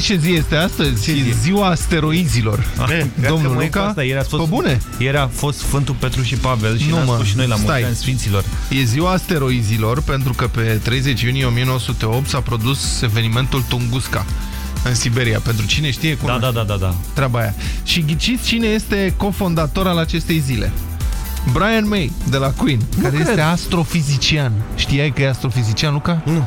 Știți ce zi este astăzi? Ce e zi? ziua asteroizilor. Ah, Domnul măi, Luca, asta, ieri, a fost, pe bune? ieri a fost Sfântul Petru și Pavel și Nu, ne-am mă, spus și noi la mulți stai. ani Sfinților. E ziua asteroizilor pentru că pe 30 iunie 1908 s-a produs evenimentul Tunguska în Siberia. Pentru cine știe cum Da, da, da, da, da. treaba aia. Și ghiciți cine este cofondator al acestei zile? Brian May, de la Queen, nu care cred. este astrofizician. Știai că e astrofizician, Luca? Nu.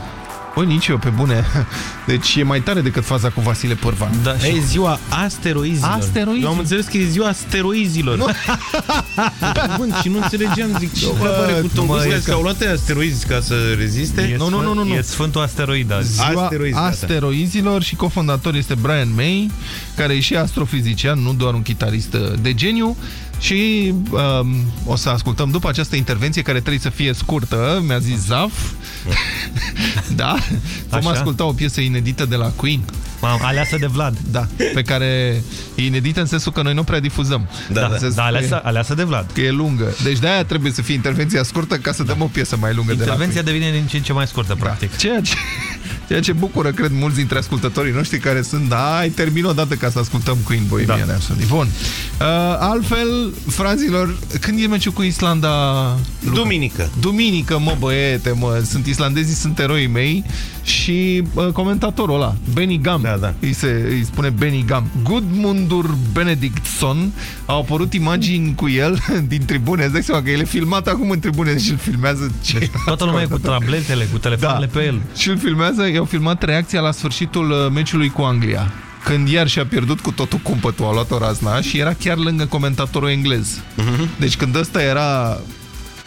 Bă, nici eu, pe bune. Deci e mai tare decât faza cu Vasile Părvan. Da, și... E ziua asteroizilor. Asteroizi? Eu am înțeles că e ziua asteroizilor. Nu. Bun, și nu înțelegeam, zic, ce treabă are cu mă, Tunguska? e Că că- au luat asteroizi ca să reziste? E Nu, nu, nu, nu, nu. E Sfântul Asteroid azi. Ziua Asteroizi, gata. asteroizilor și cofondator este Brian May, care e și astrofizician, nu doar un chitarist uh, de geniu. Și um, o să ascultăm după această intervenție, care trebuie să fie scurtă, mi-a zis Zaf. da? Vom Așa. asculta o piesă inedită de la Queen. Am aleasă de Vlad. Da, pe care e inedită în sensul că noi nu prea difuzăm. Da, da. În sensul Da, că e- aleasă, aleasă de Vlad. Că e lungă. Deci de-aia trebuie să fie intervenția scurtă ca să dăm o piesă mai lungă de la Intervenția devine din ce în ce mai scurtă, practic. Ceea ce, ceea ce bucură, cred, mulți dintre ascultătorii noștri care sunt, da, ai termin o dată ca să ascultăm Queen Bohemian Da. Rhapsody. Bun. Uh, altfel, fraților, când e meciul cu Islanda? Luca? Duminică. Duminică, mă, băiete, mă, sunt islandezii, sunt eroii mei și uh, comentatorul ăla, Benny Gam, Da, da. Îi, se, îi spune Benny Gam. Gudmundur Benedictson au apărut imagini cu el din tribune, îți dai seama că el e filmat acum în tribune și îl filmează ce... Toată lumea e cu tabletele, cu telefoanele Da. pe el. Și îl filmează, i-au filmat reacția la sfârșitul uh, meciului cu Anglia. Când iar și-a pierdut cu totul cumpătul, a luat o razna și era chiar lângă comentatorul englez. Deci când ăsta era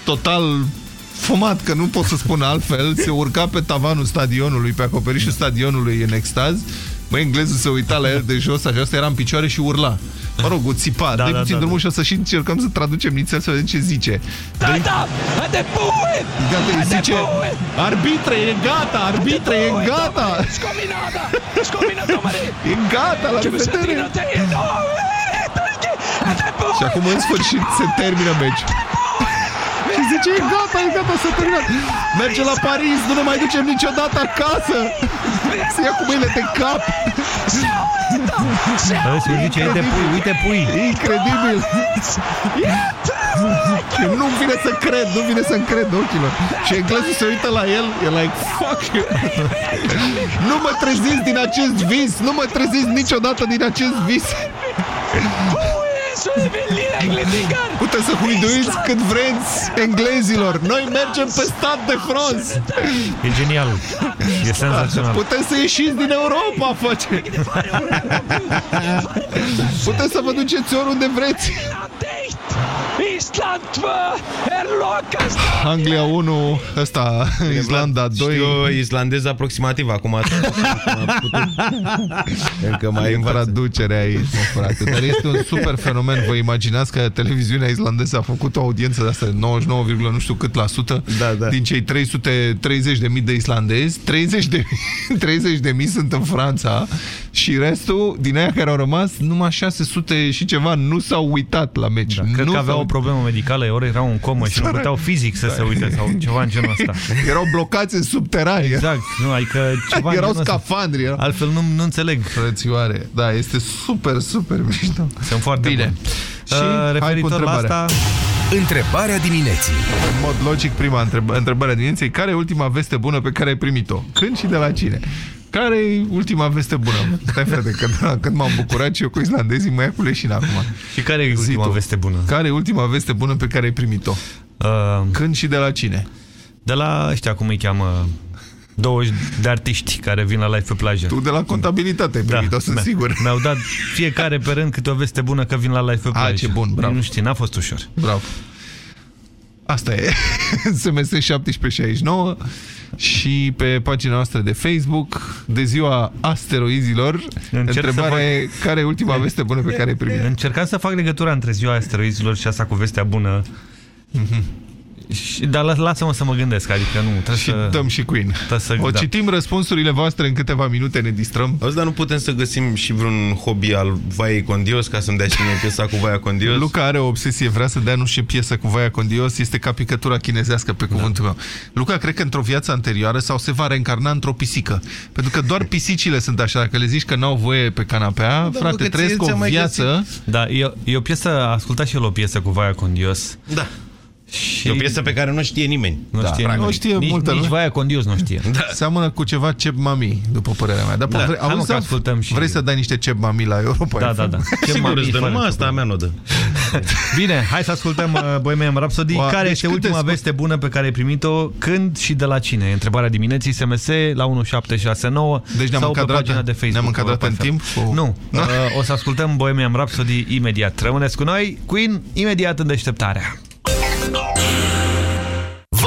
total fumat, că nu pot să spun altfel, se urca pe tavanul stadionului, pe acoperișul stadionului în extaz, Bă, englezul se uita la el de jos, așa, ăsta era în picioare și urla. Mă rog, o țipa. Da, Dă da, puțin da, drumul da. și o să și încercăm să traducem nițel să vedem ce zice. Da, da, de bue! Gata, îi zice, arbitre, e gata, arbitre, e gata, Scominata! Scominata, mare! e gata, la Che mi vedere. sentino te! No! eh, perché? De bue! Și acum în sfârșit se termină meciul. Și zice, e gata, e gata, s-a terminat. Merge la Paris, nu ne mai ducem niciodată acasă. Se ia cu mâinile de cap. Vezi, zice, uite pui, uite pui. Incredibil. Și nu vine să cred, nu vine să-mi cred ochilor. Și englezul se uită la el, e like, fuck you. Nu mă treziți din acest vis, nu mă treziți niciodată din acest vis. Sono bellina Gledigan! Puteți să huiduiți cât vreți englezilor. Noi mergem pe stat de front. E genial. E senzațional. Puteți să ieșiți din Europa, face. Puteți să vă duceți oriunde vreți. Dicht! Island 2! Er lockast! Anglia 1, ăsta, Islanda 2. Știu islandez aproximativ acum. Încă mai Mai în învață. traducerea aici, mă, frate. Dar este un super fenomen. Vă imaginați că televiziunea islandeză a făcut o audiență de asta de 99, nu știu cât la sută Da, da. din cei 330 de mii de islandezi. 30 de, 30 de mii sunt în Franța și restul, din aia care au rămas, numai 600 și ceva nu s-au uitat la meci. Da, cred nu că aveau s-au o problemă medicală, ori erau în comă și nu puteau fizic să se uite sau ceva în genul ăsta. Erau blocați în subterani. Exact, nu, adică ceva în Erau genul ăsta. scafandri. Erau... Altfel nu, nu înțeleg. Frățioare. Da, este super, super mișto. Sunt foarte Bine. bun. Și Uh, hai cu referitor la întrebarea. asta, Întrebarea dimineții. În mod logic, prima întreb întrebare dimineții. Care e ultima veste bună pe care ai primit-o? Când și de la cine? Care e ultima veste bună? Stai, frate, că da, când m-am bucurat și eu cu islandezii, mă ia cu leșin acum. și care e Zi ultima tu. veste bună? Care e ultima veste bună pe care ai primit-o? Uh, Când și de la cine? de la ăștia, cum îi cheamă, 20 de artiști care vin la live pe plajă. Tu de la contabilitate ai primit-o, sunt mi-a- sigur. Mi-au dat fiecare pe rând câte o veste bună că vin la live pe plajă. ce bun, bravo. Nu știu, n-a fost ușor. Bravo. Asta e. SMS 1769 și pe pagina noastră de Facebook de ziua asteroizilor. Încerc Întrebarea să fac- e care e ultima veste bună pe care ai primit-o? Încercam să fac legătura între ziua asteroizilor și asta cu vestea bună. Și, dar las- lasă-mă să mă gândesc, adică nu, trebuie Și să... dăm și Queen. trebuie să O da. citim răspunsurile voastre în câteva minute, ne distrăm. Auzi, dar nu putem să găsim și vreun hobby al Vaiei Condios ca să-mi dea și mie piesa cu Vaia Condios? Luca are o obsesie, vrea să dea nu știu ce piesă cu Vaia Condios, este ca picătura chinezească pe cuvântul meu. Luca cred că într-o viață anterioară sau se va reîncarna într-o pisică. Pentru că doar pisicile sunt așa, dacă le zici că n-au voie pe canapea, bă, frate, că ție trăiesc ți-am o mai viață... Da, e, e o piesă, a ascultat și el o piesă cu Vaia Condios. Da. Și E o piesă pe care nu știe nimeni. Nu Da, știe, nu nimeni. știe nici, multă nici lume. Vaia Condios nu știe. Da. Seamănă cu ceva cep mami, după părerea mea. Dar Da. vrei, Hai, mă, auzi, că Zaf, ascultăm și- vrei să dai niște cep mami la Europa Da, FM? da, da. Ce Sigur, mami, îți dă fără numai asta a probleme. mea nu dă. Bine, hai să ascultăm uh, Bohemian Rhapsody. Oa, care deci este câte ultima scot- veste bună pe care ai primit-o? Când și de la cine? Întrebarea dimineții SMS la 1769 Deci ne-am sau pe încadrat- pagina de Facebook. ne-am încadrat Europa în FM. timp cu- Nu. Uh, o să ascultăm Bohemian Rhapsody imediat. Rămâneți cu noi. Queen imediat în deșteptarea. Let's go.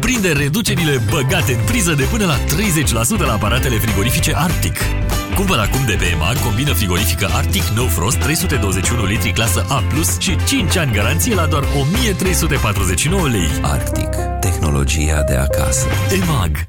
Prinde reducerile băgate în priză de până la 30% la aparatele frigorifice Arctic. Cumpăr acum de pe EMAG combină frigorifică Arctic No Frost 321 litri clasă A+, și 5 ani garanție la doar 1349 lei. Arctic. Tehnologia de acasă. EMAG.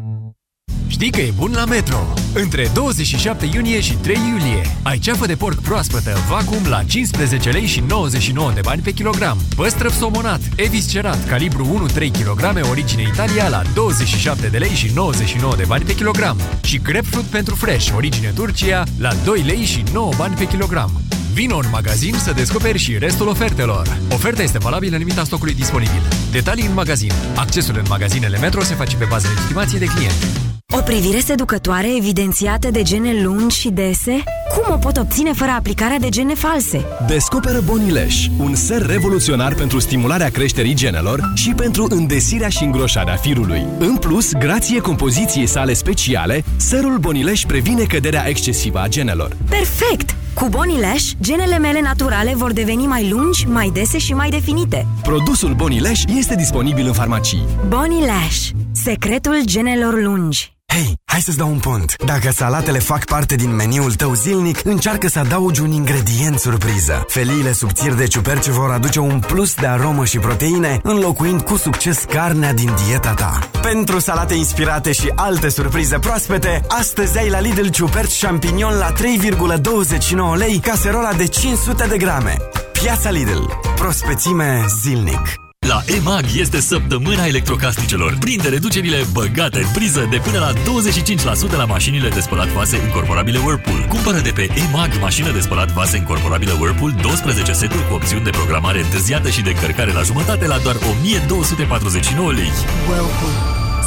Știi că e bun la Metro! Între 27 iunie și 3 iulie ai ceafă de porc proaspătă vacuum la 15 lei și 99 de bani pe kilogram. Păstrăv somonat, eviscerat, calibru 1-3 kg, origine Italia la 27 de lei și 99 de bani pe kilogram. Și grapefruit pentru fresh, origine Turcia la 2 lei și 9 bani pe kilogram. Vino în magazin să descoperi și restul ofertelor. Oferta este valabilă în limita stocului disponibil. Detalii în magazin. Accesul în magazinele Metro se face pe bază de legitimație de client. O privire seducătoare evidențiată de gene lungi și dese? Cum o pot obține fără aplicarea de gene false? Descoperă Bonileș, un ser revoluționar pentru stimularea creșterii genelor și pentru îndesirea și îngroșarea firului. În plus, grație compoziției sale speciale, serul Bonileș previne căderea excesivă a genelor. Perfect! Cu Bonileș, genele mele naturale vor deveni mai lungi, mai dese și mai definite. Produsul Bonileș este disponibil în farmacii. Bonileș, secretul genelor lungi. Hei, hai să-ți dau un pont. Dacă salatele fac parte din meniul tău zilnic, încearcă să adaugi un ingredient surpriză. Feliile subțiri de ciuperci vor aduce un plus de aromă și proteine, înlocuind cu succes carnea din dieta ta. Pentru salate inspirate și alte surprize proaspete, astăzi ai la Lidl ciuperci champignon la 3,29 lei, caserola de 500 de grame. Piața Lidl. Prospețime zilnic. La EMAG este săptămâna electrocasnicelor. Prinde reducerile băgate în priză de până la 25% la mașinile de spălat vase incorporabile Whirlpool. Cumpără de pe EMAG mașină de spălat vase incorporabile Whirlpool 12 seturi cu opțiuni de programare întârziată și de încărcare la jumătate la doar 1249 lei. Whirlpool.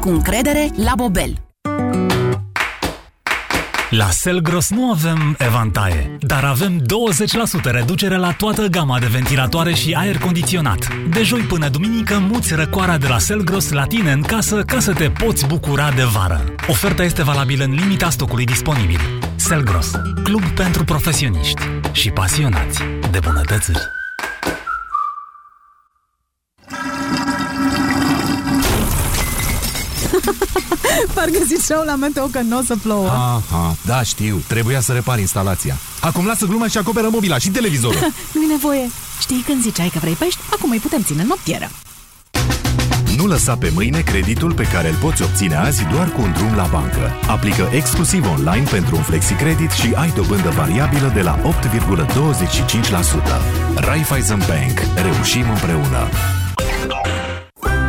cu încredere Labobel. La Selgros nu avem evantaie, dar avem 20% reducere la toată gama de ventilatoare și aer condiționat. De joi până duminică muți răcoarea de la Selgros la tine în casă ca să te poți bucura de vară. Oferta este valabilă în limita stocului disponibil. Selgros, club pentru profesioniști și pasionați de bunătățuri. Parcă ziceau la meteo că nu o să plouă. Aha, da, știu. Trebuia să repar instalația. Acum lasă gluma și acoperă mobila și televizorul. Nu-i nevoie. Știi când ziceai că vrei pești? Acum îi putem ține în noptieră. Nu lăsa pe mâine creditul pe care îl poți obține azi doar cu un drum la bancă. Aplică exclusiv online pentru un flexicredit și ai dobândă variabilă de la 8,25%. Raiffeisen Bank. Reușim împreună!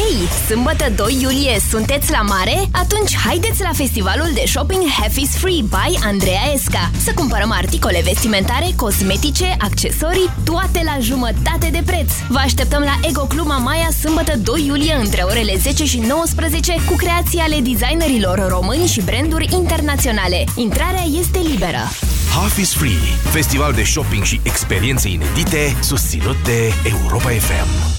Hei, sâmbătă 2 iulie sunteți la mare? Atunci haideți la festivalul de shopping Half is Free by Andreea Esca să cumpărăm articole vestimentare, cosmetice, accesorii, toate la jumătate de preț. Vă așteptăm la Ego Club Mamaia sâmbătă 2 iulie între orele 10 și 19 cu creații ale designerilor români și branduri internaționale. Intrarea este liberă. Half is Free, festival de shopping și experiențe inedite susținut de Europa FM.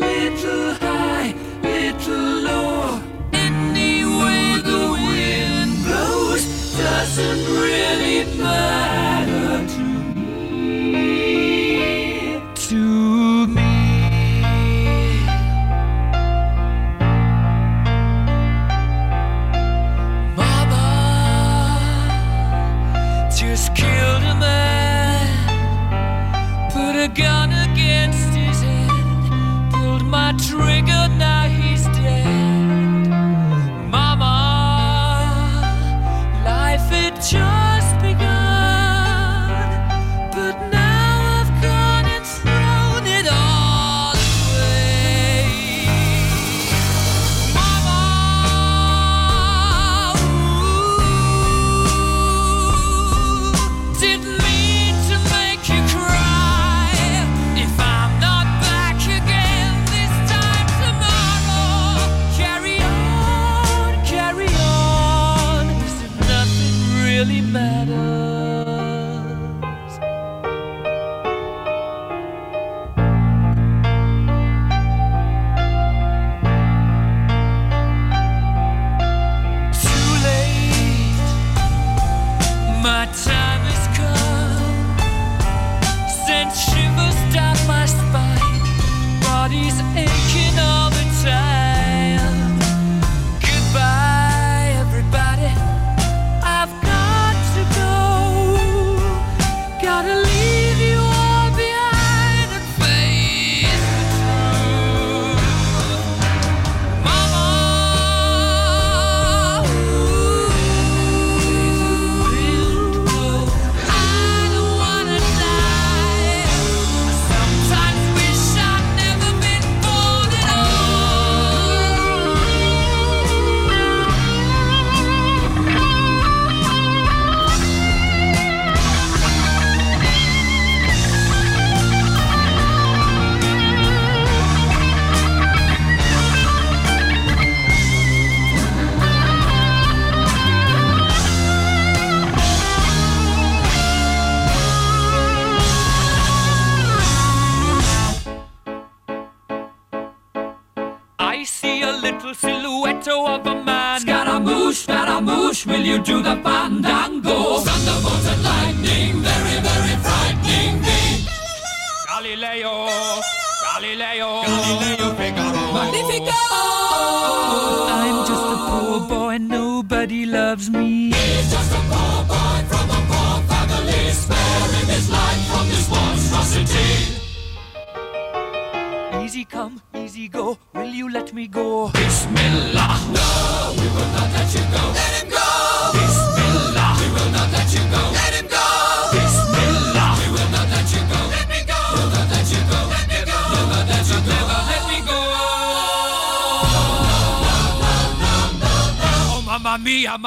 Little high, little low. Any way the wind blows doesn't really matter to me. To me. Mama just killed a man, put a gun every good night.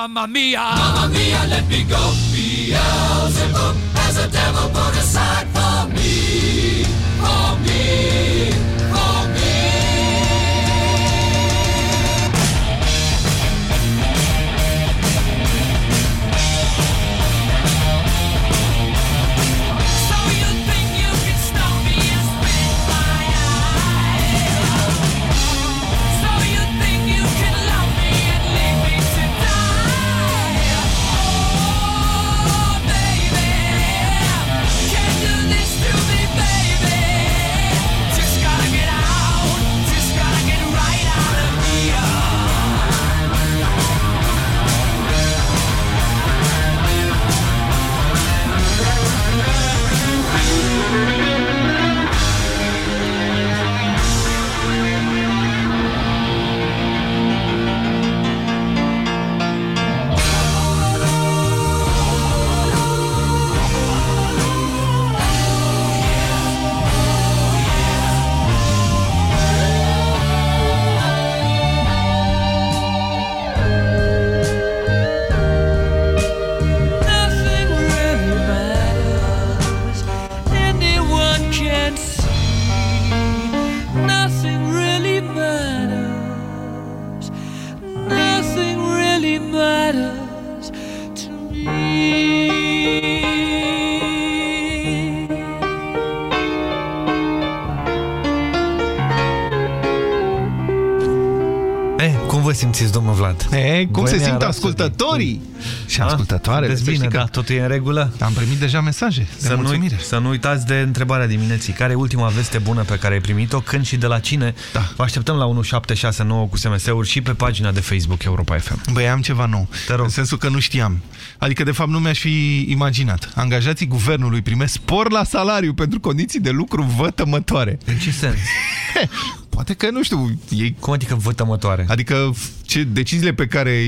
Mamma mia, ascultătorii și ascultătoarele? Sunteți bine, da, totul e în regulă? Am primit deja mesaje de Să nu, mulțumire. să nu uitați de întrebarea dimineții. Care e ultima veste bună pe care ai primit-o? Când și de la cine? Da. Vă așteptăm la 1769 cu SMS-uri și pe pagina de Facebook Europa FM. Băi, am ceva nou. Te rog. În sensul că nu știam. Adică, de fapt, nu mi-aș fi imaginat. Angajații guvernului primesc spor la salariu pentru condiții de lucru vătămătoare. În ce sens? Poate că, nu știu, ei... Cum adică vătămătoare? Adică ce, deciziile pe care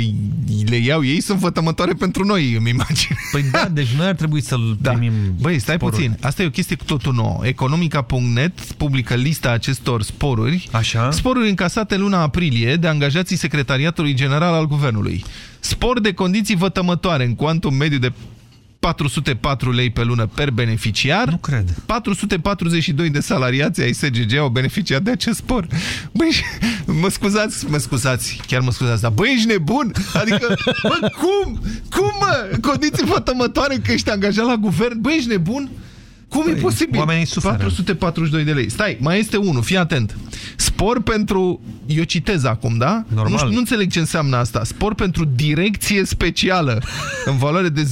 le iau ei sunt vătămătoare pentru noi, îmi imagine. Păi da, deci noi ar trebui să-l da. primim Băi, stai sporul. puțin. Asta e o chestie cu totul nouă. Economica.net publică lista acestor sporuri. Așa. Sporuri încasate în luna aprilie de angajații Secretariatului General al Guvernului. Spor de condiții vătămătoare în cuantum mediu de 404 lei pe lună per beneficiar. Nu cred. 442 de salariați ai SGG au beneficiat de acest spor. Băi, mă scuzați, mă scuzați, chiar mă scuzați, dar băi, ești nebun? Adică, bă, cum? Cum, mă? Condiții vătămătoare că ești angajat la guvern? Băi, ești nebun? Cum e posibil? oamenii suferă. 442 de lei. Stai, mai este unul, fii atent. Spor pentru, eu citez acum, da? Normal. Nu, știu, nu înțeleg ce înseamnă asta. Spor pentru direcție specială, în valoare de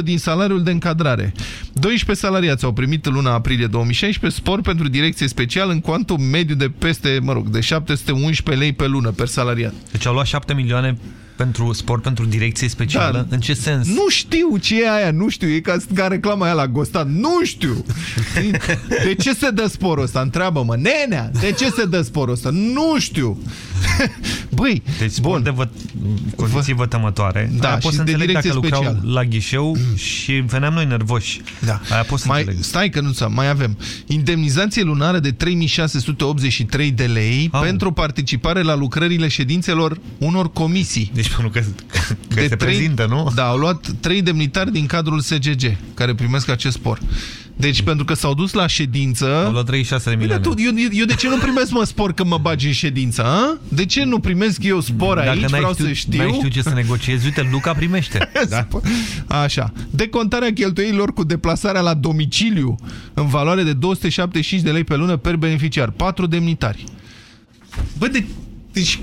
10% din salariul de încadrare. 12 salariați au primit în luna aprilie 2016 spor pentru direcție specială în cuantum mediu de peste, mă rog, de 711 lei pe lună per salariat. Deci au luat 7 milioane pentru sport, pentru direcție specială? Da. În ce sens? Nu știu ce e aia, nu știu, e ca, ca reclama aia la Gostan, nu știu. De ce se dă sporul ăsta? Întreabă-mă, nenea, de ce se dă sporul ăsta? Nu știu. Băi, deci sport bun. de vă... condiții vătămătoare. Da, Aia pot și să de înțeleg direcție dacă lucrau specială. la ghișeu și veneam noi nervoși. Da. Aia pot să mai, înțeleg. Stai că nu ți mai avem. Indemnizație lunară de 3683 de lei Au. pentru participare la lucrările ședințelor unor comisii. Deci pentru că, că se prezintă, nu? Da, au luat trei demnitari din cadrul SGG care primesc acest spor. Deci pentru că s-au dus la ședință... Au luat 36 de milioane. Bine, tu, eu, eu de ce nu primesc, mă, spor când mă bagi în ședință, a? De ce nu primesc eu spor Dacă aici? n-ai Vreau știu, să știu. N-ai știu ce să negociezi. Uite, Luca primește. da? Așa. Decontarea cheltuielilor cu deplasarea la domiciliu în valoare de 275 de lei pe lună per beneficiar. Patru demnitari. Bă, de Deci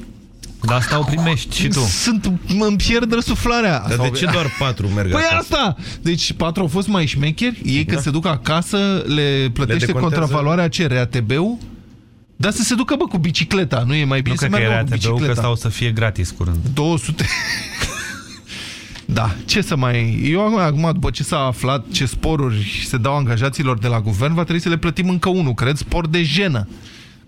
Dar asta o primești și tu. Sunt, îmi pierd răsuflarea. Dar Sau- de ce doar patru merg Păi acasă? asta! Deci patru au fost mai șmecheri, ei când Da. se duc acasă le plătește decontează? contravaloarea ce? RATB-ul? Dar să se ducă, bă, cu bicicleta, nu e mai bine Nu să cred că meargă era cu TB-ul, că bicicleta. ăsta o să fie gratis curând. 200... Da, ce să mai... Eu acum, acum, după ce s-a aflat ce sporuri se dau angajaților de la guvern, va trebui să le plătim încă unul, cred, spor de jenă.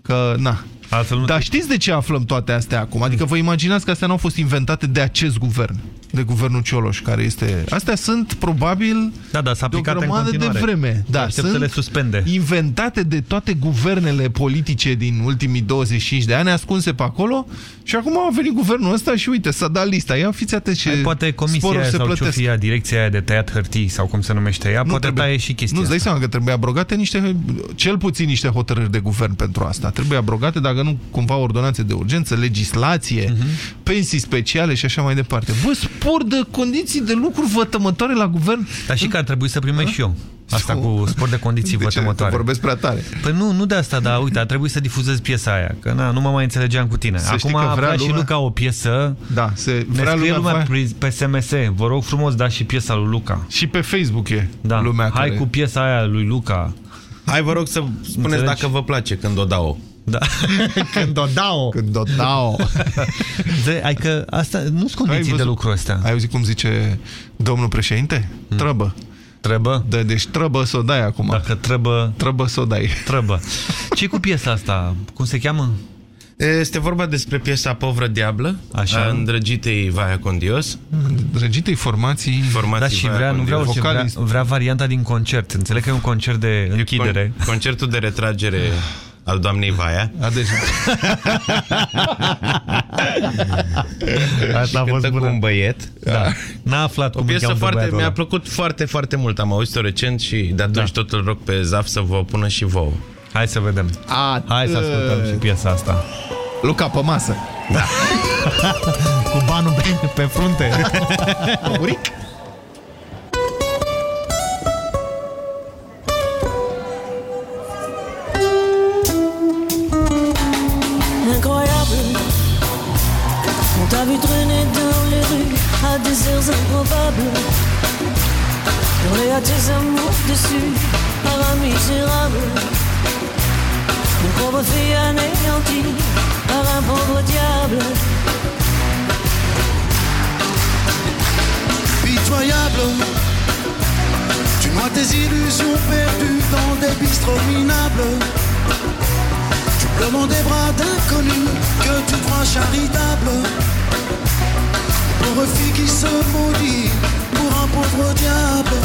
Că, na... Altfel nu Dar știți de ce aflăm toate astea acum? Adică vă imaginați că astea nu au fost inventate de acest guvern, de guvernul Cioloș, care este... Astea sunt, probabil, Da, da, s-a de o aplicat în grămadă de continuare. vreme. Da, Aștept să sunt le suspende. inventate de toate guvernele politice din ultimii 25 de ani, ascunse pe acolo și acum a venit guvernul ăsta și uite, s-a dat lista. Ia fiți atenți ce Hai, poate comisia sporuri aia se sau plătesc. ce-o fi ea, direcția aia de tăiat hârtii sau cum se numește ea, poate trebuie. taie și chestia Nu, îți dai asta. seama că trebuie abrogate niște, cel puțin niște hotărâri de guvern pentru asta. Trebuie abrogate, dacă nu, cumva ordonanțe de urgență, legislație, Mhm. pensii speciale și așa mai departe. Bă, spor de condiții de lucru vătămătoare la guvern. Dar și că ar trebui să primești și eu. Asta cu sport de condiții De ce? vătămătoare. Că vorbesc prea tare. Păi nu, nu de asta, dar uite, a trebuit să difuzez piesa aia, că na, nu mă mai înțelegeam cu tine. Să știi Acum că vrea vrea și lumea- Luca o piesă. Da, se, Ne vrea scrie lumea, lumea lumea pe SMS. Vă rog frumos, dați și piesa lui Luca. Și pe Facebook e da. lumea Hai care... cu piesa aia lui Luca. Hai, vă rog să spuneți Înțelegi? dacă vă place când o dau. Da. Când o dau. Când o dau. De, adică asta nu sunt condiții de văzut? lucru astea. Ai auzit cum zice domnul președinte? Hmm. Trăbă. Trăbă? Da, deci trăbă să o dai acum. Dacă trăbă... Trăbă să o dai. Trăbă. ce cu piesa asta? Cum se cheamă? Este vorba despre piesa Povră Diablă, Așa. a îndrăgitei Vaia Condios. Îndrăgitei formații... Formații Da, și Vaia vrea, nu vreau Condios. orice, vrea, vrea varianta din concert. Înțeleg că e un concert de închidere. Con concertul de retragere al doamnei Vaia. A, deci... Asta a Și fost cântă cu bună. un băiet. Da. N-a aflat O cum îl piesă cheamă pe foarte, băiatul mi-a ăla. plăcut foarte, foarte mult. Am auzit-o recent și de atunci da. tot îl rog pe Zaf să vă o pună și vouă. Hai să vedem. A, Hai să ascultăm și piesa asta. Luca pe masă. Da. Cu banul pe, pe frunte. Buric. Heures improbables. Hurler tes amours dessus par un misérable. Une pauvre fille anéantie par un pauvre diable. pitoyable. Tu noies tes illusions perdues dans des bistrots minables. Tu pleures dans des bras d'inconnus que tu crois charitables. Pauvre fille qui se maudit pour un pauvre diable.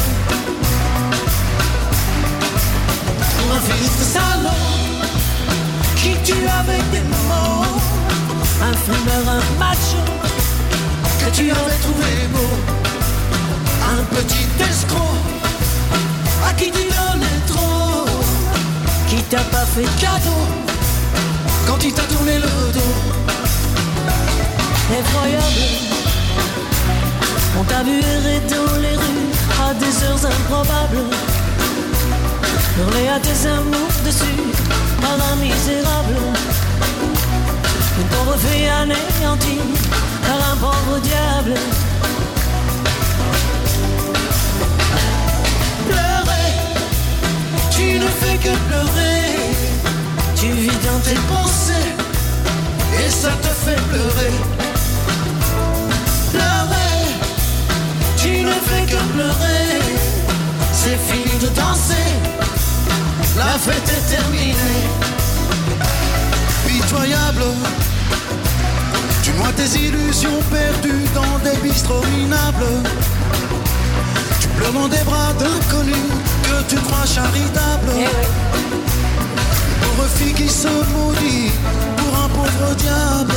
Pour un fils de salaud qui tue avec des mots. Un fumeur, un macho que tu avais trouvé beau. Un petit escroc à qui tu donnais trop. qui t'a pas fait Cadeau quand il t'a tourné le dos. effroyable. On t'a vu errer dans les rues à des heures improbables. Hurler à tes amours dessus par un misérable. Une pauvre fille anéantie par un pauvre diable. Pleurer, tu ne fais que pleurer. Tu vis dans tes pensées et ça te fait. Pleurer, que pleurer. C'est fini de danser, la fête est terminée. Pitoyable, tu noies tes illusions perdues dans des bistrots minables. Tu pleures dans des bras d'inconnus que tu crois charitables. Pauvre fille qui se maudit pour un pauvre diable.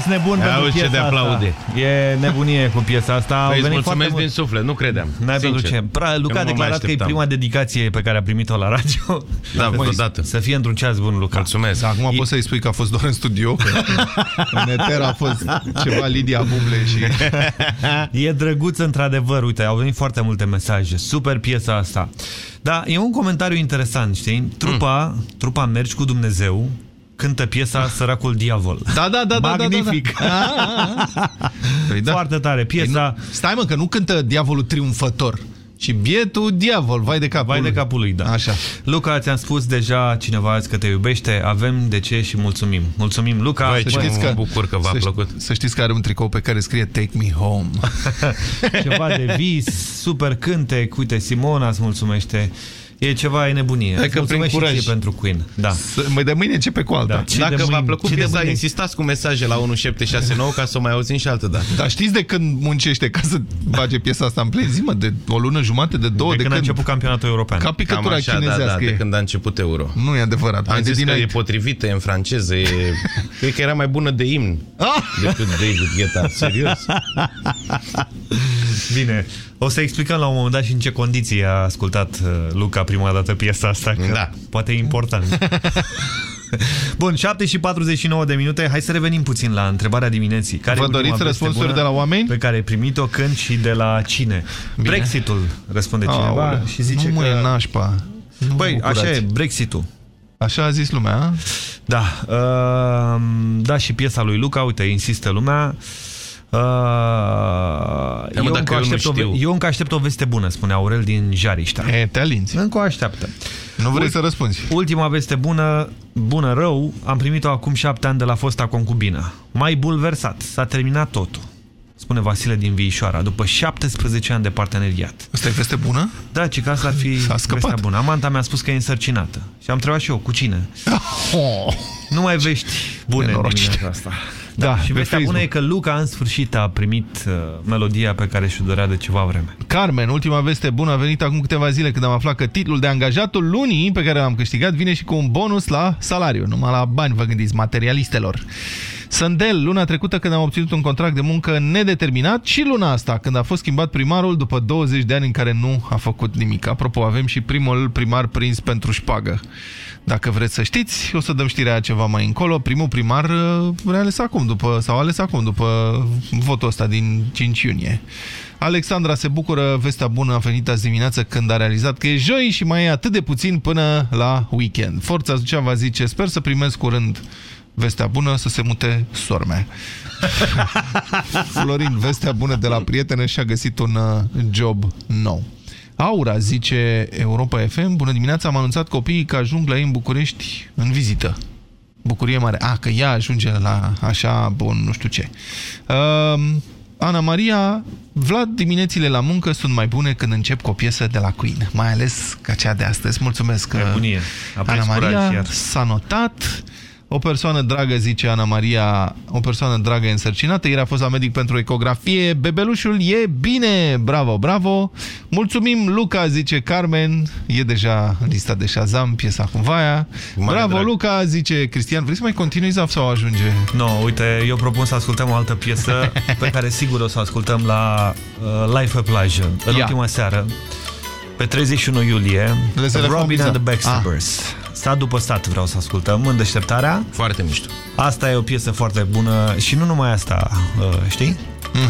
Succes nebun Ia pentru uzi ce piesa de aplaude. asta. E nebunie cu piesa asta. Au Păi îți venit mulțumesc foarte din mult. suflet, nu credeam. N-ai pentru Sincer. ce. Pra, Luca Că a nu mă mai declarat că e așteptam. prima dedicație pe care a primit-o la radio. Da, Măi, vreodată. Să fie într-un ceas bun, Luca. Mulțumesc. Da, acum poți să-i spui că a fost doar în studio, că în eter a fost ceva Lidia Buble și... E drăguț într-adevăr, uite, au venit foarte multe mesaje. Super piesa asta. Da, e un comentariu interesant, știi? Trupa, Mm. trupa Mergi cu Dumnezeu cântă piesa Săracul Diavol. Da, da, da, da, Magnific. da, da, da. Păi da. Foarte tare. Piesa... Păi nu, stai mă, că nu cântă diavolul triumfător, ci bietul diavol, vai de capul Vai de lui. capul lui, da. Așa. Luca, ți-am spus deja cineva azi că te iubește, avem de ce și mulțumim. Mulțumim, Luca. Băi, Băi, ce mă bucur că v-a să, plăcut. Să știți că are un tricou pe care scrie Take me home. ceva de vis, super cântec, uite, Simona îți mulțumesc. E ceva, e nebunie. Hai Îți că prin mulțumesc și curaj. ție pentru Queen. Da. Mai de mâine începe cu alta. Da. Și Dacă de v-a mâine- plăcut și de piesa, mâine- insistați cu mesaje la 1769 ca să o mai auzim și altă dată. Dar știți de când muncește ca să bage piesa asta în play? Zi, mă, de o lună jumate, de două, de, de, când a început campionatul european. Ca Cam picătura așa, da, chinezească. da, de e. când a început euro. Nu e adevărat. Am Mai de zis că e dinainte. potrivită, e în franceză, e... Cred că era mai bună de imn Ah! decât David Guetta. Serios? Bine, o să explicăm la un moment dat și în ce condiții a ascultat uh, Luca prima dată piesa asta, că Da. poate e important. Bun, 7 și 49 de minute. Hai să revenim puțin la întrebarea dimineții. Care Vă e ultima doriți veste răspunsuri bună de la oameni? Pe care ai primit-o când și de la cine? Bine. Brexitul, răspunde cineva Aoleu, și zice nu mă că... e nașpa. Nu Băi, vă bucurați. așa e, Brexitul. Așa a zis lumea, a? Da, uh, da și piesa lui Luca, uite, insistă lumea. Uh, Da, mă, eu, dacă încă eu nu aștept o, ve- știu. eu încă aștept o veste bună, spune Aurel din Jariștea. E, te alinți. Încă o așteaptă. Nu vrei Ui. să răspunzi. Ultima veste bună, bună rău, am primit-o acum șapte ani de la fosta concubină. Mai bulversat, s-a terminat totul. Spune Vasile din Viișoara, după 17 ani de parteneriat. Asta e veste bună? Da, ci că asta ar fi S-a scăpat. vestea bună. Amanta mi-a spus că e însărcinată. Și am întrebat și eu, cu cine? Oh. Nu mai vești bune Nenorocire. dimineața asta. Da, și pe vestea bună Facebook. e că Luca în sfârșit a primit uh, melodia pe care și-o dorea de ceva vreme. Carmen, ultima veste bună a venit acum câteva zile când am aflat că titlul de angajatul lunii pe care l-am câștigat vine și cu un bonus la salariu. Numai la bani vă gândiți, materialistelor. Sandel, luna trecută când am obținut un contract de muncă nedeterminat și luna asta când a fost schimbat primarul după 20 de ani în care nu a făcut nimic. Apropo, avem și primul primar prins pentru șpagă. Dacă vreți să știți, o să dăm știrea aia ceva mai încolo. Primul primar uh, reales acum, după, sau ales acum, după votul ăsta din 5 iunie. Alexandra se bucură, vestea bună a venit azi dimineață când a realizat că e joi și mai e atât de puțin până la weekend. Forța Zucea va zice, sper să primesc curând vestea bună să se mute sorme. Florin, vestea bună de la prietenă și-a găsit un uh, job nou. Aura, zice Europa FM, bună dimineața, am anunțat copiii că ajung la ei în București în vizită. Bucurie mare. A, că ea ajunge la așa, bun, nu știu ce. Uh, Ana Maria, Vlad, diminețile la muncă sunt mai bune când încep cu o piesă de la Queen, mai ales ca cea de astăzi. Mulțumesc, Nebunie. Ana Apreci curaj Maria. iar. S-a notat. O persoană dragă, zice Ana Maria, o persoană dragă e însărcinată, ieri a fost la medic pentru ecografie, bebelușul e bine, bravo, bravo. Mulțumim, Luca, zice Carmen, e deja în lista de Shazam, piesa cu Vaia. Mare bravo, drag. Luca, zice Cristian, vrei să mai continui Zaf, sau ajunge? Nu, no, uite, eu propun să ascultăm o altă piesă pe care sigur o să o ascultăm la uh, Live pe plajă, în Ia. ultima seară, pe 31 iulie, Le Telefon Robin Bizar. and the Backstabbers. Stat după stat vreau să ascultăm în deșteptarea. Foarte mișto. Asta e o piesă foarte bună și nu numai asta, uh, știi?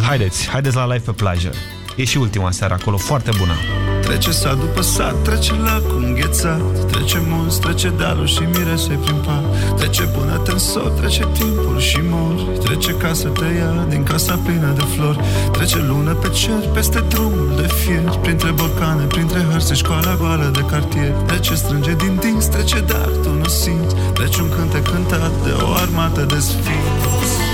Haideți, haideți la Live pe plajă. E și ultima seară acolo, foarte bună. Trece sat după sat, trece lacul înghețat Trece munți, trece dealul și mirese prin pat. Trece până te însot, trece timpul și mori Trece ca să te ia din casa plină de flori. Trece lună pe cer, peste drumul de fier. Printre borcane, printre hărți, școala goală de cartier. Trece strânge din dinți, trece dar tu nu simți. Trece un cântec cântat de o armată de sfinți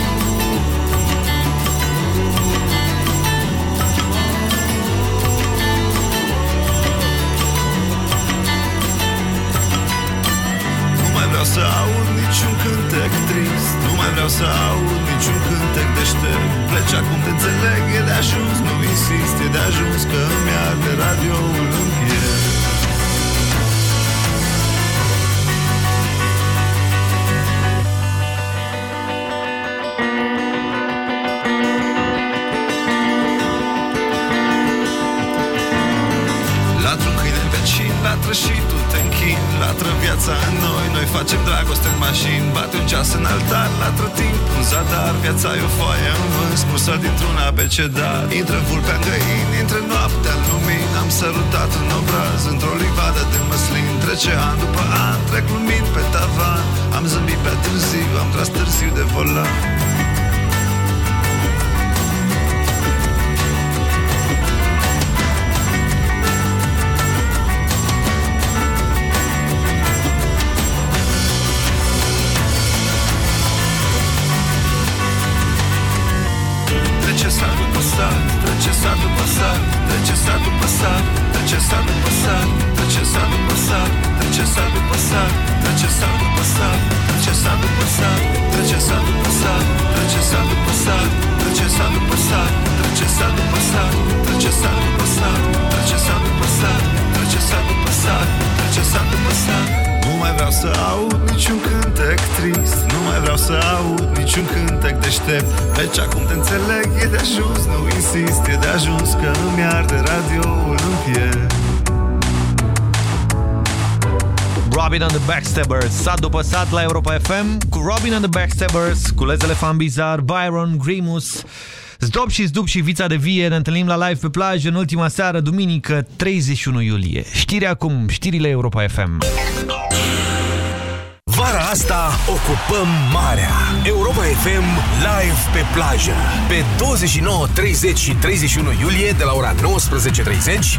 să aud niciun cântec trist. Nu mai vreau să aud niciun cântec deștept. Pleci acum te înțeleg, e de ajuns. Nu insist, e de ajuns că îmi arde radioul în piept. Latră un câine vecin, latră și tu te închin Latră viața în noi, noi facem dragoste în mașini Bate un ceas în altar, latră timp un zadar. Viața e o foaie în vânt, smursă dintr-un abecedat. Intră vulpea în găini, intră noaptea în lumini Am sărutat în obraz, într-o livadă de măslin. Trece an după an, trec lumini pe tavan. Am zâmbit pe târziu, am tras târziu de volan Backstabbers, sat după sat la Europa FM, cu Robin and the Backstabbers, cu Les Elefant Bizar, Byron, Grimus, Zdop și Zdup și Vița de Vie, ne întâlnim la live pe plajă în ultima seară, duminică 31 iulie. Știri acum, știrile Europa FM. Vara asta ocupăm marea. Europa FM live pe plajă. Pe 29, 30 și 31 iulie de la ora 19.30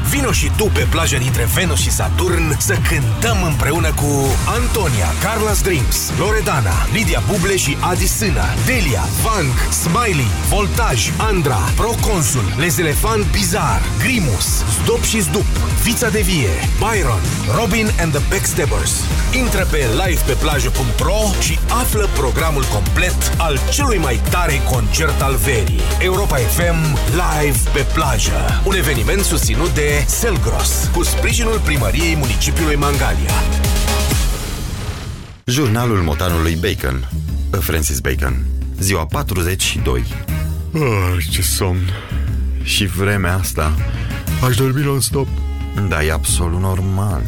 vino și tu pe plaja dintre Venus și Saturn să cântăm împreună cu Antonia, Carla's Dreams, Loredana, Lidia Buble și Adi Sână, Delia, Vank, Smiley, Voltaj, Andra, Proconsul, Les Elefant Bizar, Grimus, Zdop și Zdup, Vița de Vie, Byron, Robin and the Backstabbers. Intră pe livepeplajă.ro și află programul complet al celui mai tare concert al verii. Europa FM Live pe plajă. Un eveniment susținut de Selgros, cu sprijinul primăriei municipiului Mangalia. Jurnalul motanului Bacon. Francis Bacon. Ziua 42 oh, Ce somn. Și vremea asta. Aș dormi non-stop. Da, e absolut normal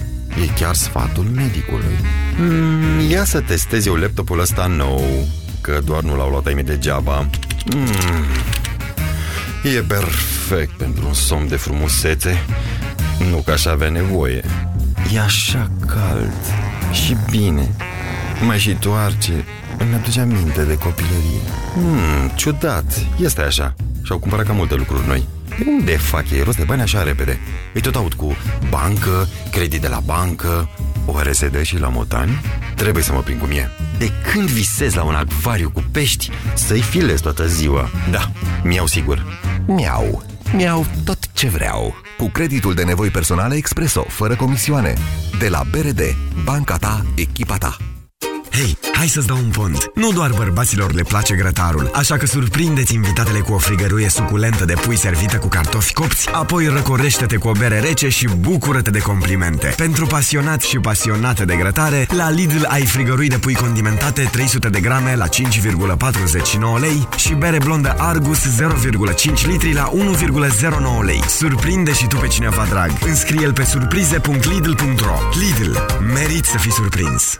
E chiar sfatul medicului. Mm, Ia să testez eu laptopul ăsta nou Că doar nu l-au luat ai mei degeaba. Mm, E perfect pentru un somn de frumusețe. Nu că aș avea nevoie. E așa cald și bine. Mai și toarce Îmi aduce aminte de copilărie hmm, Ciudat, este așa Și-au cumpărat cam multe lucruri noi De unde fac ei rost de bani așa repede? Îi tot aud cu bancă, credit de la bancă Oare se dă și la motani? Trebuie să mă prind cum e De când visez la un acvariu cu pești Să-i filez toată ziua Da, Mi-au sigur. Miau. Miau tot ce vreau. Cu creditul de nevoi personale Expreso, fără comisioane. De la BRD, banca ta, echipa ta. Hei, hai să-ți dau un pont. Nu doar bărbaților le place grătarul, așa că surprindeți invitatele cu o frigăruie suculentă de pui servită cu cartofi copți, apoi răcorește-te cu o bere rece și bucură-te de complimente. Pentru pasionați și pasionate de grătare, la Lidl ai frigărui de pui condimentate 300 de grame la 5,49 lei și bere blondă Argus 0,5 litri la 1,09 lei. Surprinde și tu pe cineva drag. Înscrie-l pe surprize.lidl.ro Lidl. Merit să fii surprins.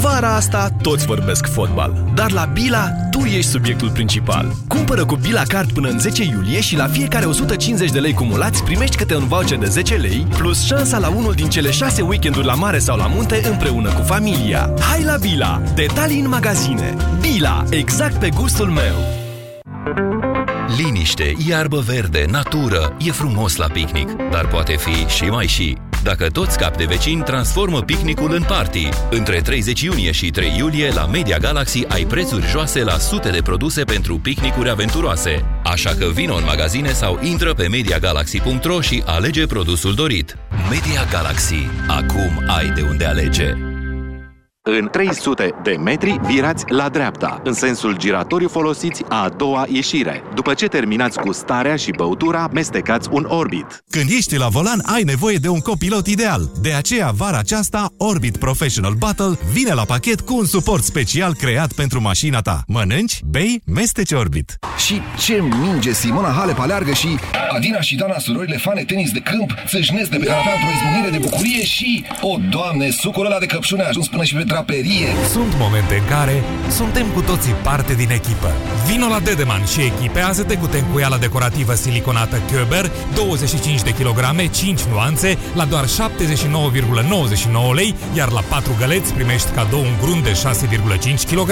Vara asta toți vorbesc fotbal, dar la Bila tu ești subiectul principal. Cumpără cu Bila Card până în 10 iulie și la fiecare 150 de lei cumulați primești câte un voucher de 10 lei, plus șansa la unul din cele 6 weekenduri la mare sau la munte împreună cu familia. Hai la Bila! Detalii în magazine. Bila, exact pe gustul meu! Liniște, iarbă verde, natură, e frumos la picnic, dar poate fi și mai și. Dacă toți cap de vecini, transformă picnicul în party. Între 30 iunie și 3 iulie, la Media Galaxy ai prețuri joase la sute de produse pentru picnicuri aventuroase. Așa că vino în magazine sau intră pe MediaGalaxy.ro și alege produsul dorit. Media Galaxy. Acum ai de unde alege. În 300 de metri virați la dreapta, în sensul giratoriu folosiți a doua ieșire. După ce terminați cu starea și băutura, mestecați un Orbit. Când ești la volan, ai nevoie de un copilot ideal. De aceea, vara aceasta, Orbit Professional Battle vine la pachet cu un suport special creat pentru mașina ta. Mănânci, bei, mesteci Orbit. Și ce minge Simona Halep aleargă și Adina și Dana, surorile fane tenis de câmp, țâșnesc de pe canapea într-o izbucnire de bucurie și, o, doamne, sucul ăla de căpșune a ajuns până și pe draperie. Sunt momente în care suntem cu toții parte din echipă. Vino la Dedeman și echipează-te cu tencuiala decorativă siliconată Köber, 25 de kilograme, 5 nuanțe, la doar 79,99 lei, iar la 4 găleți primești cadou un grunt de 6,5 kg.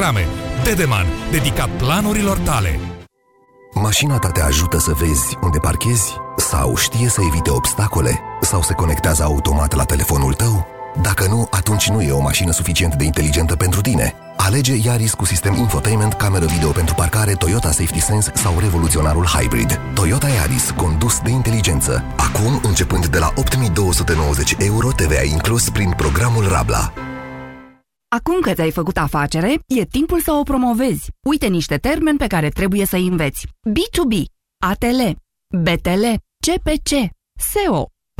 Dedeman, dedicat planurilor tale. Mașina ta te ajută să vezi unde parchezi? Sau știe să evite obstacole? Sau se conectează automat la telefonul tău? Dacă nu, atunci nu e o mașină suficient de inteligentă pentru tine. Alege Yaris cu sistem infotainment, cameră video pentru parcare, Toyota Safety Sense sau revoluționarul Hybrid. Toyota Yaris, condus de inteligență. Acum, începând de la 8290 euro, TVA inclus prin programul Rabla. Acum că ți-ai făcut afacere, e timpul să o promovezi. Uite niște termeni pe care trebuie să înveți. B2B, ATL, BTL, CPC, SEO,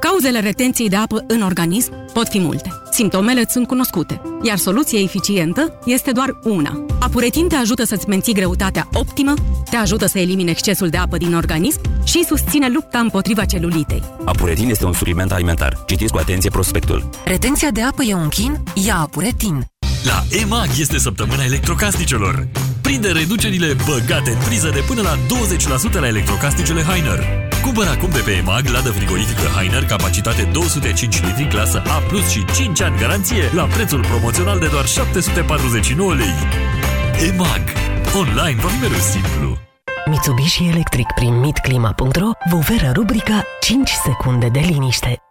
Cauzele retenției de apă în organism pot fi multe. Simptomele sunt cunoscute, iar soluția eficientă este doar una. Apuretin te ajută să-ți menții greutatea optimă, te ajută să elimine excesul de apă din organism și susține lupta împotriva celulitei. Apuretin este un supliment alimentar. Citiți cu atenție prospectul. Retenția de apă e un chin? Ia Apuretin! La EMAG este săptămâna electrocasnicelor. Prinde reducerile băgate în priză de până la 20% la electrocasnicele Heiner. Cumpără acum de pe EMAG ladă frigorifică Heiner, capacitate 205 litri, clasă A+, și 5 ani garanție, la prețul promoțional de doar 749 lei. EMAG. Online va fi mereu simplu. Mitsubishi Electric prin mitclima.ro vă oferă rubrica 5 secunde de liniște.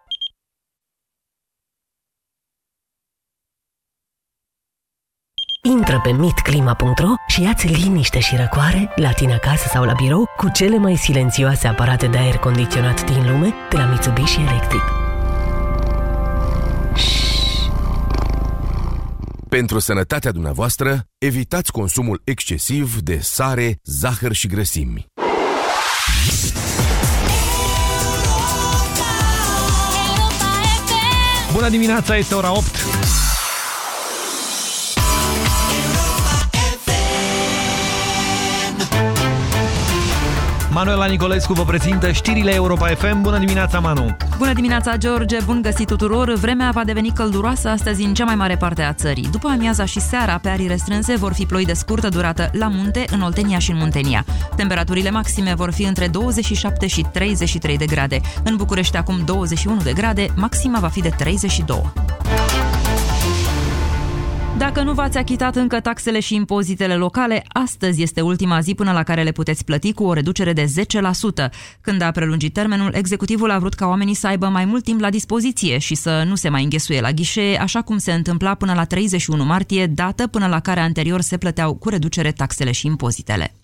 Intră pe mitclima.ro și ia-ți liniște și răcoare la tine acasă sau la birou cu cele mai silențioase aparate de aer condiționat din lume de la Mitsubishi Electric. Pentru sănătatea dumneavoastră, evitați consumul excesiv de sare, zahăr și grăsimi. Bună dimineața, este ora 8. Manuela Nicolescu vă prezintă știrile Europa FM. Bună dimineața, Manu! Bună dimineața, George! Bun găsit tuturor! Vremea va deveni călduroasă astăzi în cea mai mare parte a țării. După amiaza și seara, pe arii restrânse, vor fi ploi de scurtă durată la munte, în Oltenia și în Muntenia. Temperaturile maxime vor fi între 27 și 33 de grade. În București acum 21 de grade, maxima va fi de 32. Dacă nu v-ați achitat încă taxele și impozitele locale, astăzi este ultima zi până la care le puteți plăti cu o reducere de 10%. Când a prelungit termenul, executivul a vrut ca oamenii să aibă mai mult timp la dispoziție și să nu se mai înghesuie la ghișee, așa cum se întâmpla până la 31 martie, dată până la care anterior se plăteau cu reducere taxele și impozitele.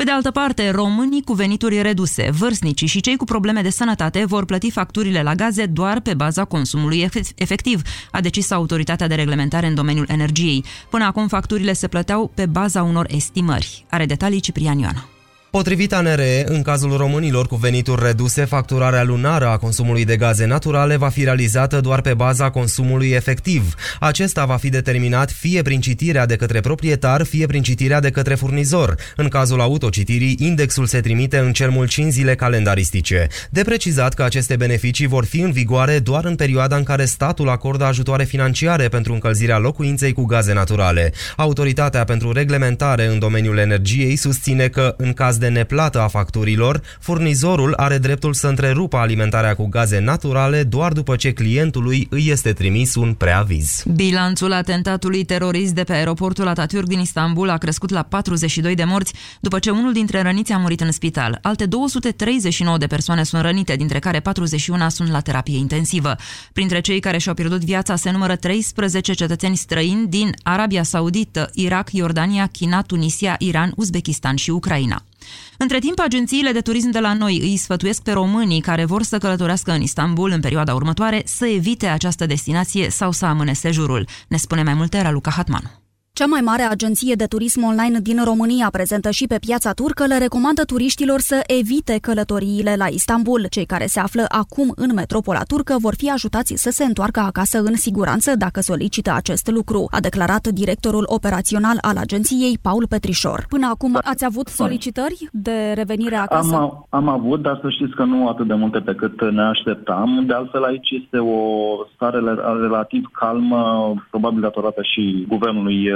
Pe de altă parte, românii cu venituri reduse, vârstnicii și cei cu probleme de sănătate vor plăti facturile la gaze doar pe baza consumului efectiv, a decis autoritatea de reglementare în domeniul energiei. Până acum, facturile se plăteau pe baza unor estimări. Are detalii Ciprian Ioana. Potrivit ANRE, în cazul românilor cu venituri reduse, facturarea lunară a consumului de gaze naturale va fi realizată doar pe baza consumului efectiv. Acesta va fi determinat fie prin citirea de către proprietar, fie prin citirea de către furnizor. În cazul autocitirii, indexul se trimite în cel mult 5 zile calendaristice. De precizat că aceste beneficii vor fi în vigoare doar în perioada în care statul acordă ajutoare financiare pentru încălzirea locuinței cu gaze naturale. Autoritatea pentru reglementare în domeniul energiei susține că, în caz de neplată a facturilor, furnizorul are dreptul să întrerupă alimentarea cu gaze naturale doar după ce clientului îi este trimis un preaviz. Bilanțul atentatului terorist de pe aeroportul Atatürk din Istanbul a crescut la 42 de morți, după ce unul dintre răniți a murit în spital. Alte 239 de persoane sunt rănite, dintre care 41 sunt la terapie intensivă. Printre cei care și-au pierdut viața se numără 13 cetățeni străini din Arabia Saudită, Irak, Iordania, China, Tunisia, Iran, Uzbekistan și Ucraina. Între timp, agențiile de turism de la noi îi sfătuiesc pe românii care vor să călătorească în Istanbul în perioada următoare să evite această destinație sau să amâne sejurul. Ne spune mai multe Raluca Hatmanu. Cea mai mare agenție de turism online din România, prezentă și pe piața turcă, le recomandă turiștilor să evite călătoriile la Istanbul. Cei care se află acum în metropola turcă vor fi ajutați să se întoarcă acasă în siguranță dacă solicită acest lucru, a declarat directorul operațional al agenției, Paul Petrișor. Până acum ați avut solicitări de revenire acasă? Am, am avut, dar să știți că nu atât de multe pe cât ne așteptam. De altfel, aici este o stare relativ calmă, probabil datorată și guvernului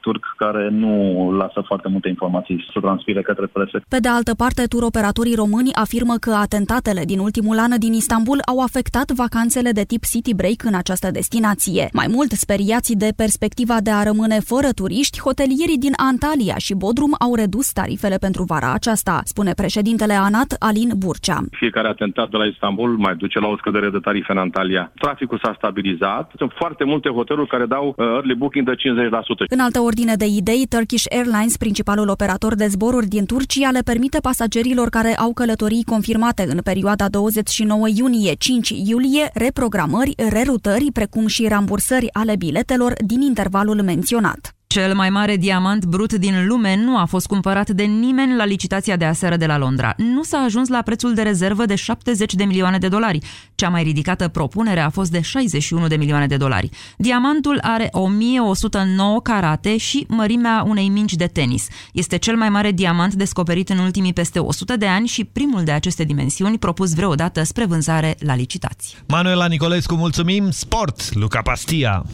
turc care nu lasă foarte multe informații să transpire către presă. Pe de altă parte, turoperatorii români afirmă că atentatele din ultimul an din Istanbul au afectat vacanțele de tip city break în această destinație. Mai mult, speriații de perspectiva de a rămâne fără turiști, hotelierii din Antalya și Bodrum au redus tarifele pentru vara aceasta, spune președintele ANAT Alin Burcea. Fiecare atentat de la Istanbul mai duce la o scădere de tarife în Antalya. Traficul s-a stabilizat. Sunt foarte multe hoteluri care dau uh, early booking de 50%. În altă ordine de idei, Turkish Airlines, principalul operator de zboruri din Turcia, le permite pasagerilor care au călătorii confirmate în perioada 29 iunie-5 iulie reprogramări, rerutări, precum și rambursări ale biletelor din intervalul menționat. Cel mai mare diamant brut din lume nu a fost cumpărat de nimeni la licitația de aseară de la Londra. Nu s-a ajuns la prețul de rezervă de 70 de milioane de dolari. Cea mai ridicată propunere a fost de 61 de milioane de dolari. Diamantul are 1109 carate și mărimea unei mingi de tenis. Este cel mai mare diamant descoperit în ultimii peste 100 de ani și primul de aceste dimensiuni propus vreodată spre vânzare la licitații. Manuela Nicolescu, mulțumim! Sport, Luca Pastia!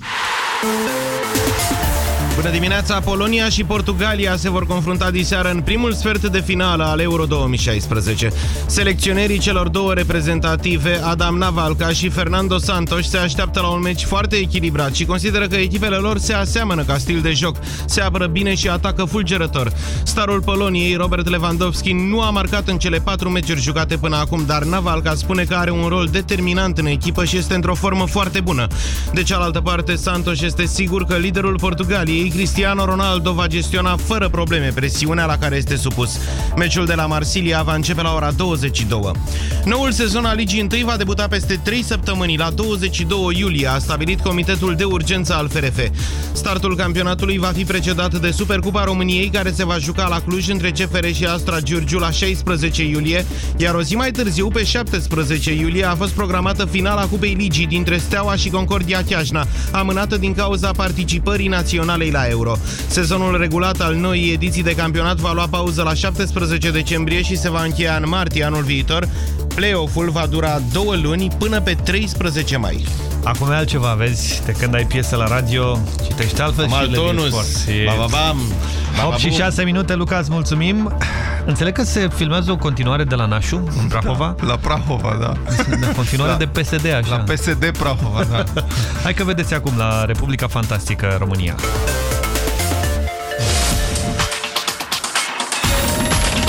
Bună dimineața! Polonia și Portugalia se vor confrunta diseară în primul sfert de finală al Euro 2016. Selecționerii celor două reprezentative, Adam Navalca și Fernando Santos, se așteaptă la un meci foarte echilibrat și consideră că echipele lor se aseamănă ca stil de joc, se apără bine și atacă fulgerător. Starul Poloniei, Robert Lewandowski, nu a marcat în cele patru meciuri jucate până acum, dar Navalca spune că are un rol determinant în echipă și este într-o formă foarte bună. De cealaltă parte, Santos este sigur că liderul Portugaliei Cristiano Ronaldo va gestiona fără probleme presiunea la care este supus. Meciul de la Marsilia va începe la ora 22. Noul sezon al Ligii 1 va debuta peste 3 săptămâni, la 22 iulie, a stabilit Comitetul de Urgență al FRF. Startul campionatului va fi precedat de Supercupa României, care se va juca la Cluj între CFR și Astra Giurgiu la 16 iulie, iar o zi mai târziu, pe 17 iulie, a fost programată finala Cupei Ligii dintre Steaua și Concordia Chiajna, amânată din cauza participării naționalei la la Euro. Sezonul regulat al noii ediții de campionat va lua pauză la 17 decembrie și se va încheia în martie anul viitor. Play-off-ul va dura două luni până pe 13 mai. Acum e altceva, vezi, de când ai piesă la radio, citești altfel și le din sport. E... Ba, ba, bam. Ba, 8 și bum. 6 minute, Luca, îți mulțumim. Înțeleg că se filmează o continuare de la Nașu, în Prahova? La Prahova, da. De continuare Da. de PSD, așa. La PSD Prahova, da. Hai că vedeți acum la Republica Fantastică România.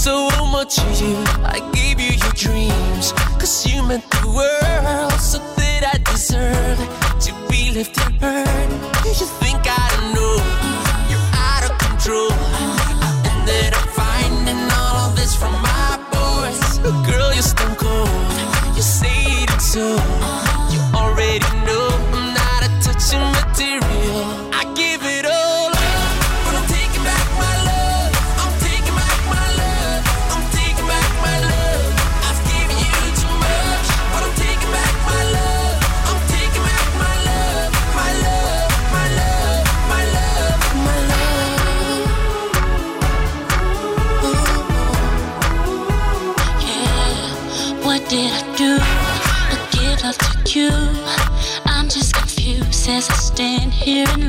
So much to you. I gave you your dreams, cause you meant the world. So that I deserve to be left unheard. Do you think I don't know? You're out of control. I ended up finding all of this from my boys. Girl, you're stone cold. You say it so.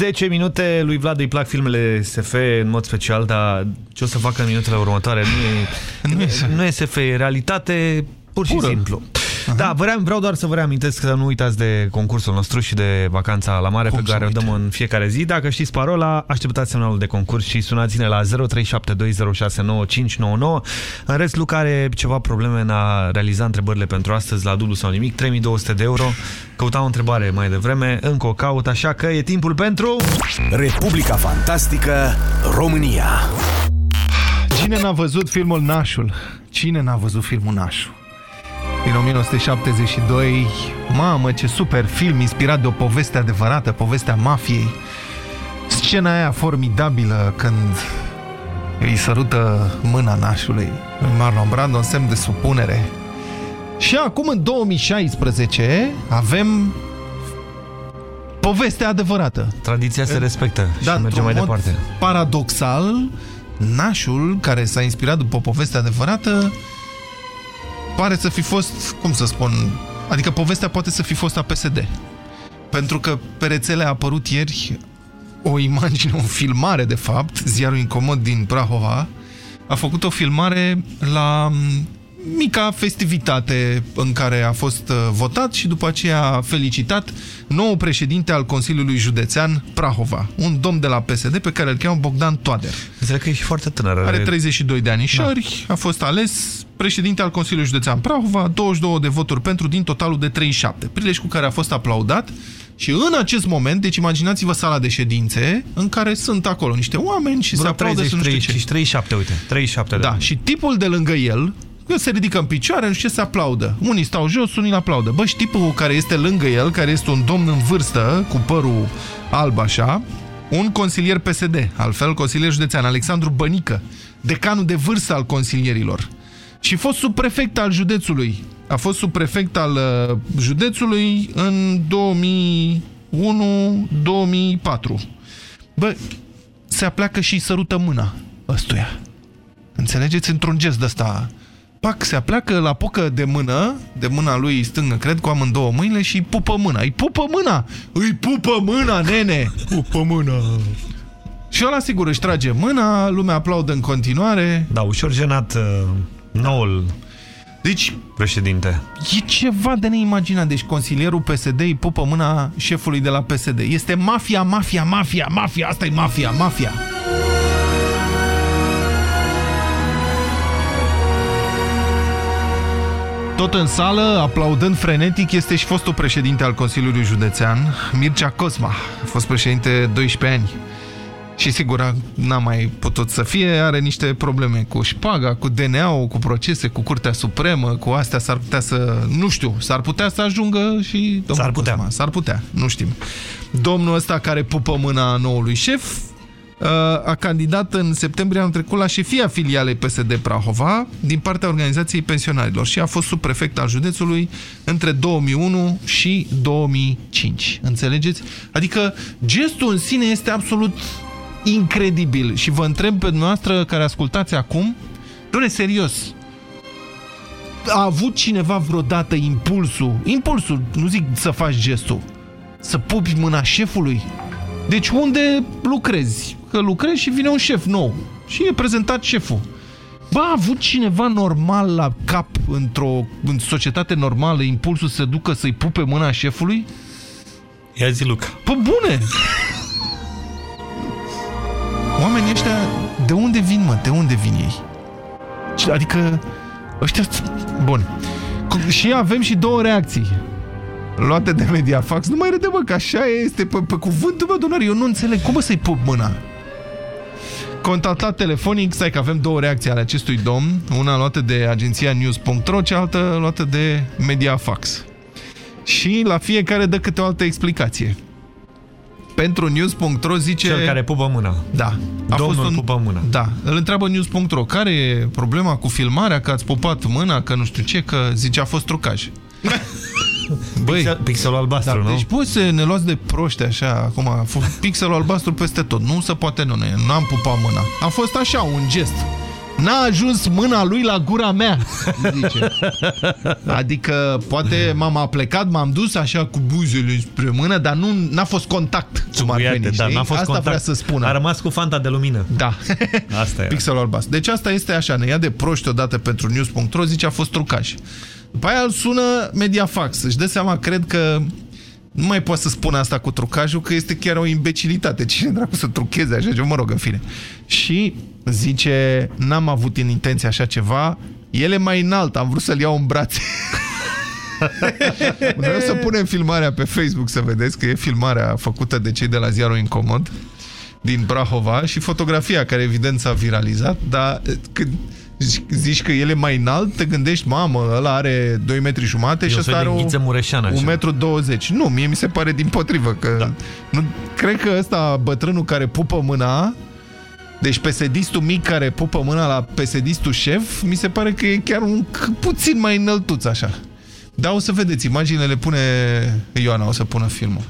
10 minute lui Vlad îi plac filmele SF în mod special, dar ce o să facă în minutele următoare nu e, nu e, nu e SF, e realitate pur și Pură. simplu. Da, vreau, vreau doar să vă reamintesc să nu uitați de concursul nostru și de vacanța la mare Cum pe să care o uit? dăm în fiecare zi. Dacă știți parola, așteptați semnalul de concurs și sunați-ne la 0372069599. În rest, Luca are ceva probleme în a realiza întrebările pentru astăzi la dublu sau nimic, 3200 de euro. Căuta o întrebare mai devreme, încă o caut, așa că e timpul pentru... Republica Fantastică România Cine n-a văzut filmul Nașul? Cine n-a văzut filmul Nașul? Din 1972, mamă, ce super film inspirat de o poveste adevărată, povestea mafiei. Scena aia formidabilă când îi sărută mâna nașului lui Marlon Brando în semn de supunere. Și acum, în 2016, avem povestea adevărată. Tradiția se respectă și mergem într-un mai mod departe. Paradoxal, nașul, care s-a inspirat după o poveste adevărată, pare să fi fost, cum să spun, adică povestea poate să fi fost a PSD. Pentru că pe rețele a apărut ieri o imagine, o filmare, de fapt, ziarul incomod din Prahova a făcut o filmare la m, mica festivitate în care a fost uh, votat și după aceea a felicitat nou președinte al Consiliului Județean Prahova, un domn de la PSD pe care îl cheamă Bogdan Toader. Înțeleg că e și foarte tânăr. Are 32 de anișori, da. a fost ales președinte al Consiliului Județean Prahova, 22 de voturi pentru din totalul de 37, prilej cu care a fost aplaudat și în acest moment, deci imaginați-vă sala de ședințe în care sunt acolo niște oameni și se Vreo aplaudă 30, și nu știu ce. 37, uite. 37 de Da, și tipul de lângă el, el se ridică în picioare, nu știu ce, se aplaudă. Unii stau jos, unii îl aplaudă. Bă, și tipul care este lângă el, care este un domn în vârstă, cu părul alb așa, un consilier PSD, altfel consilier județean, Alexandru Bănică, decanul de vârstă al consilierilor. Și fost subprefect al județului. A fost subprefect al uh, județului în 2001-2004. Bă, se apleacă și îi sărută mâna ăstuia. Înțelegeți? Într-un gest de ăsta. Pac, se apleacă la pocă de mână, de mâna lui stângă, cred, cu amândouă mâinile și îi pupă mâna. Îi pupă mâna! Îi pupă mâna, nene! Pupă mâna! Și ăla, sigur, își trage mâna, lumea aplaudă în continuare. Da, ușor jenat uh, noul deci, președinte. E ceva de neimaginat. Deci consilierul PSD îi pupă mâna șefului de la PSD. Este mafia, mafia, mafia, mafia. Asta e mafia, mafia. Tot în sală, aplaudând frenetic, este și fostul președinte al Consiliului Județean, Mircea Cosma. A fost președinte 12 ani. Și sigur, n-a mai putut să fie, are niște probleme cu șpaga, cu DNA-ul, cu procese, cu Curtea Supremă, cu astea s-ar putea să... Nu știu, s-ar putea să ajungă și... S-ar putea. S-ar putea, nu știm. Domnul ăsta care pupă mâna noului șef uh, a candidat în septembrie anul trecut la șefia filialei PSD Prahova din partea Organizației Pensionarilor și a fost subprefect al județului între 2001 și 2005. Înțelegeți? Adică gestul în sine este absolut incredibil. Și vă întreb pe dumneavoastră care ascultați acum, doamne, serios, a avut cineva vreodată impulsul, impulsul, nu zic să faci gestul, să pupi mâna șefului? Deci unde lucrezi? Că lucrezi și vine un șef nou și e prezentat șeful. Bă, a avut cineva normal la cap într-o în societate normală impulsul să ducă să-i pupe mâna șefului? Ia zi, Luca. Pă bune! Oamenii ăștia, de unde vin, mă? De unde vin ei? Adică, ăștia... Bun. Și avem și două reacții luate de Mediafax. Nu mai râde, mă, că așa este, pe, pe cuvântul, mă, donar, eu nu înțeleg. Cum o să-i pup mâna? Contactat telefonic, stai că avem două reacții ale acestui domn, una luată de agenția news.ro, cealaltă luată de Mediafax. Și la fiecare dă câte o altă explicație. Pentru news.ro zice... Cel care pupă mâna. Da. A Domnul fost un... pupă mâna. Da. Îl întreabă news.ro. Care e problema cu filmarea? Că ați pupat mâna? Că nu știu ce? Că zice a fost trucaj. Băi, Pixel, pixelul albastru, da, nu? Deci voi să ne luați de proști așa, acum, a fost pixelul albastru peste tot. Nu se poate, nu, nu am pupat mâna. A fost așa, un gest. N-a ajuns mâna lui la gura mea, zice. Adică, poate m-am plecat, m-am dus așa cu buzele spre mână, dar nu n-a fost contact, cum ar veni, da, știi? n-a fost Asta contact. vrea să spună. A rămas cu fanta de lumină. Da. Asta e. Pixelul albastru. Deci asta este așa, ne ia de proști odată pentru news.ro, zice a fost trucaj. După aia îl sună Mediafax. Își dă seama, cred că nu mai poate să spună asta cu trucajul, că este chiar o imbecilitate. Cine dracu să trucheze așa ceva? Mă rog, în fine. Și zice, n-am avut în intenție așa ceva, el e mai înalt, am vrut să-l iau în brațe. Noi o să punem filmarea pe Facebook să vedeți că e filmarea făcută de cei de la ziarul Incomod din Brahova și fotografia care evident s-a viralizat, dar eh, când zici că el e mai înalt, te gândești, mamă, ăla are 2 metri jumate E și un ăsta fel are de o, Ghiță Mureșan, așa. 1 metru 20. Nu, mie mi se pare din potrivă că da. nu, cred că ăsta bătrânul care pupă mâna deci pesedistul mic care pupă mâna la pesedistul șef, mi se pare că e chiar un c- puțin mai înăltuț așa. Da, o să vedeți, imaginele le pune Ioana, o să pună filmul.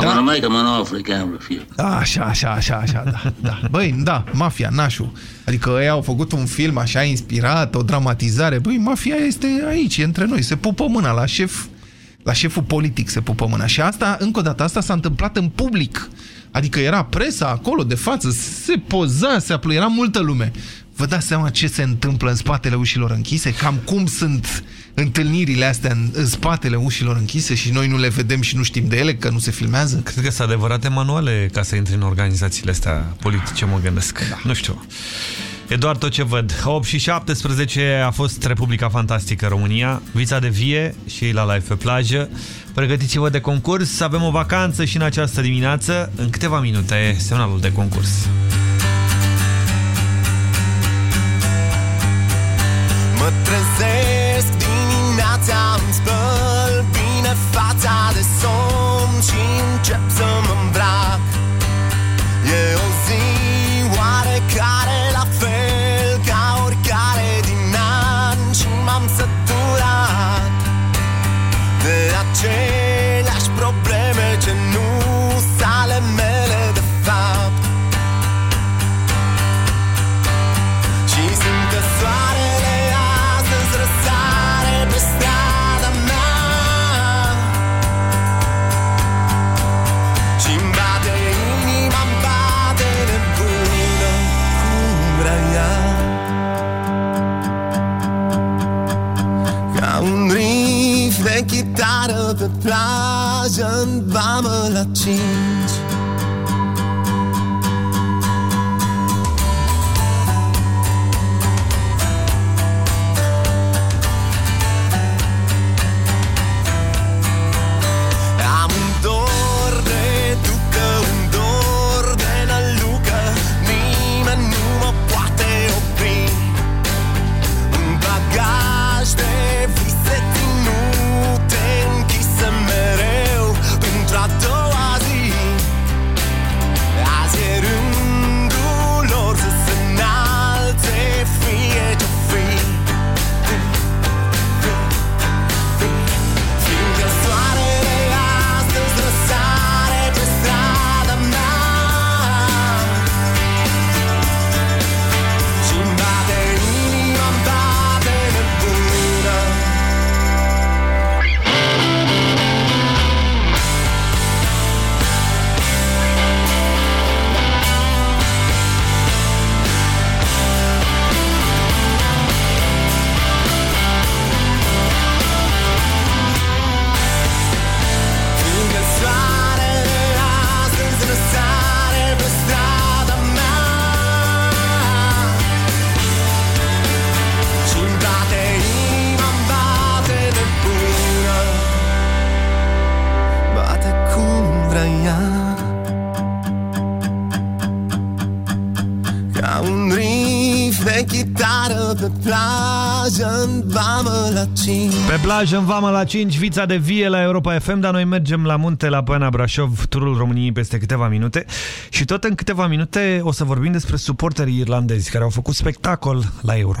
Da. Am mai că mă nu africanul film. Așa, așa, așa, așa, da, da. Băi, da, mafia, nașul. Adică ei au făcut un film așa inspirat, o dramatizare. Băi, mafia este aici, e între noi. Se pupă mâna la șef, la șeful politic se pupă mâna. Și asta, încă o dată, asta s-a întâmplat în public. Adică era presa acolo de față, se poza, se aplu, era multă lume. Vă dați seama ce se întâmplă în spatele ușilor închise? Cam cum sunt întâlnirile astea în, în spatele ușilor închise și noi nu le vedem și nu știm de ele, că nu se filmează? Cred că sunt adevărate manuale ca să intri în organizațiile astea politice, mă gândesc. Da. Nu știu. E doar tot ce văd. 8 și 17 a fost Republica Fantastică România, Vița de Vie și la live pe plajă. Pregătiți-vă de concurs, avem o vacanță și în această dimineață. În câteva minute, semnalul de concurs. Mă trezesc plajă în vamă plajă, în vamă la 5, Vița de Vie la Europa FM, dar noi mergem la munte la Poiana Brașov, turul României peste câteva minute și tot în câteva minute o să vorbim despre suporterii irlandezi care au făcut spectacol la Euro.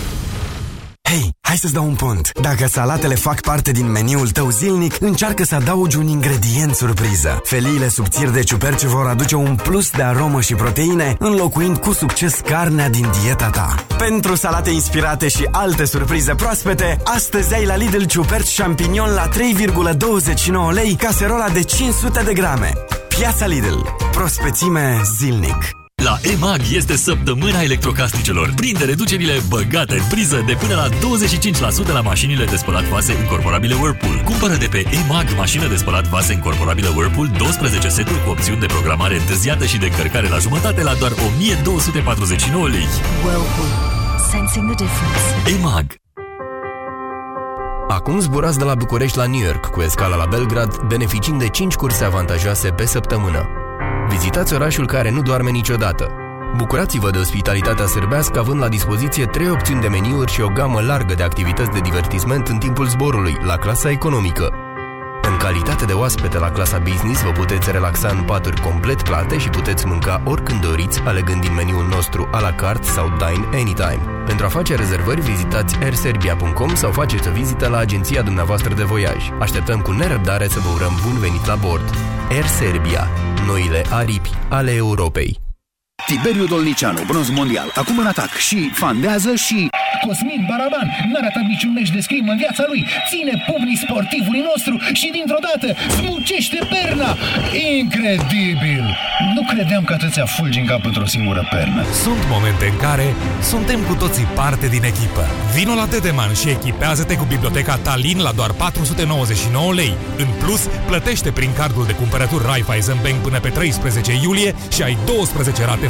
Hei, hai să-ți dau un pont. Dacă salatele fac parte din meniul tău zilnic, încearcă să adaugi un ingredient surpriză. Feliile subțiri de ciuperci vor aduce un plus de aromă și proteine, înlocuind cu succes carnea din dieta ta. Pentru salate inspirate și alte surprize proaspete, astăzi ai la Lidl ciuperci champignon la 3,29 lei, caserola de 500 de grame. Piața Lidl. Prospețime zilnic. La EMAG este săptămâna electrocasnicelor. Prinde reducerile băgate în priză de până la 25% la mașinile de spălat vase incorporabile Whirlpool. Cumpără de pe EMAG mașină de spălat vase incorporabile Whirlpool 12 seturi cu opțiuni de programare întârziată și de încărcare la jumătate la doar 1249 lei. Whirlpool. Sensing the difference. EMAG Acum zburați de la București la New York cu escala la Belgrad, beneficiind de 5 curse avantajoase pe săptămână. Vizitați orașul care nu doarme niciodată. Bucurați-vă de ospitalitatea sârbească având la dispoziție trei opțiuni de meniuri și o gamă largă de activități de divertisment în timpul zborului, la clasa economică. În calitate de oaspete la clasa business, vă puteți relaxa în paturi complet plate și puteți mânca oricând doriți, alegând din meniul nostru a la carte sau Dine Anytime. Pentru a face rezervări, vizitați airserbia.com sau faceți o vizită la agenția dumneavoastră de voiaj. Așteptăm cu nerăbdare să vă urăm bun venit la bord. Air Serbia. Noile aripi ale Europei. Tiberiu Dolnicianu, bronz mondial, acum în atac și fandează și... Cosmin Baraban n-a ratat niciun meci de scrim în viața lui, ține pumnii sportivului nostru și dintr-o dată smucește perna. Incredibil! Nu credeam că atâția fulgi în cap într-o singură pernă. Sunt momente în care suntem cu toții parte din echipă. Vino la Dedeman și echipează-te cu biblioteca Talin la doar 499 lei. În plus, plătește prin cardul de cumpărături Raiffeisen Bank până pe 13 iulie și ai 12 rate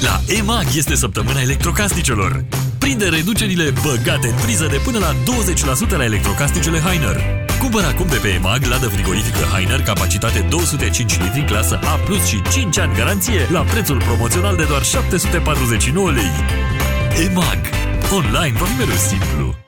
La EMAG este săptămâna electrocasnicelor. Prinde reducerile băgate în priză de până la 20% la electrocasnicele Heiner. Cumpără acum de pe EMAG ladă frigorifică Heiner, capacitate 205 litri, clasă A+, și 5 ani garanție, la prețul promoțional de doar 749 lei. EMAG. Online va fi mereu simplu.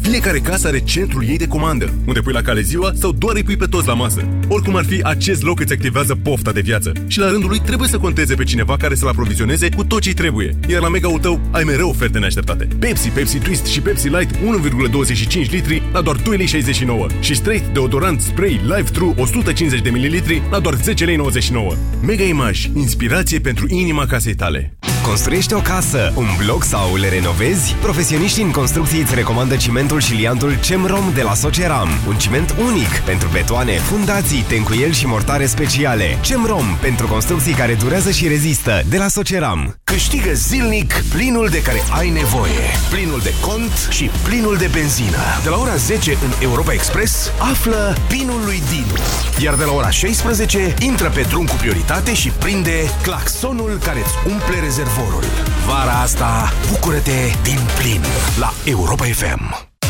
Fiecare casă are centrul ei de comandă, unde pui la cale ziua sau doar îi pui pe toți la masă. Oricum ar fi, acest loc îți activează pofta de viață și la rândul lui trebuie să conteze pe cineva care să-l aprovizioneze cu tot ce trebuie. Iar la mega-ul tău ai mereu oferte neașteptate. Pepsi, Pepsi Twist și Pepsi Light 1,25 litri la doar 2,69 lei și Straight deodorant spray Live True 150 de ml la doar 10,99 lei. Mega Image, inspirație pentru inima casei tale. Construiești o casă, un bloc sau le renovezi? Profesioniștii în construcții îți recomandă cimentul și liantul CEMROM de la Soceram. Un ciment unic pentru betoane, fundații, tencuieli și mortare speciale. CEMROM pentru construcții care durează și rezistă de la Soceram. Câștigă zilnic plinul de care ai nevoie. Plinul de cont și plinul de benzină. De la ora 10 în Europa Express, află pinul lui Dinu. Iar de la ora 16, intră pe drum cu prioritate și prinde claxonul care îți umple rezervorul. Vara asta, bucură-te din plin la Europa FM.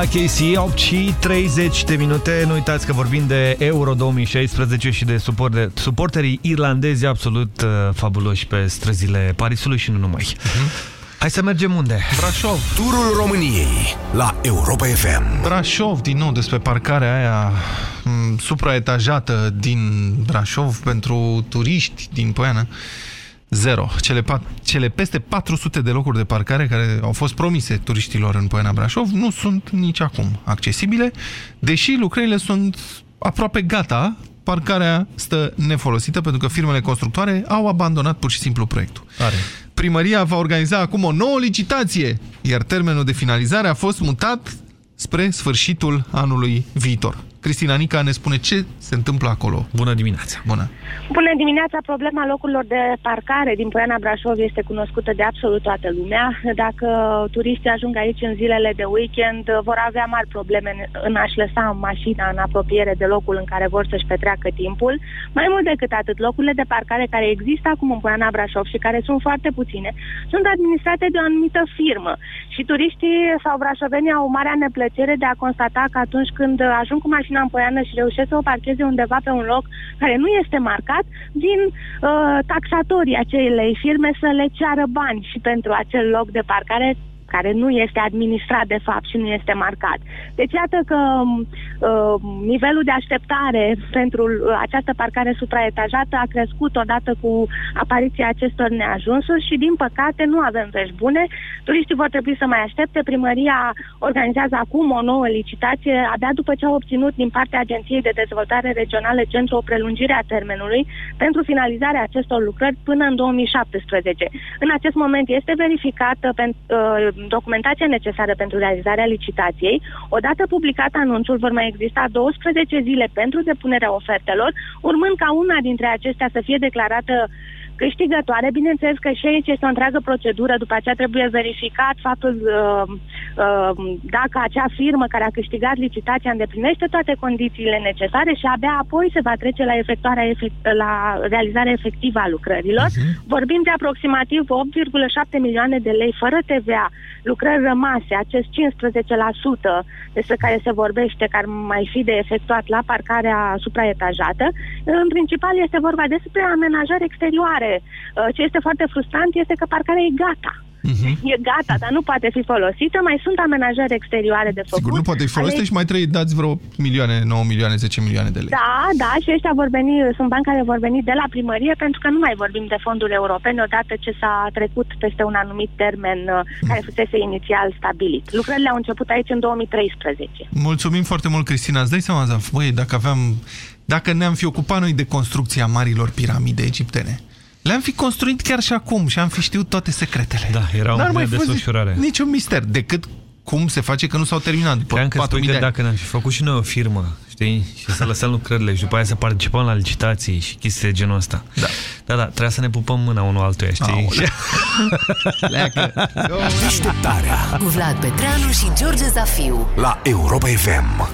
La KC, 8 și 30 de minute. Nu uitați că vorbim de Euro 2016 și de suporterii irlandezi absolut uh, fabuloși pe străzile Parisului și nu numai. Uh -huh. Hai să mergem unde? Brașov. Turul României la Europa FM. Brașov, din nou, despre parcarea aia supraetajată din Brașov pentru turiști din Poiană. Zero. Cele, cele peste 400 de locuri de parcare care au fost promise turiștilor în Poiana Brașov nu sunt nici acum accesibile, deși lucrările sunt aproape gata, parcarea stă nefolosită pentru că firmele constructoare au abandonat pur și simplu proiectul. Are primăria va organiza acum o nouă licitație, iar termenul de finalizare a fost mutat spre sfârșitul anului viitor. Cristina Nica ne spune ce se întâmplă acolo. Bună dimineața! Bună! Bună dimineața! Problema locurilor de parcare din Poiana Brașov este cunoscută de absolut toată lumea. Dacă turiștii ajung aici în zilele de weekend, vor avea mari probleme în a-și lăsa mașina în apropiere de locul în care vor să-și petreacă timpul. Mai mult decât atât, locurile de parcare care există acum în Poiana Brașov și care sunt foarte puține, sunt administrate de o anumită firmă. Și turiștii sau brașovenii au marea neplăcere de a constata că atunci când ajung cu mașina mașina în poiană și reușesc să o parcheze undeva pe un loc care nu este marcat, vin uh, taxatorii acelei firme să le ceară bani și pentru acel loc de parcare care nu este administrat de fapt și nu este marcat. Deci iată că uh, nivelul de așteptare pentru uh, această parcare supraetajată a crescut odată cu apariția acestor neajunsuri și din păcate nu avem vești bune. Turiștii vor trebui să mai aștepte. Primăria organizează acum o nouă licitație, abia după ce a obținut din partea Agenției de Dezvoltare Regională Centru o prelungire a termenului pentru finalizarea acestor lucrări până în 2017. În acest moment este verificată pentru uh, documentația necesară pentru realizarea licitației. Odată publicat anunțul, vor mai exista 12 zile pentru depunerea ofertelor, urmând ca una dintre acestea să fie declarată câștigătoare. Bineînțeles că și aici este o întreagă procedură, după aceea trebuie verificat faptul uh, uh, dacă acea firmă care a câștigat licitația îndeplinește toate condițiile necesare și abia apoi se va trece la efectuarea efect, la realizarea efectivă a lucrărilor. Uh-huh. Vorbim de aproximativ 8,7 milioane de lei fără TVA, lucrări rămase, acest 15% despre care se vorbește, care mai fi de efectuat la parcarea supraetajată. În principal este vorba despre amenajări exterioare Uh, ce este foarte frustrant este că parcarea e gata. Uh-huh. E gata, dar nu poate fi folosită. Mai sunt amenajări exterioare de făcut. Sigur, nu poate fi folosită Ale... și mai trebuie dați vreo milioane, 9 milioane, 10 milioane de lei. Da, da, și ăștia vor veni, sunt bani care vor veni de la primărie, pentru că nu mai vorbim de fonduri europene odată ce s-a trecut peste un anumit termen uh, care fusese inițial stabilit. Lucrările au început aici în 2013. Mulțumim foarte mult, Cristina. Îți dai seama, Zaf, băi, dacă aveam... Dacă ne-am fi ocupat noi de construcția marilor piramide egiptene, le-am fi construit chiar și acum și am fi știut toate secretele. Da, era un mai desfășurare. Niciun mister, decât cum se face că nu s-au terminat după Cream că spui că dacă ne-am fi făcut și noi o firmă, știi, și să lăsăm lucrările și după aia să participăm la licitații și chestii de genul ăsta. Da. Da, da, trebuia să ne pupăm mâna unul altuia, știi? Deșteptarea cu Vlad Petreanu și George Zafiu la Europa FM.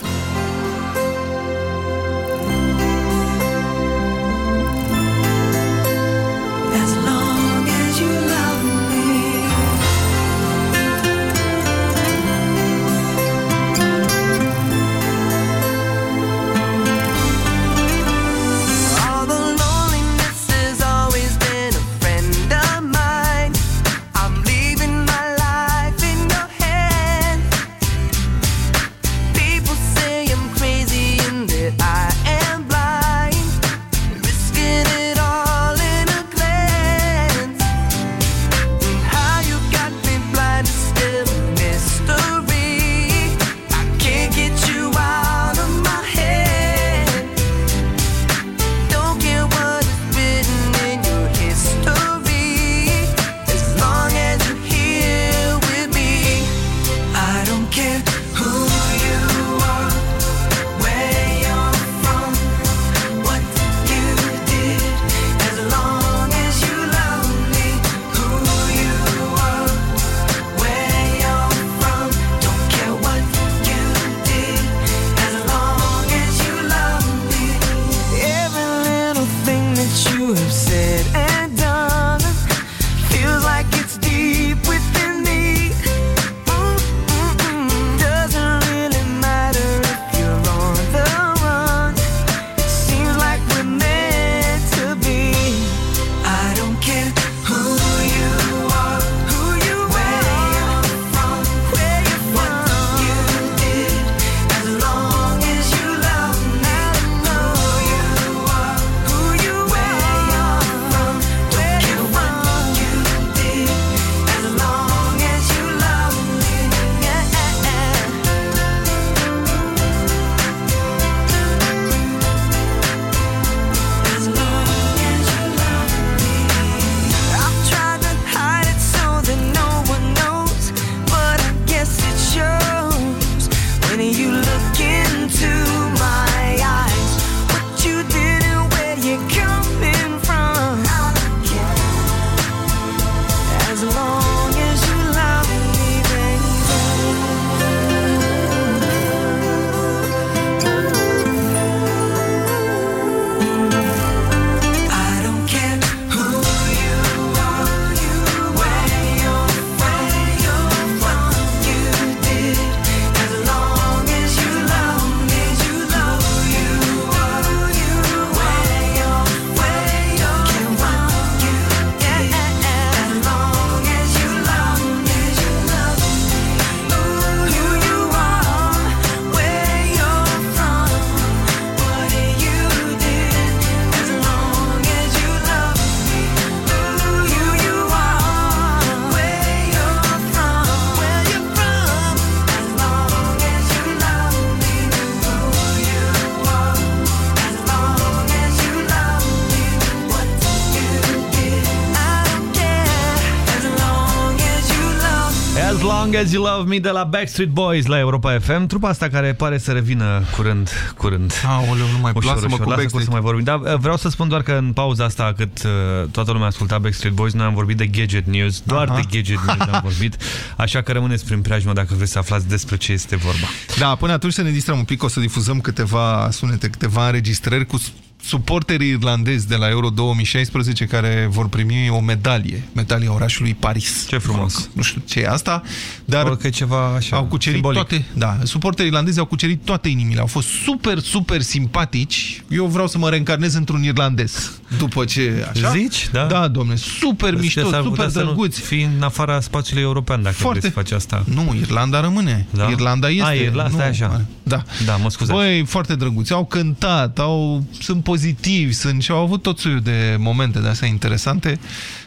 Long As You Love Me de la Backstreet Boys la Europa FM. Trupa asta care pare să revină curând, curând. Aoleu, nu mai ușor, lasă-mă ușor. cu Lasă Backstreet. să mai vorbim. Dar uh, vreau să spun doar că în pauza asta, cât uh, toată lumea asculta Backstreet Boys, noi am vorbit de Gadget News. Doar Aha. de Gadget News am vorbit. Așa că rămâneți prin preajmă dacă vreți să aflați despre ce este vorba. Da, până atunci să ne distrăm un pic, o să difuzăm câteva sunete, câteva înregistrări cu suporterii irlandezi de la Euro 2016 care vor primi o medalie, medalia orașului Paris. Ce frumos. Mă rog, Nu știu ce e asta, dar că e ceva așa, au cucerit simbolic. toate, da, suporterii irlandezi au cucerit toate inimile, au fost super, super simpatici. Eu vreau să mă reîncarnez într-un irlandez după ce așa. Zici? Da? Da, domne, super Deci mișto, s-ar putea super să nu drăguți. Fii în afara spațiului european dacă Foarte. vrei să faci asta. Nu, Irlanda rămâne. Da? Irlanda este. A, Irlanda, stai nu, așa. Da. Da, mă scuzați. Băi, foarte drăguți. Au cântat, au, sunt pozitivi, sunt și au avut tot soiul de momente de astea interesante.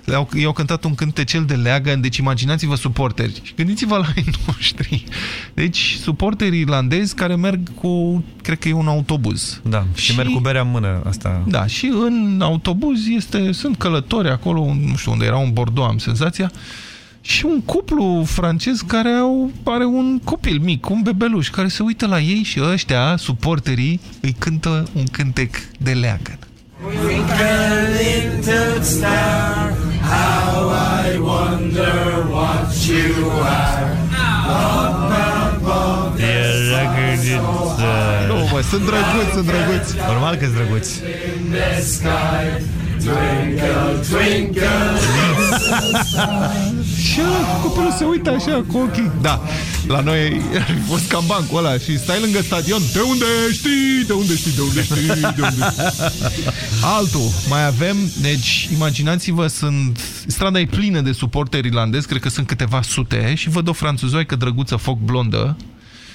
Le-au, i-au cântat un cântecel de leagă, deci imaginați-vă suporteri. Și Gândiți-vă la ei noștri. Deci, suporteri irlandezi care merg cu, cred că e un autobuz. Da, și, și merg cu berea în mână asta. Da, și în autobuz este, sunt călători acolo, un- nu știu unde era un Bordeaux, am senzația, și un cuplu francez care au, are un copil mic, un bebeluș, care se uită la ei și ăștia, suporterii, îi cântă un cântec de leagăn. Twinkle little star, how I wonder what you are. Up above the Nu, mă, sunt drăguți, sunt drăguți. Normal că sunt drăguți. In the sky. Twinkle, twinkle, little star. Și ăla, copilul se uită așa cu ochii. Da, la noi ar fi fost cam bancul ăla și stai lângă stadion. De unde știi? De unde știi? De unde știi? De unde știi? Altul, mai avem, deci imaginați-vă, sunt, strada e plină de suporteri irlandezi, cred că sunt câteva sute și văd o franțuzoică drăguță, foc blondă,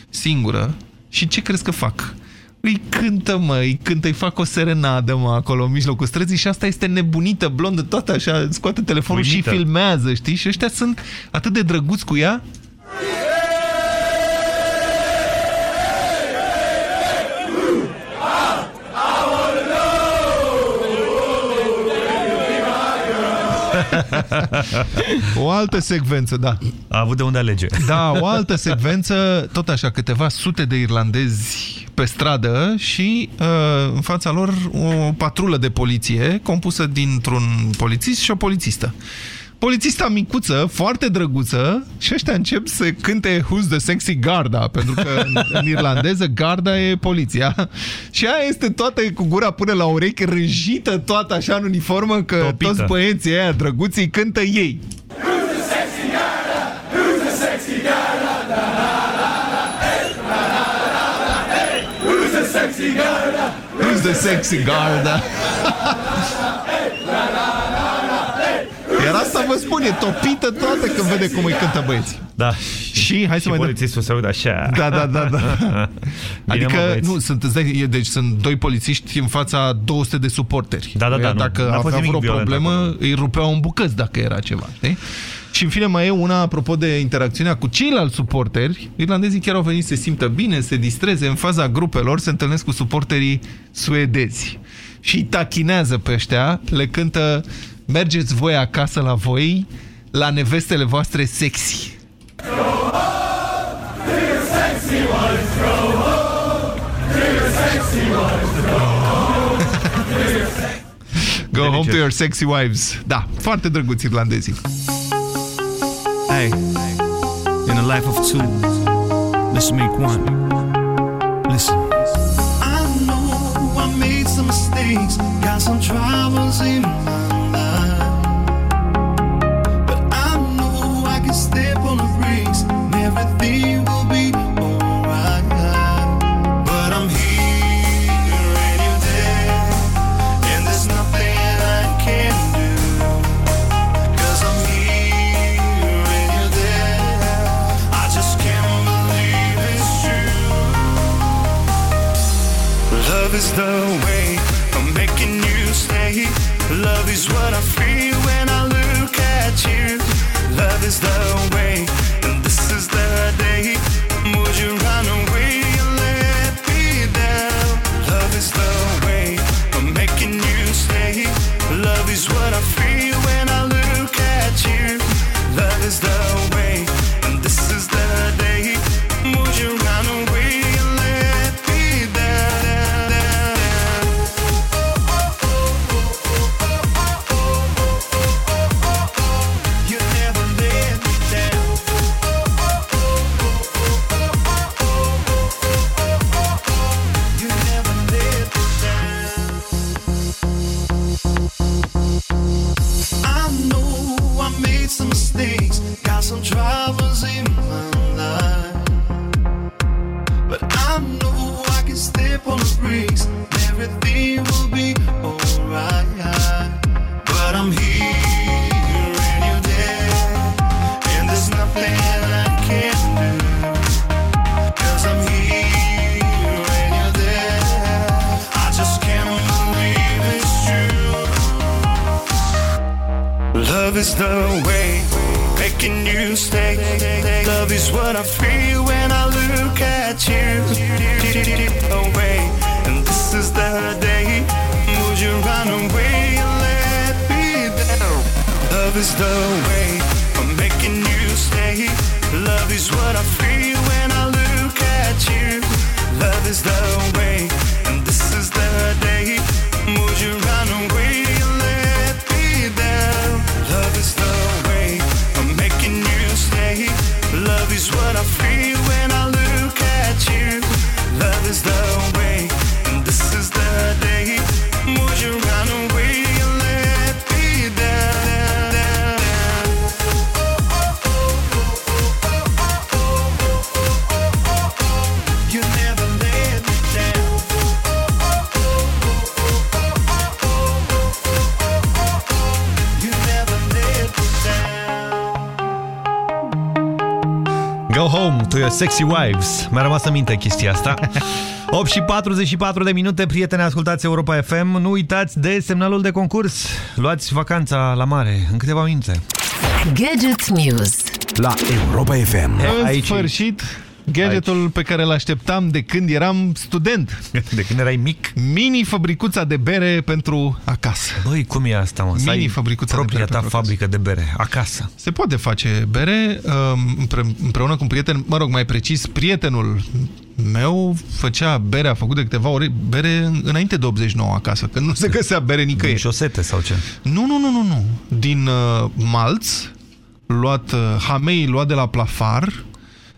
singură, și ce crezi că fac? Îi cântă, mă, îi cântă, îi fac o serenadă, mă, acolo, în mijlocul străzii și asta este nebunită, blondă, toată așa, scoate telefonul Uimită. și filmează, știi? Și ăștia sunt atât de drăguți cu ea. O altă secvență, da. A avut de unde alege. Da, o altă secvență, tot așa, câteva sute de irlandezi pe stradă și uh, în fața lor o patrulă de poliție compusă dintr-un polițist și o polițistă. Polițista micuță, foarte drăguță și ăștia încep să cânte Who's the sexy Garda, pentru că în, în irlandeză Garda e poliția și aia este toată cu gura până la urechi, rânjită toată așa în uniformă că Topită. toți băieții aia drăguții cântă ei. Who's the sexy guy? Who's the sexy guy? La, la, la, la, la, hey, la, la, la, la, hey. Who's the sexy guy? Who's the sexy Garda? Iar asta vă spun, e topită toată când vede cum îi cântă băieții. Da. Și hai să și mai dăm. polițistul se uită așa. Da, da, da, da. Bine, mă, Adică, băieți. nu, sunt, îți dai, e, deci sunt doi polițiști în fața 200 de suporteri. Da, da, da, nu. Dacă N-a fost avea nimic vreo violent problemă, acolo. îi rupeau în bucăți dacă era ceva, știi? Și în fine mai e una, apropo de interacțiunea cu ceilalți suporteri, irlandezii chiar au venit să se simtă bine, să se distreze în faza grupelor, se întâlnesc cu suporterii suedezi. Și îi tachinează pe ăștia, le cântă Mergeți voi acasă la voi, la nevestele voastre sexy. Sexy ones grow up. Sexy ones grow up. Go home to your sexy wives. Da, foarte drăguți irlandezii. Hey, in a life of two, let's make one. Listen. I know I made some mistakes, got some troubles in my sexy wives. Mi-a rămas în minte chestia asta. 8 și 44 de minute, prieteni, ascultați Europa FM. Nu uitați de semnalul de concurs. Luați vacanța la mare în câteva minute. Gadget News La Europa FM. În aici- sfârșit, gadgetul pe care l-așteptam de când eram student. De când erai mic? Mini fabricuța de bere pentru acasă. Băi, cum e asta, mă? Să ai Mini fabricuța de propria bere ta pentru fabrică de bere, acasă. Se poate face bere um, împre- împreună cu un prieten, mă rog, mai precis, prietenul meu făcea bere, a făcut de câteva ori bere în- înainte de 89 acasă, că nu se găsea bere Din nicăieri. șosete sau ce? Nu, nu, nu, nu, nu. Din uh, malț, luat uh, hamei luat de la plafar,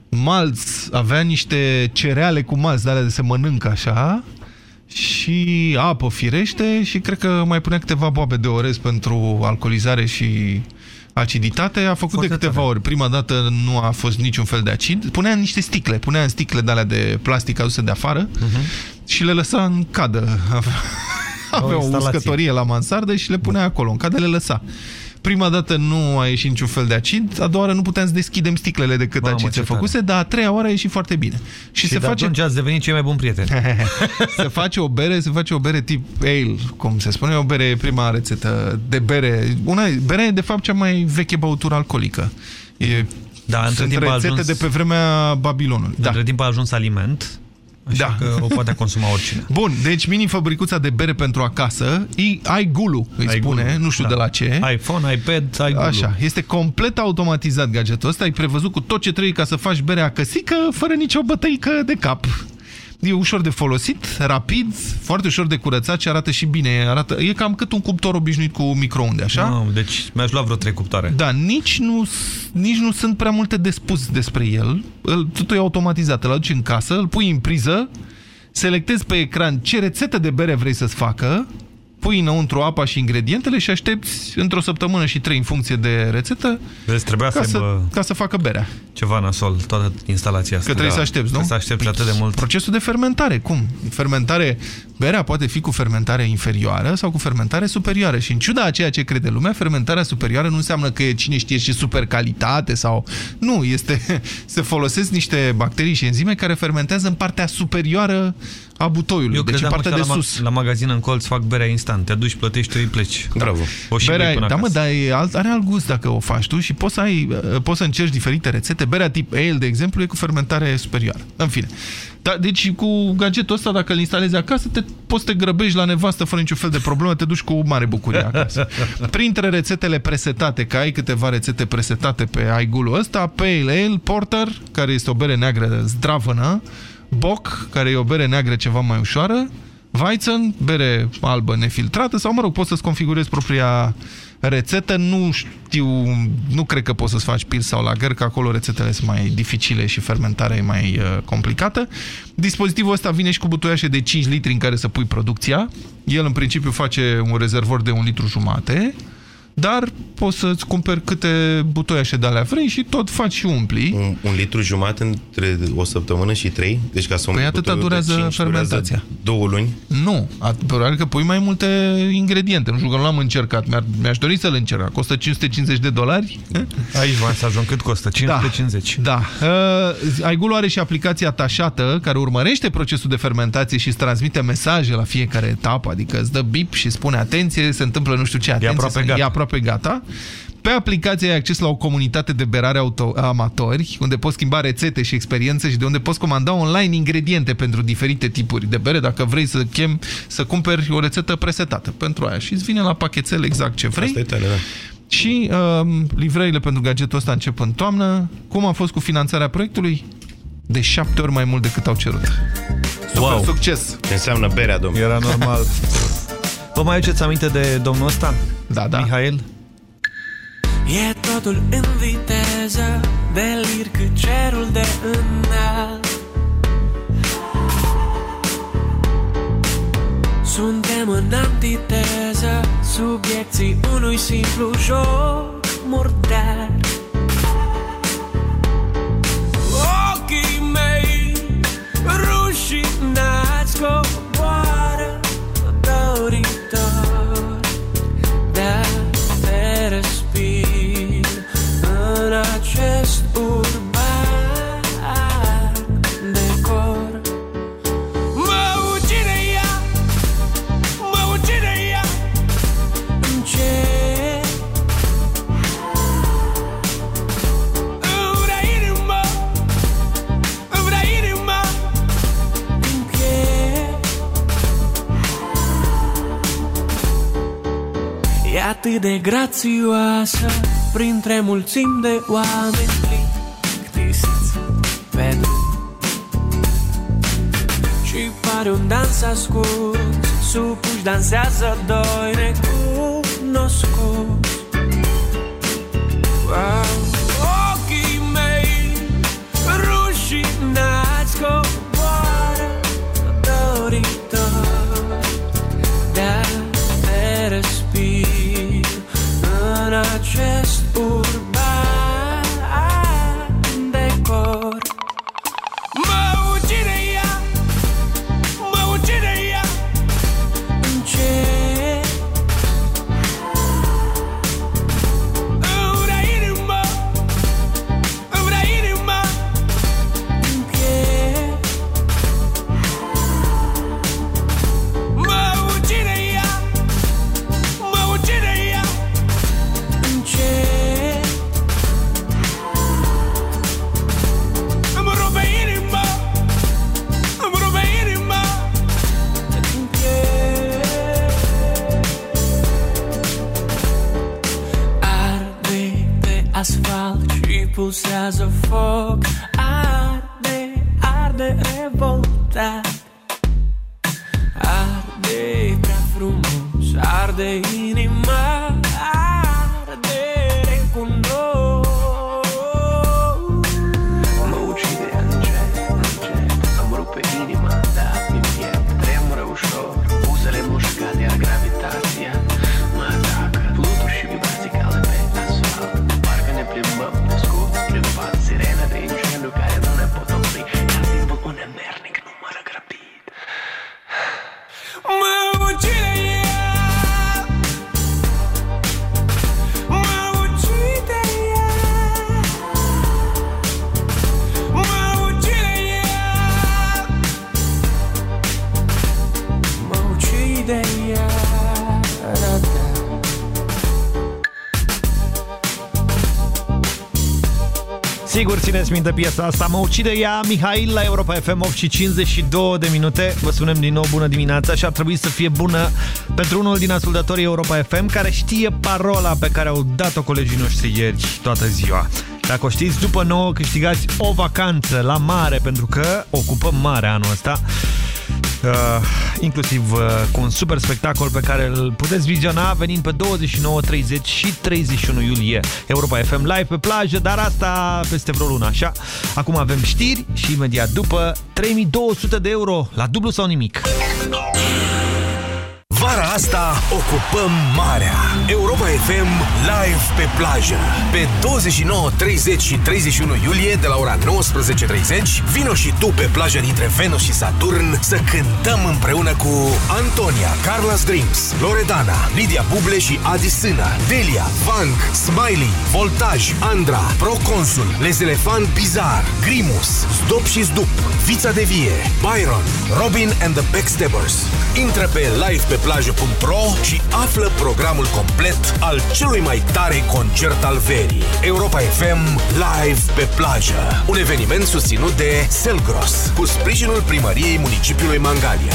malț, avea niște cereale cu malț, de alea de se mănâncă așa, și apă firește și cred că mai punea câteva boabe de orez pentru alcoolizare și aciditate. A făcut Foarte de câteva tare. ori. Prima dată nu a fost niciun fel de acid. Punea în niște sticle, punea în sticle de alea de plastic aduse de afară și le lăsa în cadă. Avea o instalație. uscătorie la mansardă și le punea acolo, în cadă le lăsa. Prima dată nu a ieșit niciun fel de acid, a doua oară nu puteam să deschidem sticlele de cât Mamă, acid ce se făcuse, dar a treia oară a ieșit foarte bine. Și, Și se de face atunci ați devenit cei mai buni prieteni. se face o bere, se face o bere tip ale, cum se spune, o bere, prima rețetă de bere. Una, berea e de fapt cea mai veche băutură alcoolică. E, Da, între sunt timp a rețete ajuns- de pe vremea Babilonului. Da. Între timp a ajuns aliment, așa Da. că o poate consuma oricine. Bun, deci mini fabricuța de bere pentru acasă, I, ai gulu, îi Ai spune, gulu, nu știu da. de la ce. iPhone, iPad, ai Google. Așa, este complet automatizat gadgetul ăsta, ai prevăzut cu tot ce trebuie ca să faci berea căsică, fără nicio bătăică de cap. E ușor de folosit, rapid, foarte ușor de curățat și arată și bine. Arată, e cam cât un cuptor obișnuit cu microunde, așa? Mamă, deci mi-aș lua vreo trei cuptoare. Da, nici nu, nici nu sunt prea multe de spus despre el. Îl, totul e automatizat. Îl aduci în casă, îl pui în priză, selectezi pe ecran ce rețetă de bere vrei să-ți facă, pui înăuntru apa și ingredientele și aștepți într-o săptămână și trei în funcție de rețetă Vezi, trebuia ca să să, aibă ca să facă berea. ceva nasol, toată instalația asta. Că trebuie Da. să aștepți, nu? Trebuie să aștepți atât de mult. Procesul de fermentare, cum? Fermentare, berea poate fi cu fermentare inferioară sau cu fermentare superioară. Și în ciuda a ceea ce crede lumea, fermentarea superioară nu înseamnă că e cine știe și super calitate sau... Nu, este... Se folosesc niște bacterii și enzime care fermentează în partea superioară a butoiului, Eu deci în credeam partea că de la, sus. ma- la magazin în colț fac berea instant. Te duci, plătești, îi pleci. Bravo. O și Berea, bei până da, mă, acasă. dar e alt, are alt gust dacă o faci tu și poți să, ai, uh, poți să încerci diferite rețete. Berea tip ale, de exemplu, e cu fermentare superioară. În fine. Da, deci cu gadgetul ăsta, dacă îl instalezi acasă, te, poți să te grăbești la nevastă fără niciun fel de problemă, te duci cu mare bucurie acasă. Printre rețetele presetate, că ai câteva rețete presetate pe aigulul ăsta, Pale Ale, Porter, care este o bere neagră zdravănă, Bock, care e o bere neagră ceva mai ușoară, Weizen, bere albă nefiltrată sau, mă rog, poți să-ți configurezi propria rețetă. Nu știu, nu cred că poți să-ți faci pils sau lager, că acolo rețetele sunt mai dificile și fermentarea e mai uh, complicată. Dispozitivul ăsta vine și cu butoiașe de 5 litri în care să pui producția. El, în principiu, face un rezervor de un litru jumate dar poți să-ți cumperi câte butoiașe de alea vrei și tot faci și umpli. Un, un litru jumătate între o săptămână și trei? Deci ca să Păi atâta durează cinci, fermentația. Durează două luni? Nu, probabil că pui mai multe ingrediente. Nu știu că nu l-am încercat. Mi-ar, mi-aș dori să-l încerc. Costă 550 de dolari. Aici v-am să ajung. Cât costă? 550. Da. da. Uh, Aigulu are și aplicația atașată care urmărește procesul de fermentație și îți transmite mesaje la fiecare etapă. Adică îți dă bip și spune atenție, se întâmplă nu știu ce, atenție, e aproape, gata. e aproape gata. Pe aplicație ai acces la o comunitate de berare auto amatori, unde poți schimba rețete și experiențe și de unde poți comanda online ingrediente pentru diferite tipuri de bere, dacă vrei să chem, să cumperi o rețetă presetată pentru aia și îți vine la pachetel exact ce vrei. Asta e tare, da. Și uh, livrările pentru gadgetul ăsta încep în toamnă. Cum a fost cu finanțarea proiectului? De șapte ori mai mult decât au cerut. Super Wow. succes! Ce înseamnă berea, domnule? Era normal. Vă mai aduceți aminte de domnul ăsta? Da, da. Mihail? E totul în viteză Delir cât cerul de înalt Suntem în antiteză Subiecții unui simplu joc murdar Ochii mei rușinați coboară atât de grațioasă Printre mulțimi de oameni plictisiți pe drum Și pare un dans ascuns Supuși dansează doi necunoscuți Wow. Ochii mei rușinați coboară pulsează foc. Arde, arde revoltat Arde prea frumos, arde inima Sigur țineți minte piesa asta, mă ucide ea Mihail la Europa FM 8 și 52 de minute. Vă spunem din nou bună dimineața și ar trebui să fie bună pentru unul din ascultătorii Europa FM care știe parola pe care au dat-o colegii noștri ieri toată ziua. Dacă o știți, după nouă câștigați o vacanță la mare pentru că ocupăm mare anul ăsta Uh, inclusiv uh, cu un super spectacol pe care îl puteți viziona venind pe 29, 30 și 31 iulie Europa FM live pe plajă, dar asta peste vreo lună, așa? Acum avem știri și imediat după 3200 de euro la dublu sau nimic. Vara asta ocupăm marea. Europa FM live pe plajă. Pe 29, 30 și 31 iulie de la ora 19.30 vino și tu pe plaja dintre Venus și Saturn să cântăm împreună cu Antonia, Carlos Dreams, Loredana, Lidia Buble și Adi Sâna, Delia, Vank, Smiley, Voltaj, Andra, Proconsul, Les Elefant Bizar, Grimus, Zdop și Zdup, Vița de Vie, Byron, Robin and the Backstabbers. Intră pe livepeplajă.ro și află programul complet al celui mai tare concert al verii. Europa FM Live pe plajă. Un eveniment susținut de Selgros, cu sprijinul primăriei municipiului Mangalia.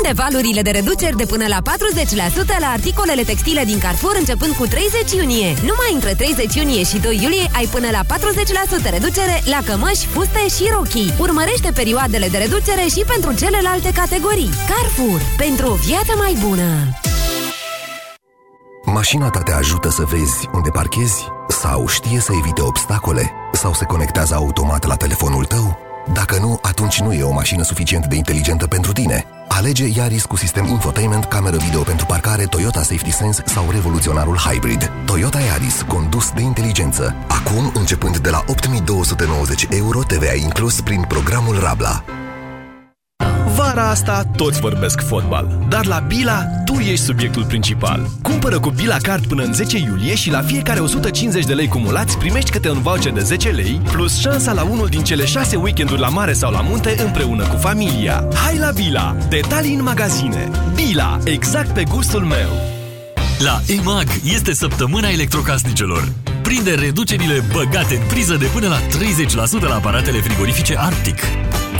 Prinde valurile de reduceri de până la 40% la articolele textile din Carrefour începând cu 30 iunie. Numai între 30 iunie și 2 iulie ai până la 40% reducere la cămăși, fuste și rochii. Urmărește perioadele de reducere și pentru celelalte categorii. Carrefour. Pentru o viață mai bună. Mașina ta te ajută să vezi unde parchezi? Sau știe să evite obstacole? Sau se conectează automat la telefonul tău? Dacă nu, atunci nu e o mașină suficient de inteligentă pentru tine. Alege Yaris cu sistem infotainment, cameră video pentru parcare, Toyota Safety Sense sau revoluționarul Hybrid. Toyota Yaris, condus de inteligență. Acum, începând de la 8290 euro, TVA inclus prin programul Rabla. Vara asta toți vorbesc fotbal, dar la Bila tu ești subiectul principal. Cumpără cu Bila Card până în 10 iulie și la fiecare 150 de lei cumulați primești câte un voucher de 10 lei plus șansa la unul din cele 6 weekenduri la mare sau la munte împreună cu familia. Hai la Bila! Detalii în magazine. Bila, exact pe gustul meu. La EMAG este săptămâna electrocasnicelor. Prinde reducerile băgate în priză de până la 30% la aparatele frigorifice Arctic.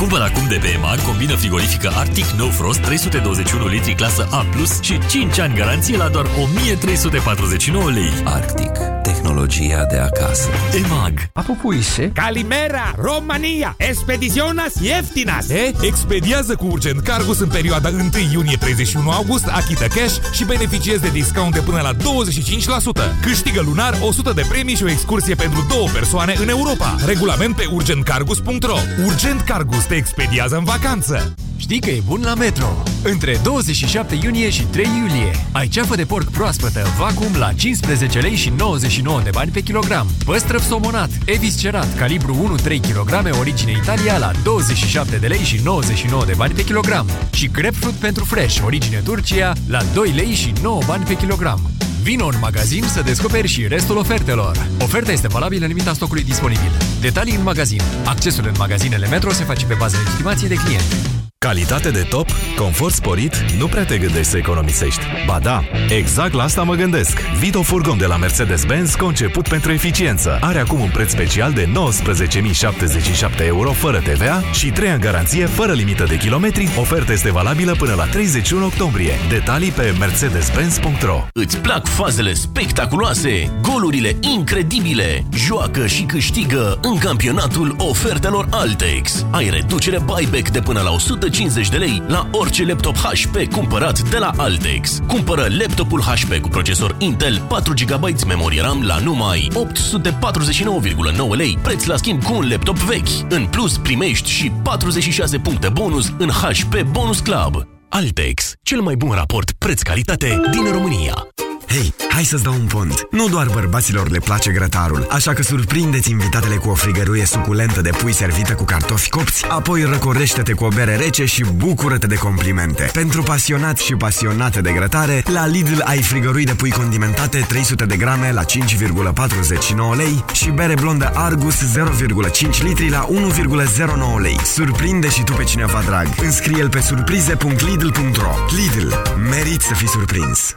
Cumpăr acum de pe EMAG combină frigorifică Arctic No Frost 321 litri clasă A+, și 5 ani garanție la doar 1349 lei. Arctic. Tehnologia de acasă. EMAG. Apupuise. Calimera, România, expediționas ieftinas. E? Expediază cu Urgent Cargus în perioada 1 iunie-31 august, achită cash și beneficiezi de discount de până la 25%. Câștigă lunar 100 de premii și o excursie pentru două persoane în Europa. Regulament pe urgentcargus.ro Urgent Cargus te expediază în vacanță. Știi că e bun la Metro? Între 27 iunie și 3 iulie ai ceafă de porc proaspătă vacuum la 15 lei și 99 de bani pe kilogram. Păstrăv somonat, eviscerat, calibru 1-3 kg, origine Italia la 27 de lei și 99 de bani pe kilogram. Și grapefruit pentru fresh, origine Turcia la 2 lei și 9 bani pe kilogram. Vino în magazin să descoperi și restul ofertelor. Oferta este valabilă în limita stocului disponibil. Detalii în magazin. Accesul în magazinele Metro se face pe bază de legitimație de client. Calitate de top, confort sporit, nu prea te gândești să economisești. Ba da, exact la asta mă gândesc. Vito Furgon de la Mercedes-Benz, conceput pentru eficiență. Are acum un preț special de 19.077 euro fără TVA și 3 ani garanție fără limită de kilometri. Oferta este valabilă până la 31 octombrie. Detalii pe mercedes-benz.ro Îți plac fazele spectaculoase, golurile incredibile. Joacă și câștigă în campionatul ofertelor Altex. Ai reducere buyback de până la 150 de lei la orice laptop HP cumpărat de la Altex. Cumpără laptopul HP cu procesor Intel 4 GB memorie RAM la numai 849,9 lei, preț la schimb cu un laptop vechi. În plus, primești și 46 puncte bonus în HP Bonus Club. Altex, cel mai bun raport preț-calitate din România. Hei, hai să-ți dau un pont. Nu doar bărbaților le place grătarul, așa că surprindeți invitatele cu o frigăruie suculentă de pui servită cu cartofi copți, apoi răcorește-te cu o bere rece și bucură-te de complimente. Pentru pasionați și pasionate de grătare, la Lidl ai frigărui de pui condimentate 300 de grame la 5,49 lei și bere blondă Argus 0,5 litri la 1,09 lei. Surprinde și tu pe cineva drag. Înscrie-l pe surprize.lidl.ro Lidl. Merit să fii surprins.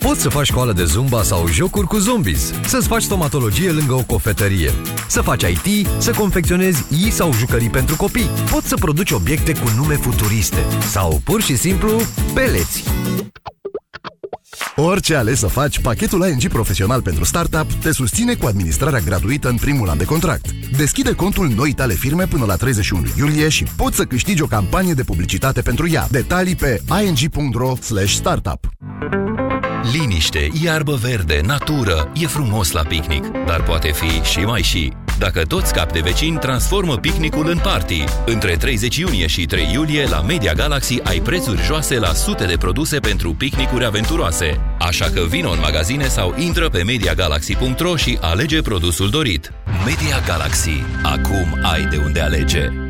Poți să faci școală de zumba sau jocuri cu zombies, să-ți faci stomatologie lângă o cofetărie, să faci IT, să confecționezi i sau jucării pentru copii. Poți să produci obiecte cu nume futuriste sau pur și simplu peleți. Orice ales să faci, pachetul ING Profesional pentru Startup te susține cu administrarea gratuită în primul an de contract. Deschide contul noi tale firme până la 31 iulie și poți să câștigi o campanie de publicitate pentru ea. Detalii pe ing.ro startup. Liniște, iarbă verde, natură, e frumos la picnic, dar poate fi și mai și. Dacă toți scap de vecini, transformă picnicul în party. Între 30 iunie și 3 iulie, la Media Galaxy ai prețuri joase la sute de produse pentru picnicuri aventuroase. Așa că vină în magazine sau intră pe MediaGalaxy.ro și alege produsul dorit. Media Galaxy. Acum ai de unde alege.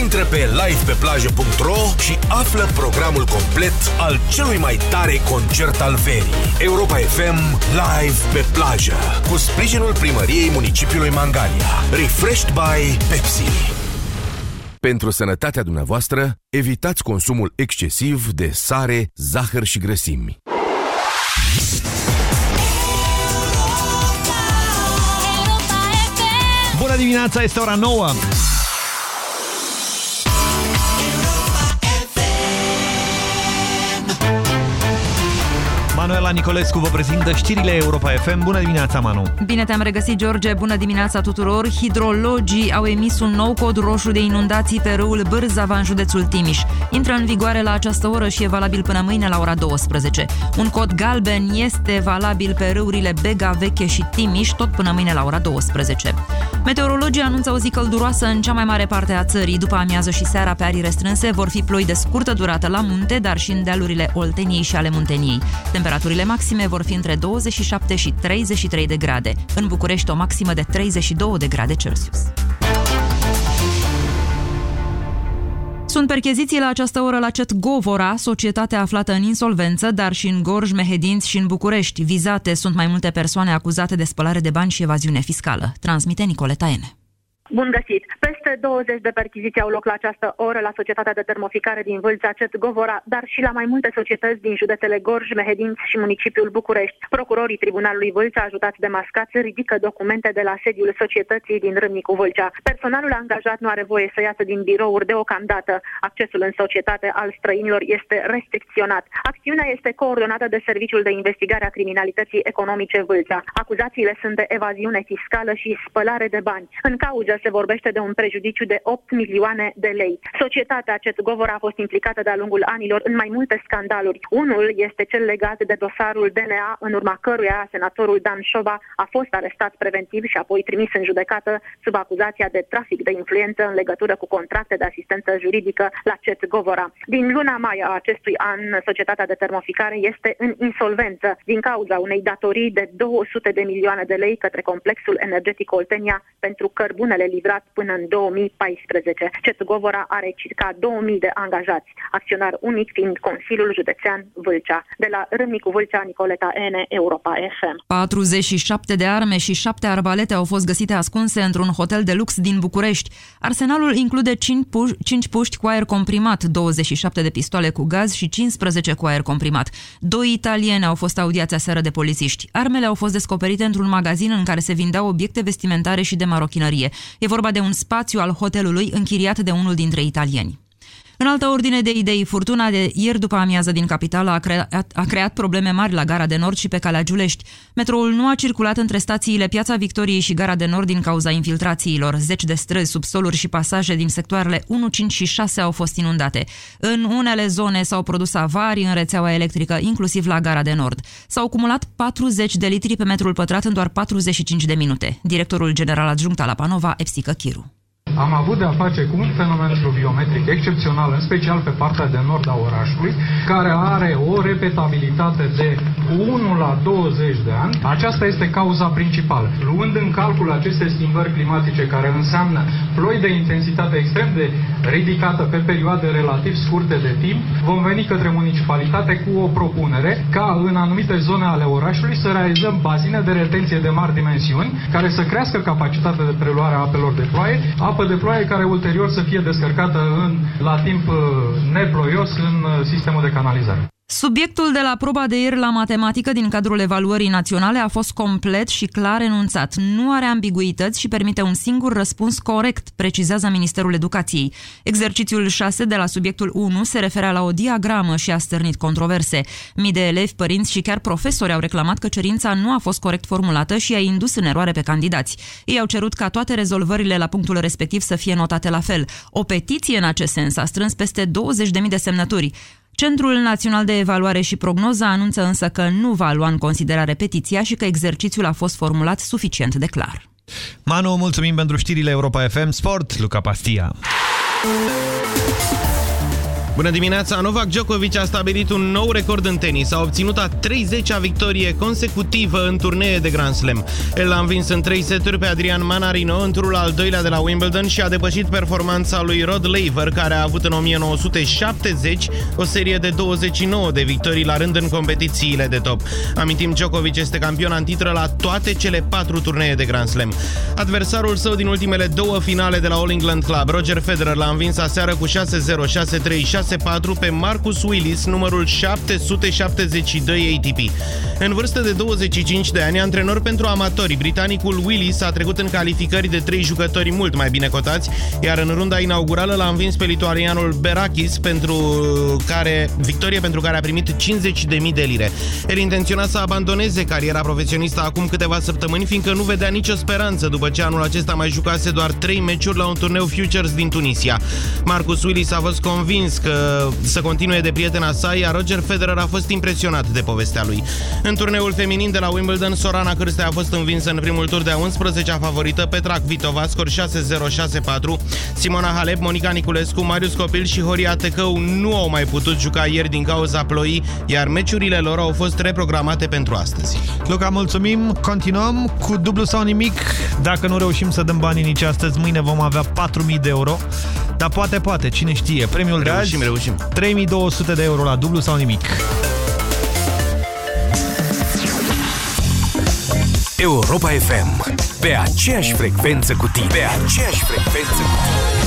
Intră pe livepeplajă.ro și află programul complet al celui mai tare concert al verii. Europa FM Live pe plajă cu sprijinul primăriei municipiului Mangalia. Refreshed by Pepsi. Pentru sănătatea dumneavoastră, evitați consumul excesiv de sare, zahăr și grăsimi. Bună dimineața, este ora 9. Manuela Nicolescu vă prezintă știrile Europa FM. Bună dimineața, Manu! Bine te-am regăsit, George! Bună dimineața tuturor! Hidrologii au emis un nou cod roșu de inundații pe râul Bârzava în județul Timiș. Intră în vigoare la această oră și e valabil până mâine la ora 12. Un cod galben este valabil pe râurile Bega Veche și Timiș, tot până mâine la ora 12. Meteorologii anunță o zi călduroasă în cea mai mare parte a țării. După amiază și seara pe arii restrânse vor fi ploi de scurtă durată la munte, dar și în dealurile Olteniei și ale Munteniei. Temperaturile maxime vor fi între 27 și 33 de grade. În București o maximă de 32 de grade Celsius. Sunt percheziții la această oră la CET Govora, societatea aflată în insolvență, dar și în Gorj, Mehedinți și în București. Vizate sunt mai multe persoane acuzate de spălare de bani și evaziune fiscală. Transmite Nicoleta Ene. Bun găsit! Peste 20 de perchiziții au loc la această oră la Societatea de Termoficare din Vâlcea, Cet Govora, dar și la mai multe societăți din județele Gorj, Mehedinți și municipiul București. Procurorii Tribunalului Vâlcea, ajutați de mascați, ridică documente de la sediul societății din Râmnicu Vâlcea. Personalul angajat nu are voie să iasă din birouri deocamdată. Accesul în societate al străinilor este restricționat. Acțiunea este coordonată de Serviciul de Investigare a Criminalității Economice Vâlcea. Acuzațiile sunt de evaziune fiscală și spălare de bani. În cauză se vorbește de un prejudiciu de 8 milioane de lei. Societatea acest govor a fost implicată de-a lungul anilor în mai multe scandaluri. Unul este cel legat de dosarul DNA, în urma căruia senatorul Dan Șoba a fost arestat preventiv și apoi trimis în judecată sub acuzația de trafic de influență în legătură cu contracte de asistență juridică la CET Govora. Din luna mai a acestui an, societatea de termoficare este în insolvență din cauza unei datorii de 200 de milioane de lei către complexul energetic Oltenia pentru cărbunele serviciile livrat până în 2014. CET Govora are circa 2000 de angajați, acționar unic fiind Consiliul Județean Vâlcea. De la Râmnicu Vâlcea, Nicoleta N, Europa FM. 47 de arme și 7 arbalete au fost găsite ascunse într-un hotel de lux din București. Arsenalul include 5, pu- 5 puști cu aer comprimat, 27 de pistoale cu gaz și 15 cu aer comprimat. Doi italieni au fost audiați aseară de polițiști. Armele au fost descoperite într-un magazin în care se vindeau obiecte vestimentare și de marochinărie. E vorba de un spațiu al hotelului închiriat de unul dintre italieni. În altă ordine de idei, furtuna de ieri după amiază din capitală a creat, a creat probleme mari la Gara de Nord și pe Calea Giulești. Metroul nu a circulat între stațiile Piața Victoriei și Gara de Nord din cauza infiltrațiilor. Zeci de străzi, subsoluri și pasaje din sectoarele 1, 5 și 6 au fost inundate. În unele zone s-au produs avarii în rețeaua electrică, inclusiv la Gara de Nord. S-au acumulat 40 de litri pe metrul pătrat în doar 45 de minute. Directorul general adjunct al Apanova, Epsică Chiru. Am avut de-a face cu un fenomen pluviometric excepțional, în special pe partea de nord a orașului, care are o repetabilitate de 1 la 20 de ani. Aceasta este cauza principală. Luând în calcul aceste schimbări climatice care înseamnă ploi de intensitate extrem de ridicată pe perioade relativ scurte de timp, vom veni către municipalitate cu o propunere ca în anumite zone ale orașului să realizăm bazine de retenție de mari dimensiuni care să crească capacitatea de preluare a apelor de ploaie, apă de ploaie care ulterior să fie descărcată în, la timp uh, neploios în uh, sistemul de canalizare. Subiectul de la proba de ieri la matematică din cadrul evaluării naționale a fost complet și clar enunțat. Nu are ambiguități și permite un singur răspuns corect, precizează Ministerul Educației. Exercițiul 6 de la subiectul 1 se referea la o diagramă și a stârnit controverse. Mii de elevi, părinți și chiar profesori au reclamat că cerința nu a fost corect formulată și a indus în eroare pe candidați. Ei au cerut ca toate rezolvările la punctul respectiv să fie notate la fel. O petiție în acest sens a strâns peste 20.000 de semnături. Centrul Național de Evaluare și Prognoză anunță însă că nu va lua în considerare petiția și că exercițiul a fost formulat suficient de clar. Manu, mulțumim pentru știrile Europa FM Sport, Luca Pastia. Bună dimineața! Novak Djokovic a stabilit un nou record în tenis. A obținut a 30-a victorie consecutivă în turnee de Grand Slam. El a învins în 3 seturi pe Adrian Manarino în turul al doilea de la Wimbledon și a depășit performanța lui Rod Laver, care a avut în 1970 o serie de 29 de victorii la rând în competițiile de top. Amintim, Djokovic este campion în titră la toate cele patru turnee de Grand Slam. Adversarul său din ultimele două finale de la All England Club, Roger Federer, l-a învins aseară cu 6-0, 6-3, 6-4 pe Marcus Willis, numărul 772 ATP. În vârstă de 25 de ani, antrenor pentru amatori, britanicul Willis a trecut în calificări de trei jucători mult mai bine cotați, iar în runda inaugurală l-a învins pe lituanianul Berakis, pentru care, victorie pentru care a primit 50.000 de lire. El intenționa să abandoneze cariera profesionistă acum câteva săptămâni, fiindcă nu vedea nicio speranță după ce anul acesta mai jucase doar 3 meciuri la un turneu Futures din Tunisia. Marcus Willis a fost convins că să continue de prietena sa, iar Roger Federer a fost impresionat de povestea lui. În turneul feminin de la Wimbledon, Sorana Cârstea a fost învinsă în primul tur de a 11-a favorită Petra Kvitova, scor 6-0-6-4. Simona Halep, Monica Niculescu, Marius Copil și Horia Tecău nu au mai putut juca ieri din cauza ploii, iar meciurile lor au fost reprogramate pentru astăzi. Luca, mulțumim! Continuăm cu dublu sau nimic. Dacă nu reușim să dăm banii nici astăzi, mâine vom avea 4.000 de euro. Dar poate, poate, cine știe. Premiul de reușim, azi, reușim. 3200 de euro la dublu sau nimic. Europa FM. Pe aceeași frecvență cu tine. Pe aceeași frecvență cu tine.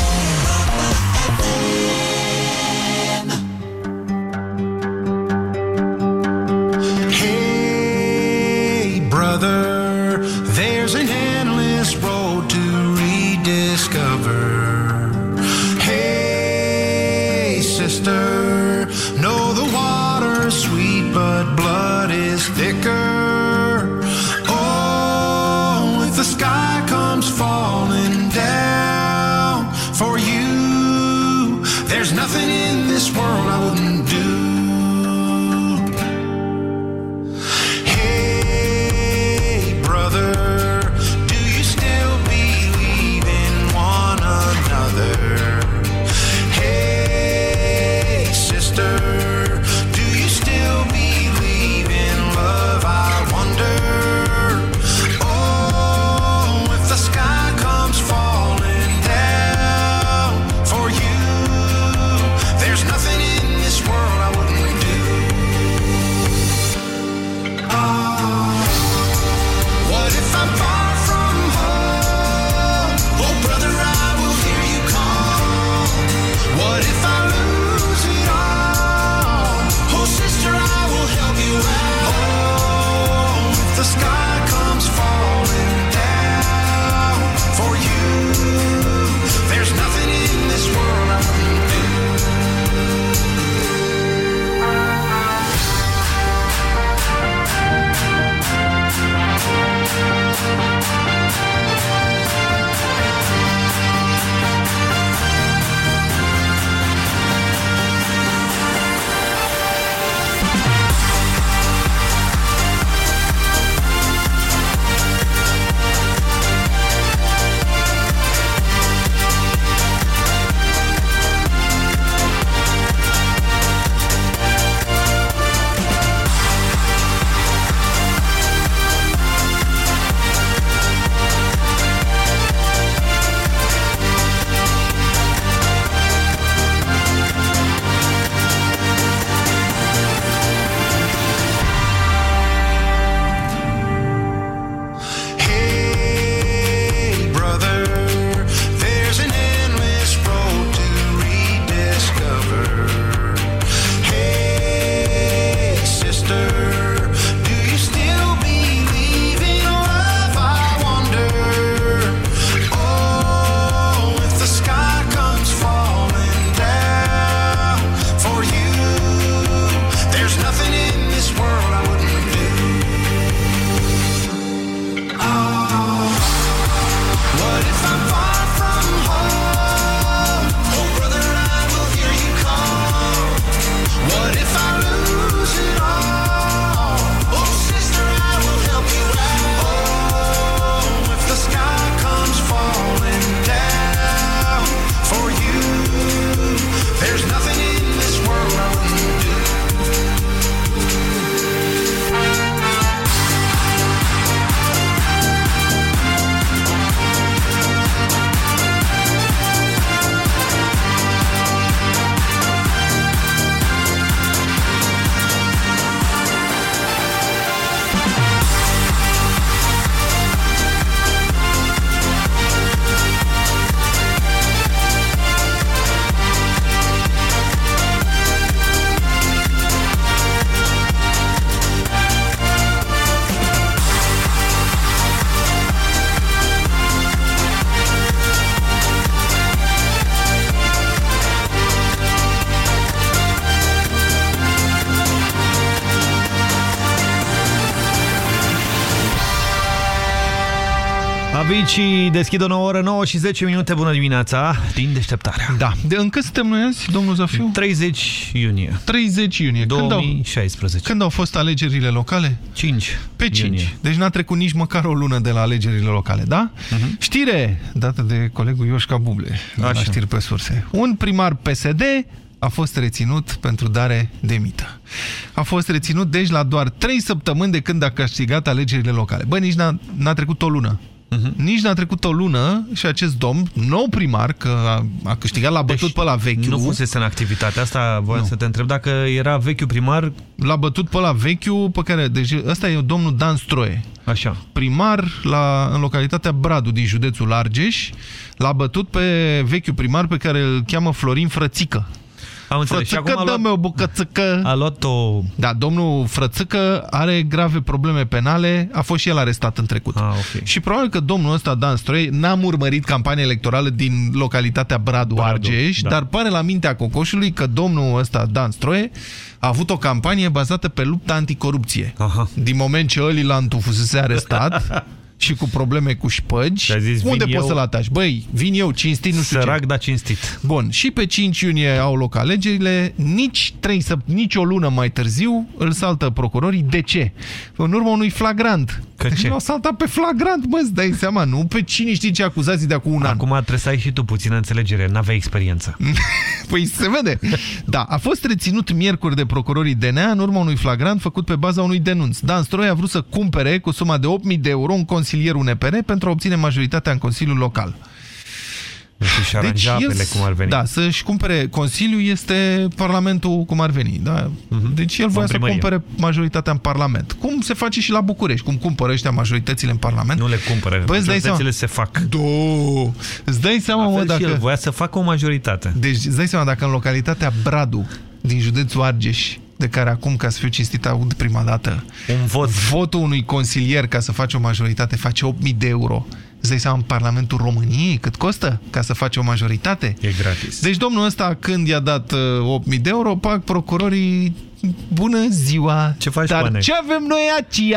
Deschid o nouă oră, 9 și 10 minute. Bună dimineața, din deșteptarea. Da. De încă suntem noi azi, domnul Zafiu? 30 iunie. 30 iunie. 2016. Când au, când au fost alegerile locale? 5. Pe 5. Iunie. Deci n-a trecut nici măcar o lună de la alegerile locale, da? Uh Mhm. -huh. Știre dată de colegul Ioșca Buble, de la Așa. știri pe surse. Un primar PSD a fost reținut pentru dare de mită. A fost reținut, deci, la doar 3 săptămâni de când a câștigat alegerile locale. Bă, nici n-a trecut o lună. Mhm. Nici n-a trecut o lună și acest domn, nou primar, că a, a câștigat, l-a bătut pe la vechiul. Nu fusese în activitate. Asta voiam să te întreb dacă era vechiul primar. L-a bătut pe la vechiul, pe care... Deci ăsta e domnul Dan Stroie. Așa. Primar la, în localitatea Bradu din județul Argeș. L-a bătut pe vechiul primar pe care îl cheamă Florin Frățică. Am înțeles. Și Frățică, acum a luat- dă-mi o bucățică. A luat o... Da, domnul Frățică are grave probleme penale, a fost și el arestat în trecut. Ah, okay. Și probabil că domnul ăsta, Dan Stroi, n-am urmărit campania electorală din localitatea Bradu, Bradu, Argeș, da. dar pare la mintea cocoșului că domnul ăsta, Dan Stroie, a avut o campanie bazată pe lupta anticorupție. Aha. Din moment ce Ölilantu fusese arestat și cu probleme cu șpăgi, zis, unde vin poți eu- să-l ataci? Băi, vin eu, cinstit, nu știu Sărac, ce. dar cinstit. Bun, și pe 5 iunie au loc alegerile, nici, 3, nici o lună mai târziu îl saltă procurorii. De ce? În urma unui flagrant. Că deci ce? l-au saltat pe flagrant, bă, îți dai seama, nu pe cine știe ce acuzații de acum un an. Acum trebuie să ai și tu puțină înțelegere. N-aveai experiență. Păi se vede. Da, a fost reținut miercuri de procurorii DNA în urma unui flagrant făcut pe baza unui denunț. Dan Stroi a vrut să cumpere cu suma de 8.000 de euro un consilier UNPR pentru a obține majoritatea în Consiliul Local. Și aranja apele cum ar veni. Da, să-și cumpere Consiliul este Parlamentul cum ar veni. Da? Deci el voia În să primărie. cumpere majoritatea în Parlament. Cum se face și la București, cum cumpără ăștia majoritățile în Parlament. Nu le cumpără. Bă, îți dai seama. Majoritățile se fac. Do. Îți dai seama, La mă, fel și dacă... el voia să facă o majoritate. Deci îți dai seama dacă în localitatea Bradu, din județul Argeș, de care acum, ca să fiu cinstit, aud prima dată, un vot. votul unui consilier ca să faci o majoritate face 8.000 de euro. Îți dai seama în Parlamentul României cât costă ca să faci o majoritate? E gratis. Deci domnul ăsta, când i-a dat uh, 8.000 de euro, pac procurorii Bună ziua! Ce faci, Dar pane? ce avem noi aici?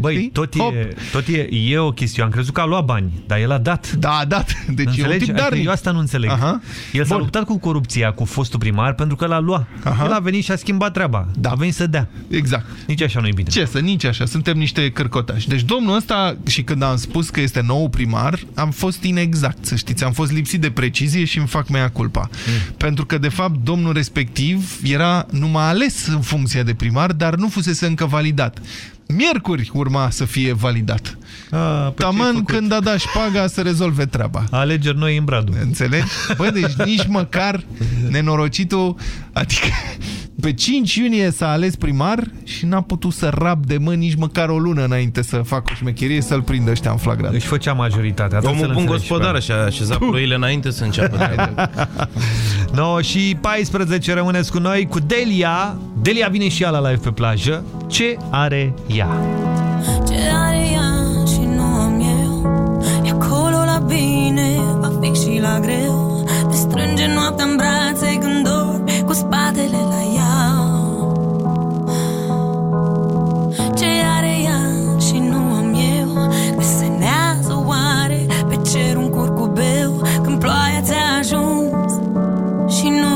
Băi, Știi? tot Hop. e, tot e, e o chestiune. Am crezut că a luat bani, dar el a dat. Da, a dat. Deci Înțelegi? e un tip Adică darnic. Eu asta nu înțeleg. Aha. El s-a Bun. luptat cu corupția, cu fostul primar, pentru că l-a luat. Aha. El a venit și a schimbat treaba. Da. A venit să dea. Exact. Nici așa nu e bine. Ce să, nici așa, suntem niște cârcotași. Deci domnul ăsta, și când am spus că este nou primar, am fost inexact, să știți. Am fost lipsit de precizie și îmi fac mea culpa. Mm. Pentru că, de fapt, domnul respectiv era numai ales în funcție de primar, dar nu fusese încă validat. Miercuri urma să fie validat. A, păi ce ai Taman făcut? când a dat șpaga să rezolve treaba. Alegeri noi în Bradu. Înțelegi? Bă, deci nici măcar nenorocitul, adică pe 5 iunie s-a ales primar și n-a putut să rab de mâini nici măcar o lună înainte să facă o șmecherie să-l prindă ăștia în flagrant. Își făcea majoritatea. Atunci Omul să-l bun înțelegi gospodar pe așa, așeza ploile înainte să înceapă. treaba. 9 și 14 rămâneți cu noi cu Delia. Delia vine și ea la live pe plajă. Ce are ea? Bine, va fix și la greu. Te strânge noaptea în brațe când dormi Cu spatele la ea. Ce are ea și nu am eu? Desenează oare pe cer un curcubeu Când ploaia ți-a ajuns Și nu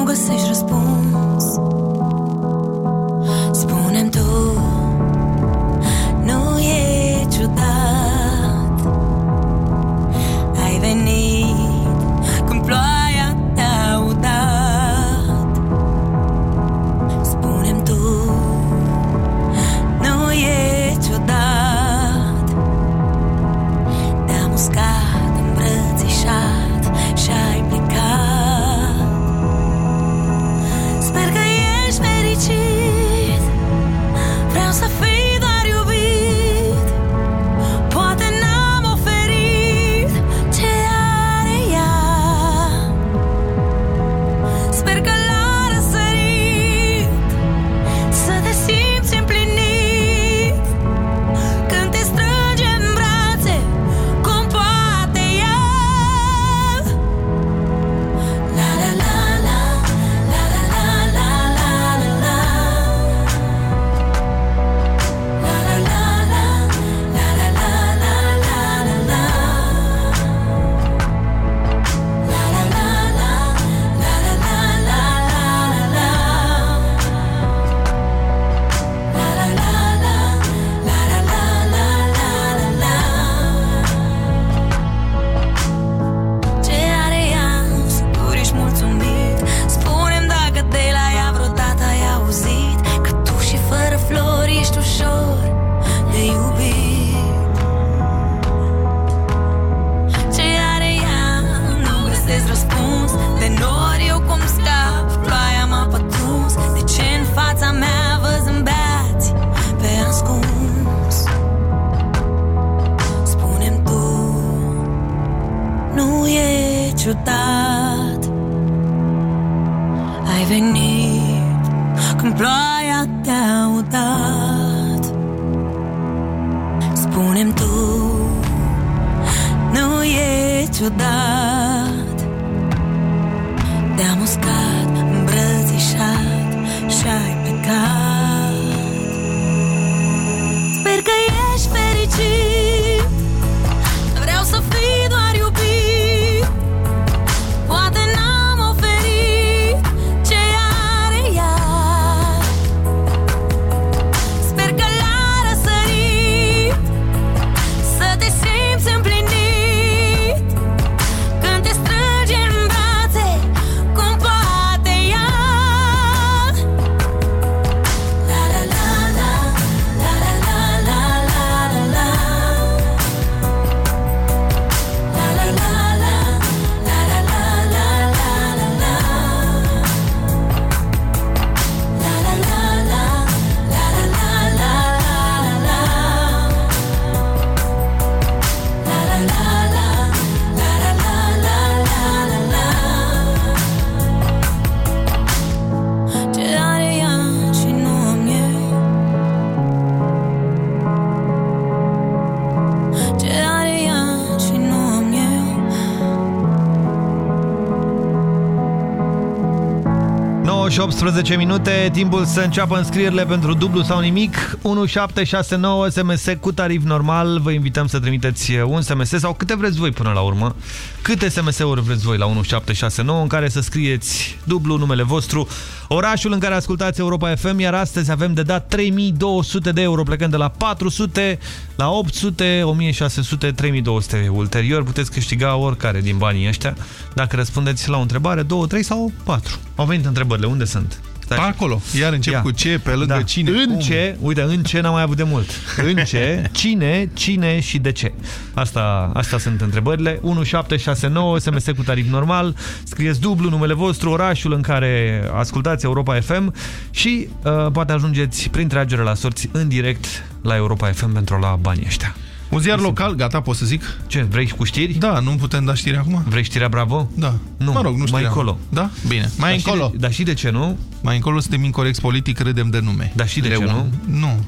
18 minute, timpul să înceapă înscrierile pentru dublu sau nimic. 1769 SMS cu tarif normal. Vă invităm să trimiteți un SMS sau câte vreți voi până la urmă. Câte SMS-uri vreți voi la 1769 în care să scrieți dublu numele vostru, orașul în care ascultați Europa FM, iar astăzi avem de dat 3200 de euro plecând de la 400 la 800, 1600, 3200. Ulterior puteți câștiga oricare din banii ăștia dacă răspundeți la o întrebare, 2, 3 sau 4. Au venit întrebările, unde sunt? Stai. Pe acolo. Iar încep Ia. cu ce, pe lângă Da. cine. În cum. ce, uite, în ce n-am mai avut de mult. În ce, cine, cine și de ce. Asta, asta sunt întrebările. 1769, SMS cu tarif normal, scrieți dublu numele vostru, orașul în care ascultați Europa FM și uh, poate ajungeți prin tragere la sorți în direct la Europa FM pentru a lua banii ăștia. Un ziar local, gata, pot să zic? Ce, vrei cu știri? Da, nu putem da știri acum? Vrei știrea Bravo? Da. Nu, mă rog, nu știu. mai încolo. Da? Bine. Mai Dar și încolo. de- Dar și de ce nu? Mai încolo suntem incorrecți politic, râdem de nume. Dar și de ce nu? Nu.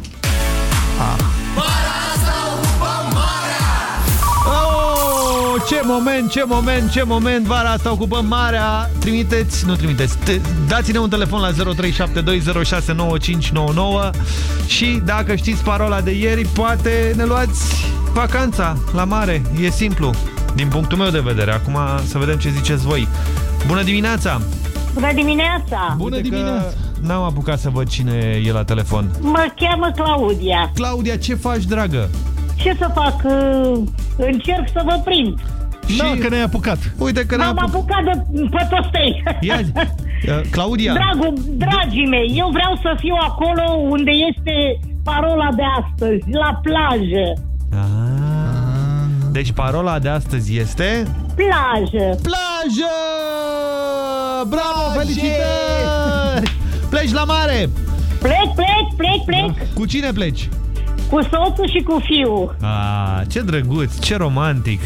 A. ce moment, ce moment, ce moment Vara asta ocupăm marea Trimiteți, nu trimiteți te- Dați-ne un telefon la 0372069599 Și dacă știți parola de ieri Poate ne luați vacanța la mare E simplu, din punctul meu de vedere Acum să vedem ce ziceți voi Bună dimineața! Bună dimineața! Bună dimineața! N-am apucat să văd cine e la telefon Mă cheamă Claudia. Claudia, ce faci, dragă? Ce să fac? Uh, Încerc să vă prind. Da, că ne-ai apucat. Uite că ne-ai M-am apucat de pătostei. Ia, uh, Claudia Dragul, dragii mei, eu vreau să fiu acolo unde este parola de astăzi, la plajă. Deci parola de astăzi este... Plajă! Plajă! Bravo, felicitări! Pleci la mare! Plec, plec, plec, plec. Cu cine pleci? Cu soțul și cu fiul. Ah, ce drăguț, ce romantic,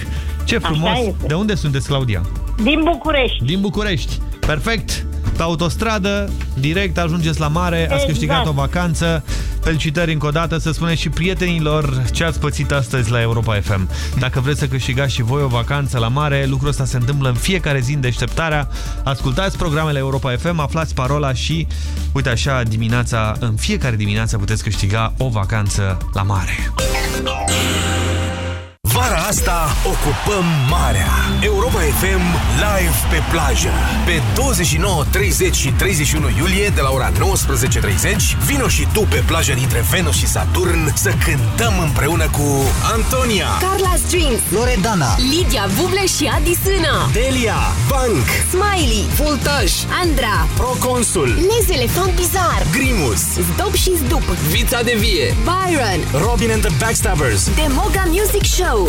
ce frumos. Așa este. De unde sunteți, Claudia? Din București. Din București. Perfect. Pe autostradă, direct ajungeți la mare, ați Exact. câștigat o vacanță. Felicitări încă o dată, să spuneți și prietenilor ce ați pățit astăzi la Europa FM. Dacă vreți să câștigați și voi o vacanță la mare, lucrul ăsta se întâmplă în fiecare zi în deșteptarea. Ascultați programele Europa FM, aflați parola și, uite așa, dimineața, în fiecare dimineață puteți câștiga o vacanță la mare. Vara asta ocupăm marea. Europa FM live pe plajă. Pe 29, 30 și 31 iulie de la ora 19.30 vino și tu pe plaja dintre Venus și Saturn să cântăm împreună cu Antonia, Carla Streams Loredana, Lidia Buble și Adi Sâna Delia, Bank, Smiley Voltaj, Andra Proconsul, Nez Elefant Bizar Grimus, Zdop și Zdup Vița de Vie, Byron Robin and the Backstabbers, Demoga Music Show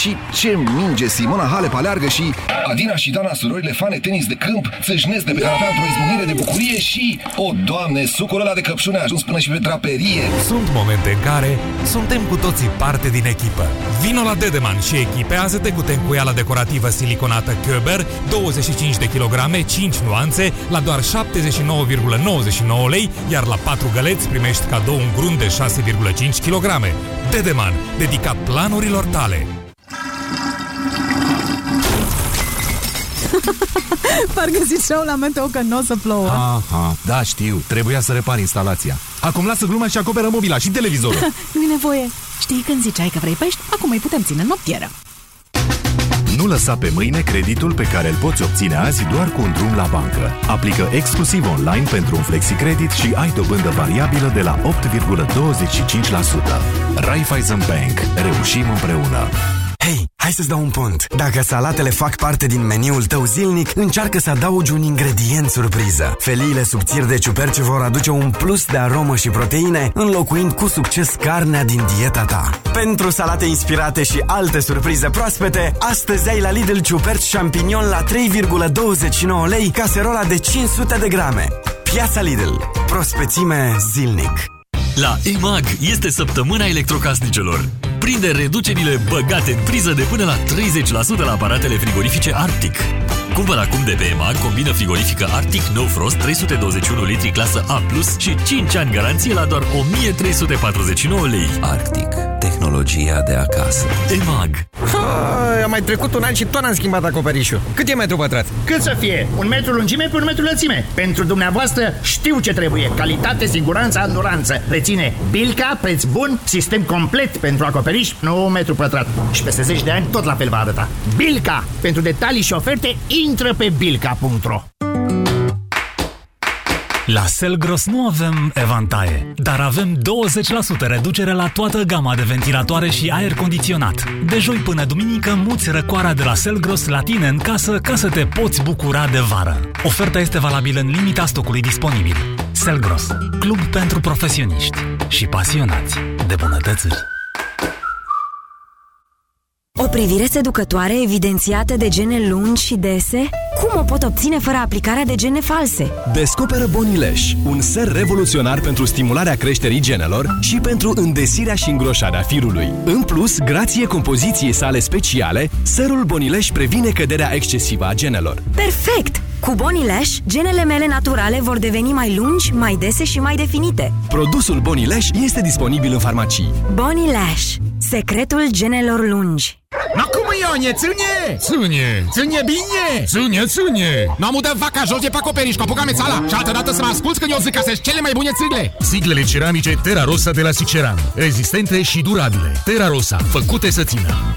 Și ce minge Simona Halep aleargă și Adina și Dana, surorile fane tenis de câmp, țâșnesc de pe canapea într-o izbucnire de bucurie și, o, doamne, sucul ăla de căpșune a ajuns până și pe draperie. Sunt momente în care suntem cu toții parte din echipă. Vino la Dedeman și echipează-te cu tencuiala decorativă siliconată Köber, 25 de kilograme, 5 nuanțe, la doar 79,99 lei, iar la 4 găleți primești cadou un grunt de 6,5 kg. Dedeman, dedicat planurilor tale. Parcă ziceau la meteo că nu o să plouă. Aha, da, știu. Trebuia să repar instalația. Acum lasă gluma și acoperă mobila și televizorul. Nu-i nevoie. Știi când ziceai că vrei pești? Acum îi putem ține în noptieră. Nu lăsa pe mâine creditul pe care îl poți obține azi doar cu un drum la bancă. Aplică exclusiv online pentru un flexicredit și ai dobândă variabilă de la 8,25%. Raiffeisen Bank. Reușim împreună. Hei, hai să-ți dau un pont. Dacă salatele fac parte din meniul tău zilnic, încearcă să adaugi un ingredient surpriză. Feliile subțiri de ciuperci vor aduce un plus de aromă și proteine, înlocuind cu succes carnea din dieta ta. Pentru salate inspirate și alte surprize proaspete, astăzi ai la Lidl ciuperci champignon la 3,29 lei, caserola de 500 de grame. Piața Lidl. Prospețime zilnic. La EMAG este săptămâna electrocasnicelor. Prinde reducerile băgate în priză de până la 30% la aparatele frigorifice Arctic. Cumpăr acum de pe EMAG combină frigorifică Arctic No Frost 321 litri clasă A+, și 5 ani garanție la doar 1349 lei. Arctic. Tehnologia de acasă. EMAG. Ha, a mai trecut un an și tot am schimbat acoperișul. Cât e metru pătrat? Cât să fie? Un metru lungime pe un metru lățime. Pentru dumneavoastră știu ce trebuie. Calitate, siguranță, anduranță. Reține Bilca, preț bun, sistem complet pentru acoperiș, nu un metru pătrat. Și peste 10 de ani tot la fel va arăta. Bilca! Pentru detalii și oferte, intră pe bilca.ro La Selgros nu avem evantaie, dar avem 20% reducere la toată gama de ventilatoare și aer condiționat. De joi până duminică muți răcoarea de la Selgros la tine în casă ca să te poți bucura de vară. Oferta este valabilă în limita stocului disponibil. Selgros, club pentru profesioniști și pasionați de bunătățuri. O privire seducătoare evidențiată de gene lungi și dese? Cum o pot obține fără aplicarea de gene false? Descoperă Bonileș, un ser revoluționar pentru stimularea creșterii genelor și pentru îndesirea și îngroșarea firului. În plus, grație compoziției sale speciale, serul Bonileș previne căderea excesivă a genelor. Perfect! Cu Bonileș, genele mele naturale vor deveni mai lungi, mai dese și mai definite. Produsul Bonileș este disponibil în farmacii. Bonileș, secretul genelor lungi. No cum Ionie, ține! Ține! Ține bine! Ține, ține! Nu am udat vaca jos de pe acoperiș, copuca mețala Și altă dată să mă asculți când eu zic că sunt cele mai bune țigle Siglele ceramice Terra Rosa de la Siceran Rezistente și durabile Terra Rosa, făcute să țină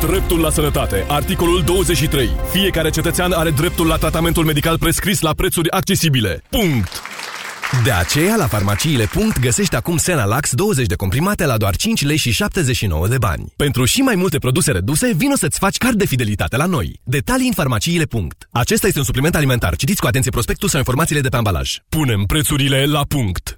Dreptul la sănătate. Articolul 23. Fiecare cetățean are dreptul la tratamentul medical prescris la prețuri accesibile. Punct! De aceea, la farmaciile. Punct, găsești acum Senalax 20 de comprimate la doar 5 lei și 79 de bani. Pentru și mai multe produse reduse, vino să-ți faci card de fidelitate la noi. Detalii în farmaciile. Punct. Acesta este un supliment alimentar. Citiți cu atenție prospectul sau informațiile de pe ambalaj. Punem prețurile la punct!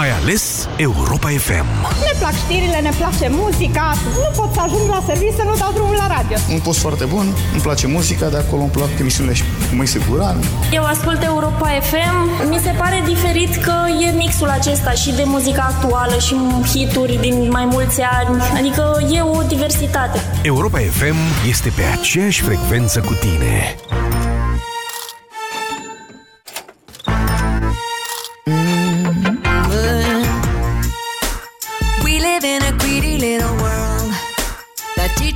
Ai ales Europa FM. Ne plac știrile, ne place muzica. Nu pot să ajung la serviciu să nu dau drumul la radio. Un post foarte bun, îmi place muzica, de acolo îmi plac emisiunile și Moise Guran. Eu ascult Europa FM. Mi se pare diferit că e mixul acesta și de muzica actuală și hituri din mai mulți ani. Adică e o diversitate. Europa FM este pe aceeași frecvență cu tine.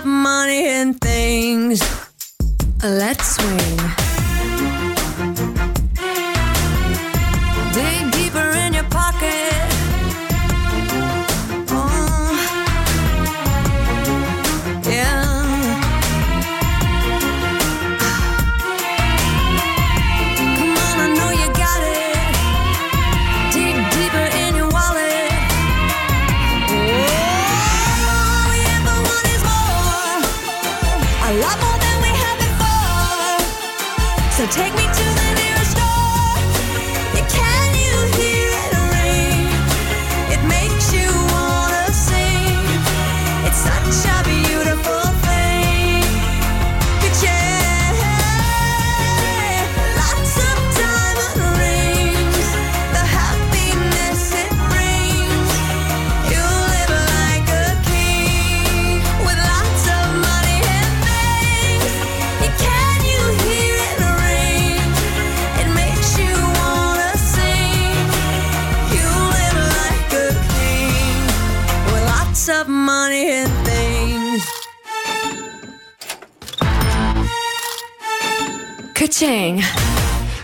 of money and things. Let's swing. Ka-ching!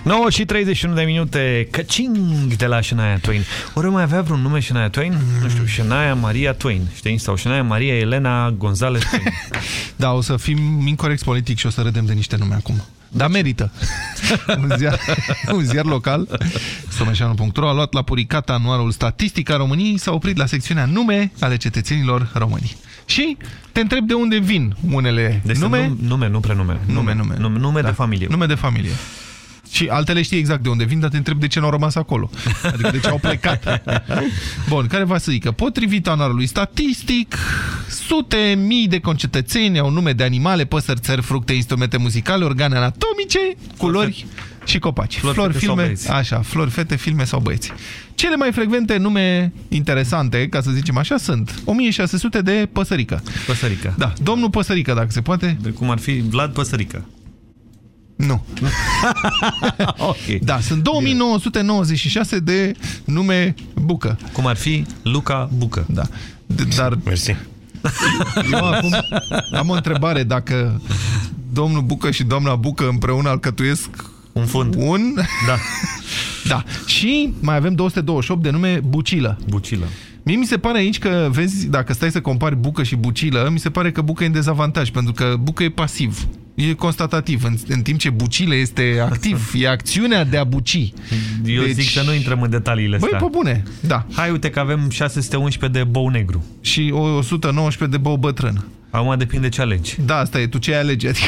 9 și 31 de minute, căcing de la Shania Twain. Ori mai avea vreun nume Shania Twain? Mm. Nu știu, Shania Maria Twain, știi? Sau Shania Maria Elena Gonzalez Twain. da, o să fim incorrect politic și o să râdem de niște nume acum. Dar merită. un, ziar, un ziar local, someșanu.ro, a luat la puricata anualul Statistica României, s-a oprit la secțiunea nume ale cetățenilor români. Și te întreb de unde vin unele deci nume. Nume, nu prenume. Nume, nume. Nume, nume da. de familie. Nume de familie. Și altele știi exact de unde vin, dar te întreb de ce n-au rămas acolo. Adică de ce au plecat. Bun, care va să zică? Potrivit anarului statistic, sute mii de concetățeni au nume de animale, păsări, țări, fructe, instrumente muzicale, organe anatomice, culori și copaci. Flori, flori fete filme, așa, flori, fete, filme sau băieți. Cele mai frecvente nume interesante, ca să zicem așa, sunt 1600 de păsărică. Păsărică. Da, domnul păsărică, dacă se poate. De cum ar fi Vlad Păsărică. Nu. okay. Da, sunt 2996 de nume Bucă. Cum ar fi Luca Bucă. Da. Dar... Mersi. Eu acum am o întrebare dacă domnul Bucă și doamna Bucă împreună alcătuiesc un fund. Un? Da. da. Și mai avem 228 de nume Bucilă. Bucilă. Mie mi se pare aici că, vezi, dacă stai să compari Bucă și Bucilă, mi se pare că Bucă e în dezavantaj, pentru că Bucă e pasiv. E constatativ, în, în timp ce Bucile este activ, e acțiunea de a buci. Eu deci... zic să nu intrăm în detaliile astea. Băi, pe bune, da. Hai, uite că avem 611 de bou negru. Și 119 de bou bătrân. Acum depinde ce alegi. Da, asta e, tu ce ai alege. Adică...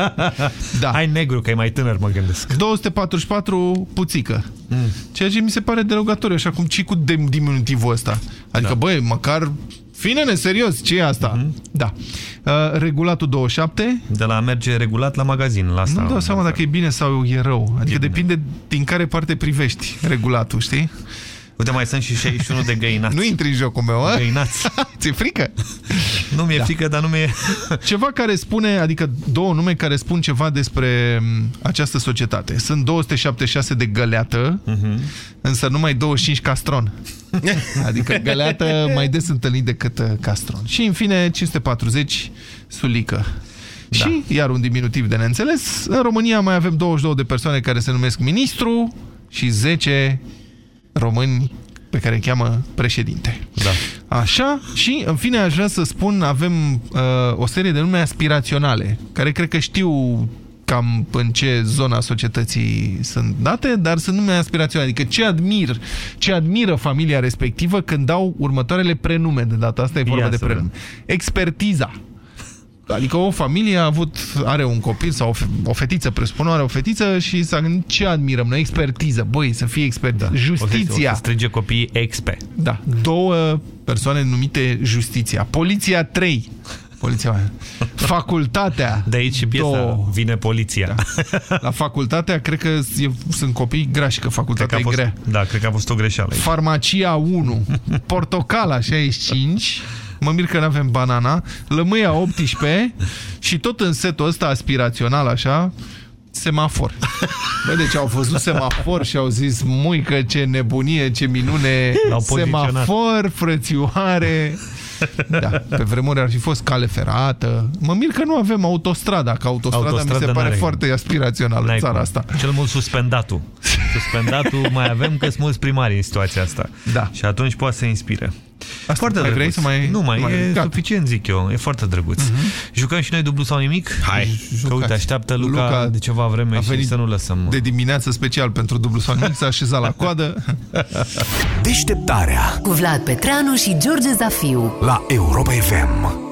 da. Hai negru, că e mai tânăr, mă gândesc. 244 puțică. Mm. Ceea ce mi se pare derogatoriu, așa cum ci cu diminutivul ăsta. Adică, da. băi, măcar Fine-ne, serios, ce e asta? Mm -hmm. Da. Uh, regulatul 27. De la merge regulat la magazin, la asta. Nu dau seama dacă e bine sau e rău. Adică e depinde bine. din care parte privești regulatul, știi? Uite, mai sunt și 61 de găinați. Nu intri în jocul meu, a? Găinați. Ți-e frică? Nu mi-e da. frică, dar nu mi-e... ceva care spune, adică două nume care spun ceva despre această societate. Sunt 276 de găleată, uh Mhm. -huh. însă numai 25 castron. adică găleată mai des întâlnit decât uh, castron. Și în fine 540 sulică. Da. Și, iar un diminutiv de neînțeles, în România mai avem 22 de persoane care se numesc ministru și 10 români pe care îi cheamă președinte. Da. Așa, și în fine aș vrea să spun, avem uh, o serie de nume aspiraționale, care cred că știu cam în ce zona societății sunt date, dar sunt nume aspiraționale. Adică ce admir, ce admiră familia respectivă când dau următoarele prenume de data asta, e vorba Ia de prenume. Expertiza. Adică o familie a avut, are un copil sau o, o fetiță, presupun, are o fetiță și s-a gândit ce admirăm noi? Expertiză. Băi, să fie expert. Da. Justiția. O să strige copiii expe. Da. Două persoane numite Justiția. Poliția 3. Poliția. Facultatea. De aici și piesa. Două. Vine poliția. Da. La facultatea, cred că e, sunt copii grași, că facultatea cred că e fost, grea. Da, cred că a fost o greșeală. Aici. Farmacia 1. Portocala 65 mă mir că nu avem banana, lămâia 18 și tot în setul ăsta aspirațional așa, semafor. Bă, deci au văzut semafor și au zis, muică, ce nebunie, ce minune, semafor, frățioare. Da, pe vremuri ar fi fost cale ferată. Mă mir că nu avem autostrada, că autostrada, autostrada mi se pare foarte aspirațională în țara cum. asta. Cel mult suspendatul. Suspendatul mai avem că sunt mulți primari în situația asta. Da. Și atunci poate să inspire. Asta foarte mai vrei să mai... Nu mai, mai e gata. suficient, zic eu. E foarte drăguț. Uh Mhm. -huh. Jucăm și noi dublu sau nimic? Hai. Că Jucați. uite, așteaptă Luca, Luca de ceva vreme și să nu lăsăm. De dimineață special pentru dublu sau nimic, s-a așezat la coadă. Deșteptarea Cu Vlad Petreanu și George Zafiu. la Europa FM.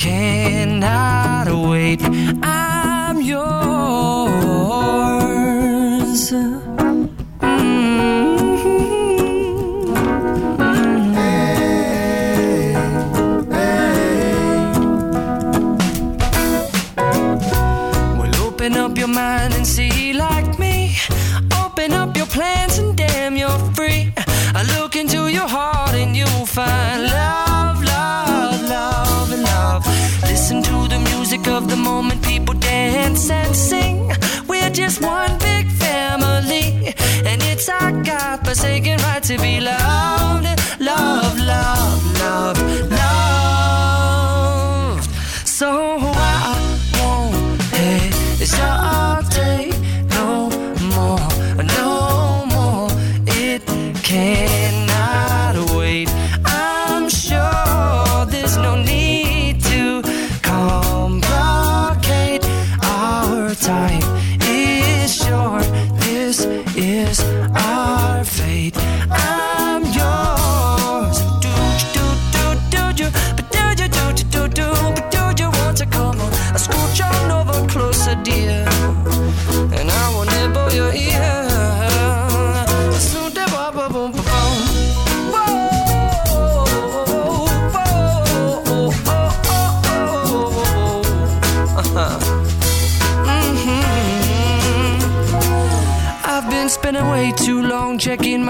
cannot wait. I and sing. We're just one big family, and it's our God forsaken right to be loved,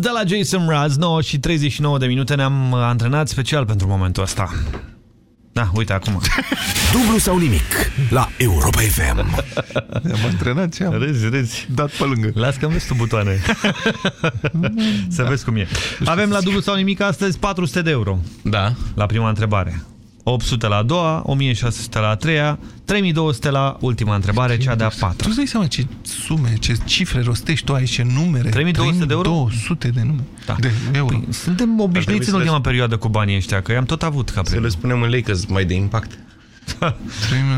de la Jason Mraz 9 și 39 de minute. Ne-am antrenat special pentru momentul ăsta Da, uite acum. Dublu sau nimic la Europa FM Am antrenat ce am Râzi, râzi. Dat pe lângă. Las că vezi tu butoane. Să vezi cum e. Avem la dublu sau nimic astăzi 400 de euro. Da. La prima întrebare 800 la a doua, 1600 la a treia, 3200 la ultima întrebare, cea de-a patra. Tu îți dai seama ce sume, ce cifre rostești tu aici, ce numere? 3200 de euro? 200 de numere. Da. De euro. Păi, suntem obișnuiți în să ultima le- perioadă cu banii ăștia, că i-am tot avut ca Să le spunem în lei că mai de impact.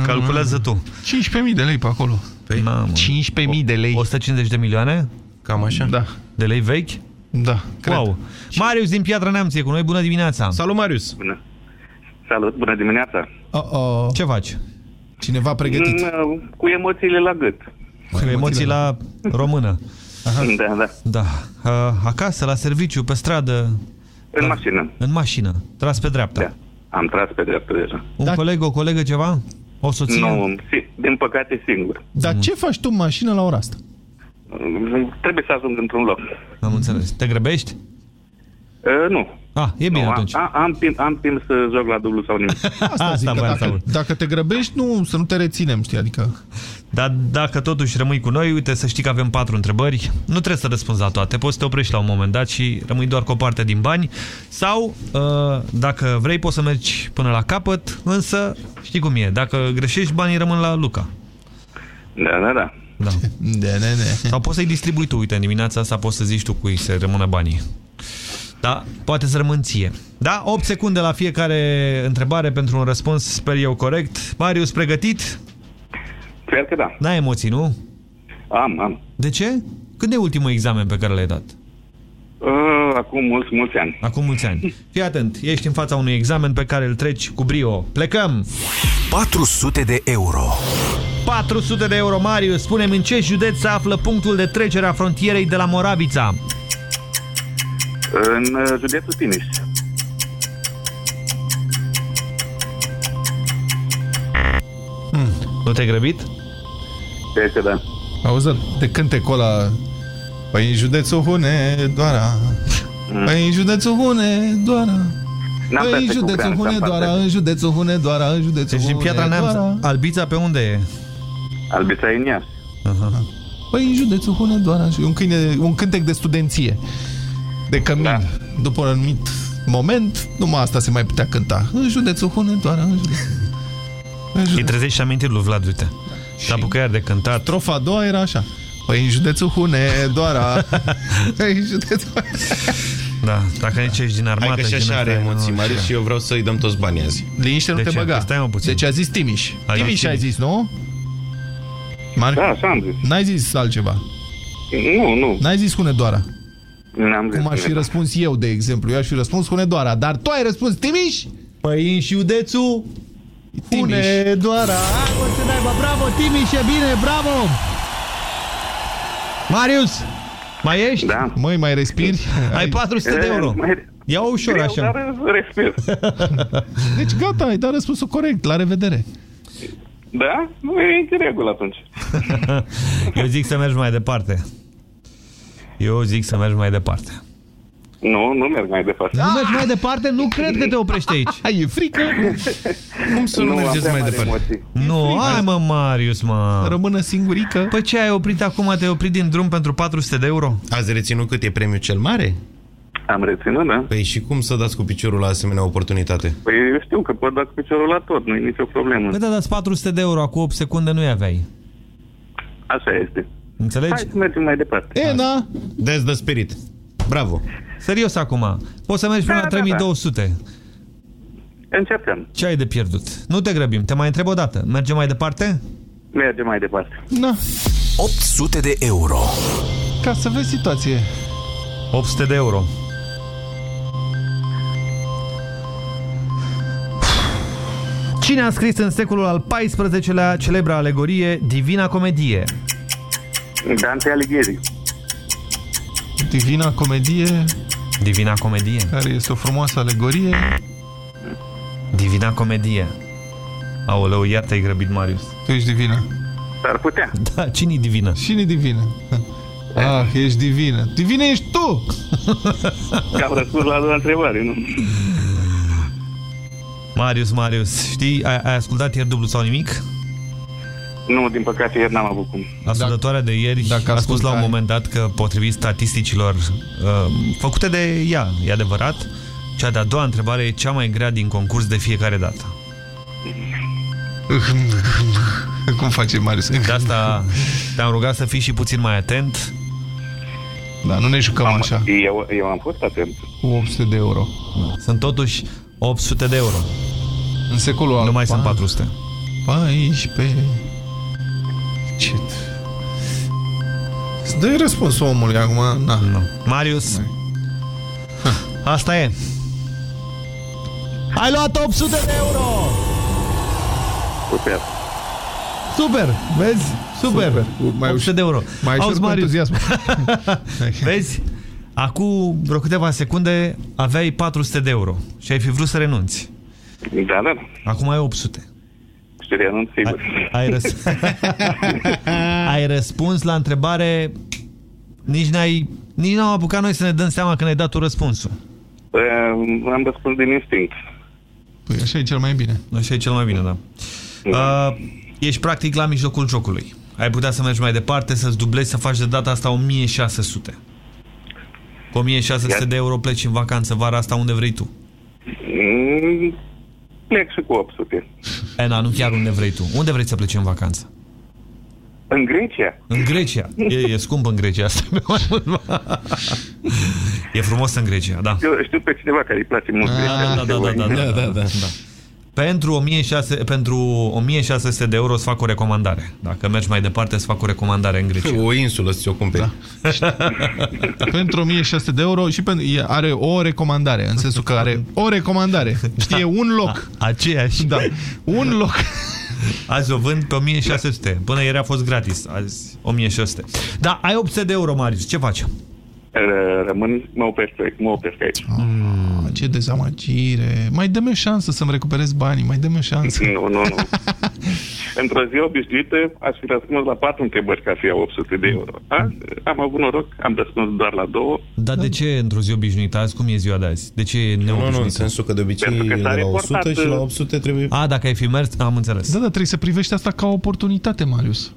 Calculează tu. 15.000 de lei pe acolo. Păi, 15.000 de lei. 150 de milioane? Cam așa? Da. De lei vechi? Da, cred. Wow. Marius din Piatra Neamț e cu noi, bună dimineața! Salut, Marius! Bună. Salut, bună dimineața. Uh -oh. Ce faci? Cineva pregătit. Mm, Cu emoțiile la gât. Cu emoții la română. Da, da. Da. Uh, acasă, la serviciu, pe stradă, În mașină. în mașină, tras pe dreapta. Da. Am tras pe dreapta deja. Un coleg, o colegă, ceva? O soție? Nu, si- din păcate singur. Dar ce faci tu în mașină la ora asta? Mm, Trebuie să ajung într-un loc. Am înțeles. Te grăbești? Uh, nu. Ah, e bine nu, atunci. Am, am, timp, am timp să joc la dublu sau nimic. Asta zic, că dacă, dacă te grăbești, nu, să nu te reținem, știi, adică... Dar dacă totuși rămâi cu noi, uite, să știi că avem patru întrebări. Nu trebuie să răspunzi la toate, poți să te oprești la un moment dat și rămâi doar cu o parte din bani. Sau, uh, dacă vrei, poți să mergi până la capăt, însă știi cum e, dacă greșești, banii rămân la Luca. Da, da, da. Da. De, ne, ne. Sau poți să-i distribui tu, uite, în dimineața asta poți să zici tu cui să rămână banii. Da, poate să rămân ție. Da, 8 secunde la fiecare întrebare pentru un răspuns, sper eu, corect. Marius, pregătit? Cred că da. N-ai emoții, nu? Am, am. De ce? Când e ultimul examen pe care l-ai dat? Uh, acum mulți, mulți ani. Acum mulți ani. Fii atent, ești în fața unui examen pe care îl treci cu brio. Plecăm! 400 de euro. 400 de euro, Marius. Spune-mi în ce județ se află punctul de trecere a frontierei de la Moravița? În uh, județul Timiș. Nu te-ai grăbit? Cred că da. Auzi, de cântecul ăla... Păi în județul Hunedoara... Păi în județul Hunedoara... N-am Păi în peste județul cumpleaș, am Hunedoara, parte. în județul Hunedoara, în județul Deci din Piatra Neamț, Hunedoara... Albița pe unde e? Albița e în Iași. Păi în județul Hunedoara și un, câine, un cântec de studenție. De cămin. Da. După un anumit moment, numai asta se mai putea cânta. În județul Hunedoara, în județul... Îi trezești și amintiri lui Vlad, uite. S-a apucat iar de cântat. Strofa a doua era așa. Păi în județul Hunedoara... Păi în județul... Da, dacă nici ești din armată... Hai că și și din așa are astea, emoții nu mari știu. și eu vreau să-i dăm toți banii azi. Liniște, nu De te ce? băga. Stai mă puțin. Deci a zis Timiș. A zis Timiș ai Timiș. zis, nu? Mar Da, așa am zis. N-ai zis altceva. Nu, nu. N-ai zis Hunedoara. N-am zis. Cum aș fi nimic. răspuns eu, de exemplu. Eu aș fi răspuns Hunedoara. Dar tu ai răspuns Timiș? Păi în județul Timiș. Hunedoara. Hai, mă, ce naiba, bravo, Timiș, e bine, bravo! Marius, mai ești? Da. Măi, mai respiri? Ai 400 de euro. Mai- Ia ușor Greu, așa. dar respir. Deci gata, ai dat răspunsul corect. La revedere. Da? Nu e în regulă atunci. Eu zic să mergi mai departe. Eu zic să mergi mai departe. Nu, nu merg mai departe. Nu mergi mai departe? Nu cred că te oprești aici. Ai, e frică? Cum să nu, Nu, am mergeți prea mai mari departe? emoții. Nu, hai mă, Marius, mă. Rămână singurică? Păi ce ai oprit acum? Te-ai oprit din drum pentru 400 de euro? Ați reținut cât e premiul cel mare? Am reținut, da? Păi și cum să dați cu piciorul la asemenea oportunitate? Păi eu știu că pot da cu piciorul la tot, nu e nicio problemă. Păi da, dați 400 de euro, acum 8 secunde nu aveai. Așa este. Înțelegi? Hai să mergem mai departe. E, na. That's the spirit. Bravo. Serios acum. Poți să mergi până Da, la da, da. 3200. Încercăm. Ce ai de pierdut? Nu te grăbim, te mai întreb o dată. Mergem mai departe? Mergem mai departe. Na. 800 de euro. Ca să vezi situație. 800 de euro. Cine a scris în secolul al XIV-lea celebra alegorie Divina Comedie? Dante Alighieri. Divina Comedie, Divina Comedie. care este o frumoasă alegorie. Divina Comedie. Aoleu, iar te-ai grăbit, Marius. Tu ești divină. S-ar putea. Da, cine-i divină? Cine divină? Ah, ești divină. Divină ești tu! Că am răspuns la a doua întrebare, nu? Marius, Marius, știi, ai, ai ascultat ieri dublu sau nimic? Nu, din păcate ieri n-am avut cum. Ascultătoarea de ieri dacă a spus la un ascultai- moment dat că, potrivit statisticilor uh, făcute de ea, e adevărat, cea de-a doua întrebare e cea mai grea din concurs de fiecare dată. Cum face Marius? De asta te-am rugat să fii și puțin mai atent. Da, nu ne jucăm Am, așa. eu, eu am fost atent. Cu 800 de euro. Sunt totuși 800 de euro. În secolul al Nu mai sunt 400. 14. Ce... Să dai răspunsul omului acum. Na. Nu. Marius, asta e. Ai luat 800 de euro! Super. Super, vezi? Super. Super. Mai 800 de euro. Mai ușor Auzi, cu Marius, entuziasm. Vezi? Acum vreo câteva secunde aveai 400 de euro și ai fi vrut să renunți. Da, da. Acum ai 800. Și renunț sigur. Ai, răs... ai răspuns la întrebare nici n-ai nici n-am apucat noi să ne dăm seama când ai dat tu răspunsul. Uh, am răspuns din instinct. Păi așa e cel mai bine. Așa e cel mai bine, da. Uh, ești practic la mijlocul jocului. Ai putea să mergi mai departe, să-ți dublezi, să faci de data asta 1600. Cu 1600 de euro pleci în vacanță vara asta unde vrei tu. Mm, plec și cu 800. E, na, nu chiar unde vrei tu. Unde vrei să pleci în vacanță? În Grecia? În Grecia. E, e scump în Grecia asta. e frumos în Grecia, da. Eu știu pe cineva care îi place mult Grecia. da, da, da, da, da, da, da, da. Pentru 1600, pentru 1600 de euro îți fac o recomandare. Dacă mergi mai departe, îți fac o recomandare în Grecia. O insulă să ți-o cumperi. Da. pentru 1600 de euro și pentru, e- are o recomandare, în sensul că are o recomandare. Știe un loc. A, aceeași. Da. Un loc. Azi o vând pe 1600. Până ieri a fost gratis. Azi 1600. Da, ai 800 de euro, Marius. Ce faci? R- Rămân, mă opresc, mă opresc aici. Ah, ce dezamăgire. Mai dă-mi o șansă să-mi recuperez banii, mai dă-mi o șansă. Nu, nu, nu. Într-o zi obișnuită aș fi răspuns la patru întrebări ca să iau 800 de euro. Azi am avut noroc, am răspuns doar la două. Dar de ce într-o zi obișnuită? Azi cum e ziua de azi? De ce e neobișnuită? Nu, nu, în sensul că de obicei Pentru că de s-a la reportat, 100 și la uh, 800 trebuie... A, dacă ai fi mers, am înțeles. Da, dar trebuie să privești asta ca o oportunitate, Marius.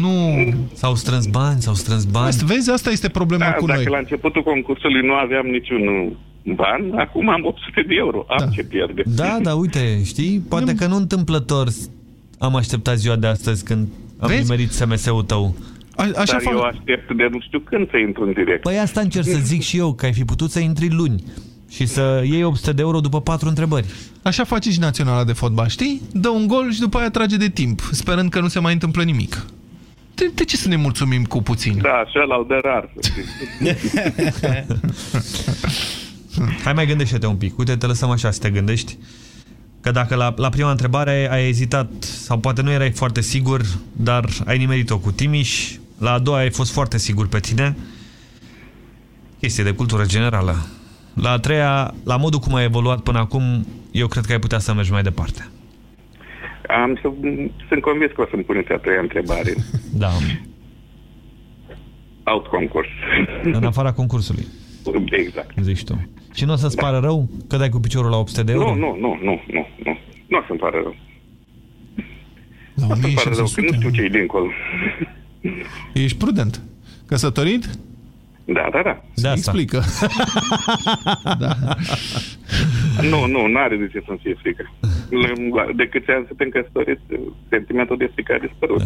Nu... S-au strâns bani, s-au strâns bani. Asta, vezi, asta este problema Da, cu dacă noi. la începutul concursului nu aveam niciun ban, acum am 800 de euro. Am ce pierde. Da, da, uite, știi? Poate că nu întâmplător am așteptat ziua de astăzi când am Vezi? nimerit SMS-ul tău. A, așa Dar fac... eu aștept de nu știu când să intru în direct. Păi asta încerc să zic și eu, că ai fi putut să intri luni și să iei 800 de euro după patru întrebări. Așa face și naționala de fotbal, știi? Dă un gol și după aia trage de timp, sperând că nu se mai întâmplă nimic. De, de ce să ne mulțumim cu puțin? Da, așa la de rar. să știi. Hai mai gândește-te un pic. Uite, te lăsăm așa să te gândești. Că dacă la, la prima întrebare ai ezitat, sau poate nu erai foarte sigur, dar ai nimerit-o cu Timiș, la a doua ai fost foarte sigur pe tine, chestie de cultură generală. La a treia, la modul cum ai evoluat până acum, eu cred că ai putea să mergi mai departe. Am să, sunt convins că o să-mi puneți a treia întrebare. Da. Alt concurs. În afara concursului, Exact. zici tu. Și nu o să-ți pară rău că dai cu piciorul la 800 de euro? Nu, nu, nu, nu, nu, nu. Nu o să-mi pară rău. La Nu o să-mi pară rău, că nu știu ce-i dincolo. Ești prudent. Căsătorit? Da, da, da. De asta. Explică. da. Nu, nu, nu are de ce să-mi fie frică. De câți ani suntem căsătoriți, sentimentul de frică a dispărut.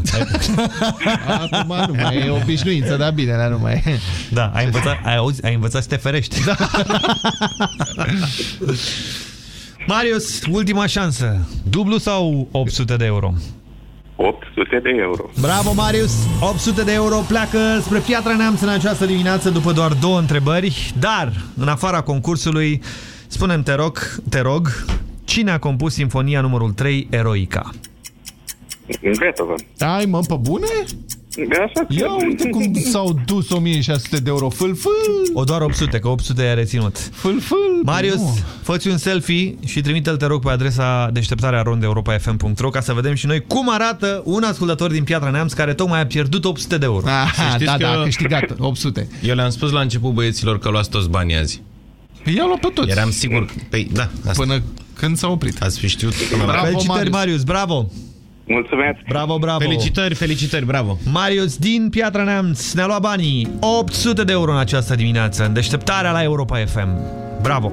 Acum nu mai e obișnuință, dar bine, dar nu mai e. Da, ai învățat, ai, auzi, ai învățat să te ferești. Da. Marius, ultima șansă. Dublu sau 800 de euro? 800 de euro. Bravo, Marius! 800 de euro pleacă spre Piatra Neamț în această dimineață după doar două întrebări, dar, în afara concursului, spunem te rog, te rog, cine a compus Sinfonia numărul 3, Eroica? Beethoven. Ai, mă, pe bune? Așa Ia uite cum s-au dus 1600 de euro. Fâl, fâl! O doar 800, că 800 i-a reținut. Fâl, fâl! Marius, Nu. fă-ți un selfie și trimite-l, te rog, pe adresa deșteptarea rondeeuropa.fm.ro ca să vedem și noi cum arată un ascultător din Piatra Neamț care tocmai a pierdut 800 de euro. Ah, știți da, că- da, a câștigat 800. Eu le-am spus la început băieților că luați toți banii azi. I-a luat pe toți. Eram sigur... Păi, da, asta. Până când s-a oprit. Ați fi știut până la... Bravo, Felicitări, Marius. Marius, bravo! Mulțumesc. Bravo, bravo! Felicitări, felicitări, bravo! Marius din Piatra Neamț ne-a luat banii 800 de euro în această dimineață în deșteptarea la Europa FM. Bravo!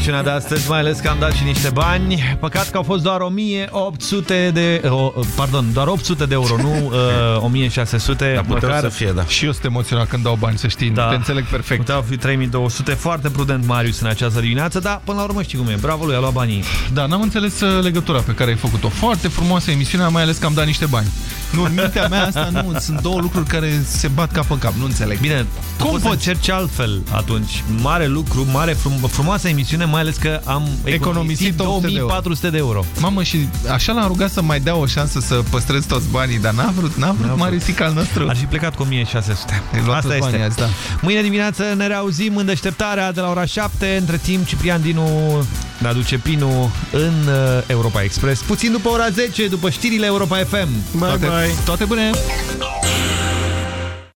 Emisiunea de astăzi, mai ales că am dat și niște bani. Păcat că au fost doar 1800 de... O, pardon, doar 800 de euro, nu uh, 1600. puteau să fie, da. Și eu sunt emoționat când dau bani, să știi. Da. Te înțeleg perfect. Puteau fi 3200. Foarte prudent Marius în această dimineață, dar până la urmă știi cum e. Bravo lui, a luat banii. Da, n-am înțeles uh, legătura pe care ai făcut-o. Foarte frumoasă emisiunea, mai ales că am dat niște bani. Nu, în mintea mea asta nu, sunt două lucruri care se bat cap în cap, nu înțeleg. Bine, tu Cum poți să poți? încerci altfel atunci. Mare lucru, mare frum frumoasă emisiune, mai ales că am economisit 800 de euro. 2400 de euro. Mamă, și așa l-am rugat să mai dea o șansă să păstrez toți banii, dar n-a vrut, n-a vrut Marisica al nostru. Ar fi plecat cu 1600. Ai luat Asta toți este. banii azi, da. Mâine dimineață ne reauzim în deșteptarea de la ora 7. Între timp, Ciprian Dinu ne aduce Pinu în uh, Europa Express. Puțin după ora 10, după știrile Europa FM. Bye, toate, bye. toate bune!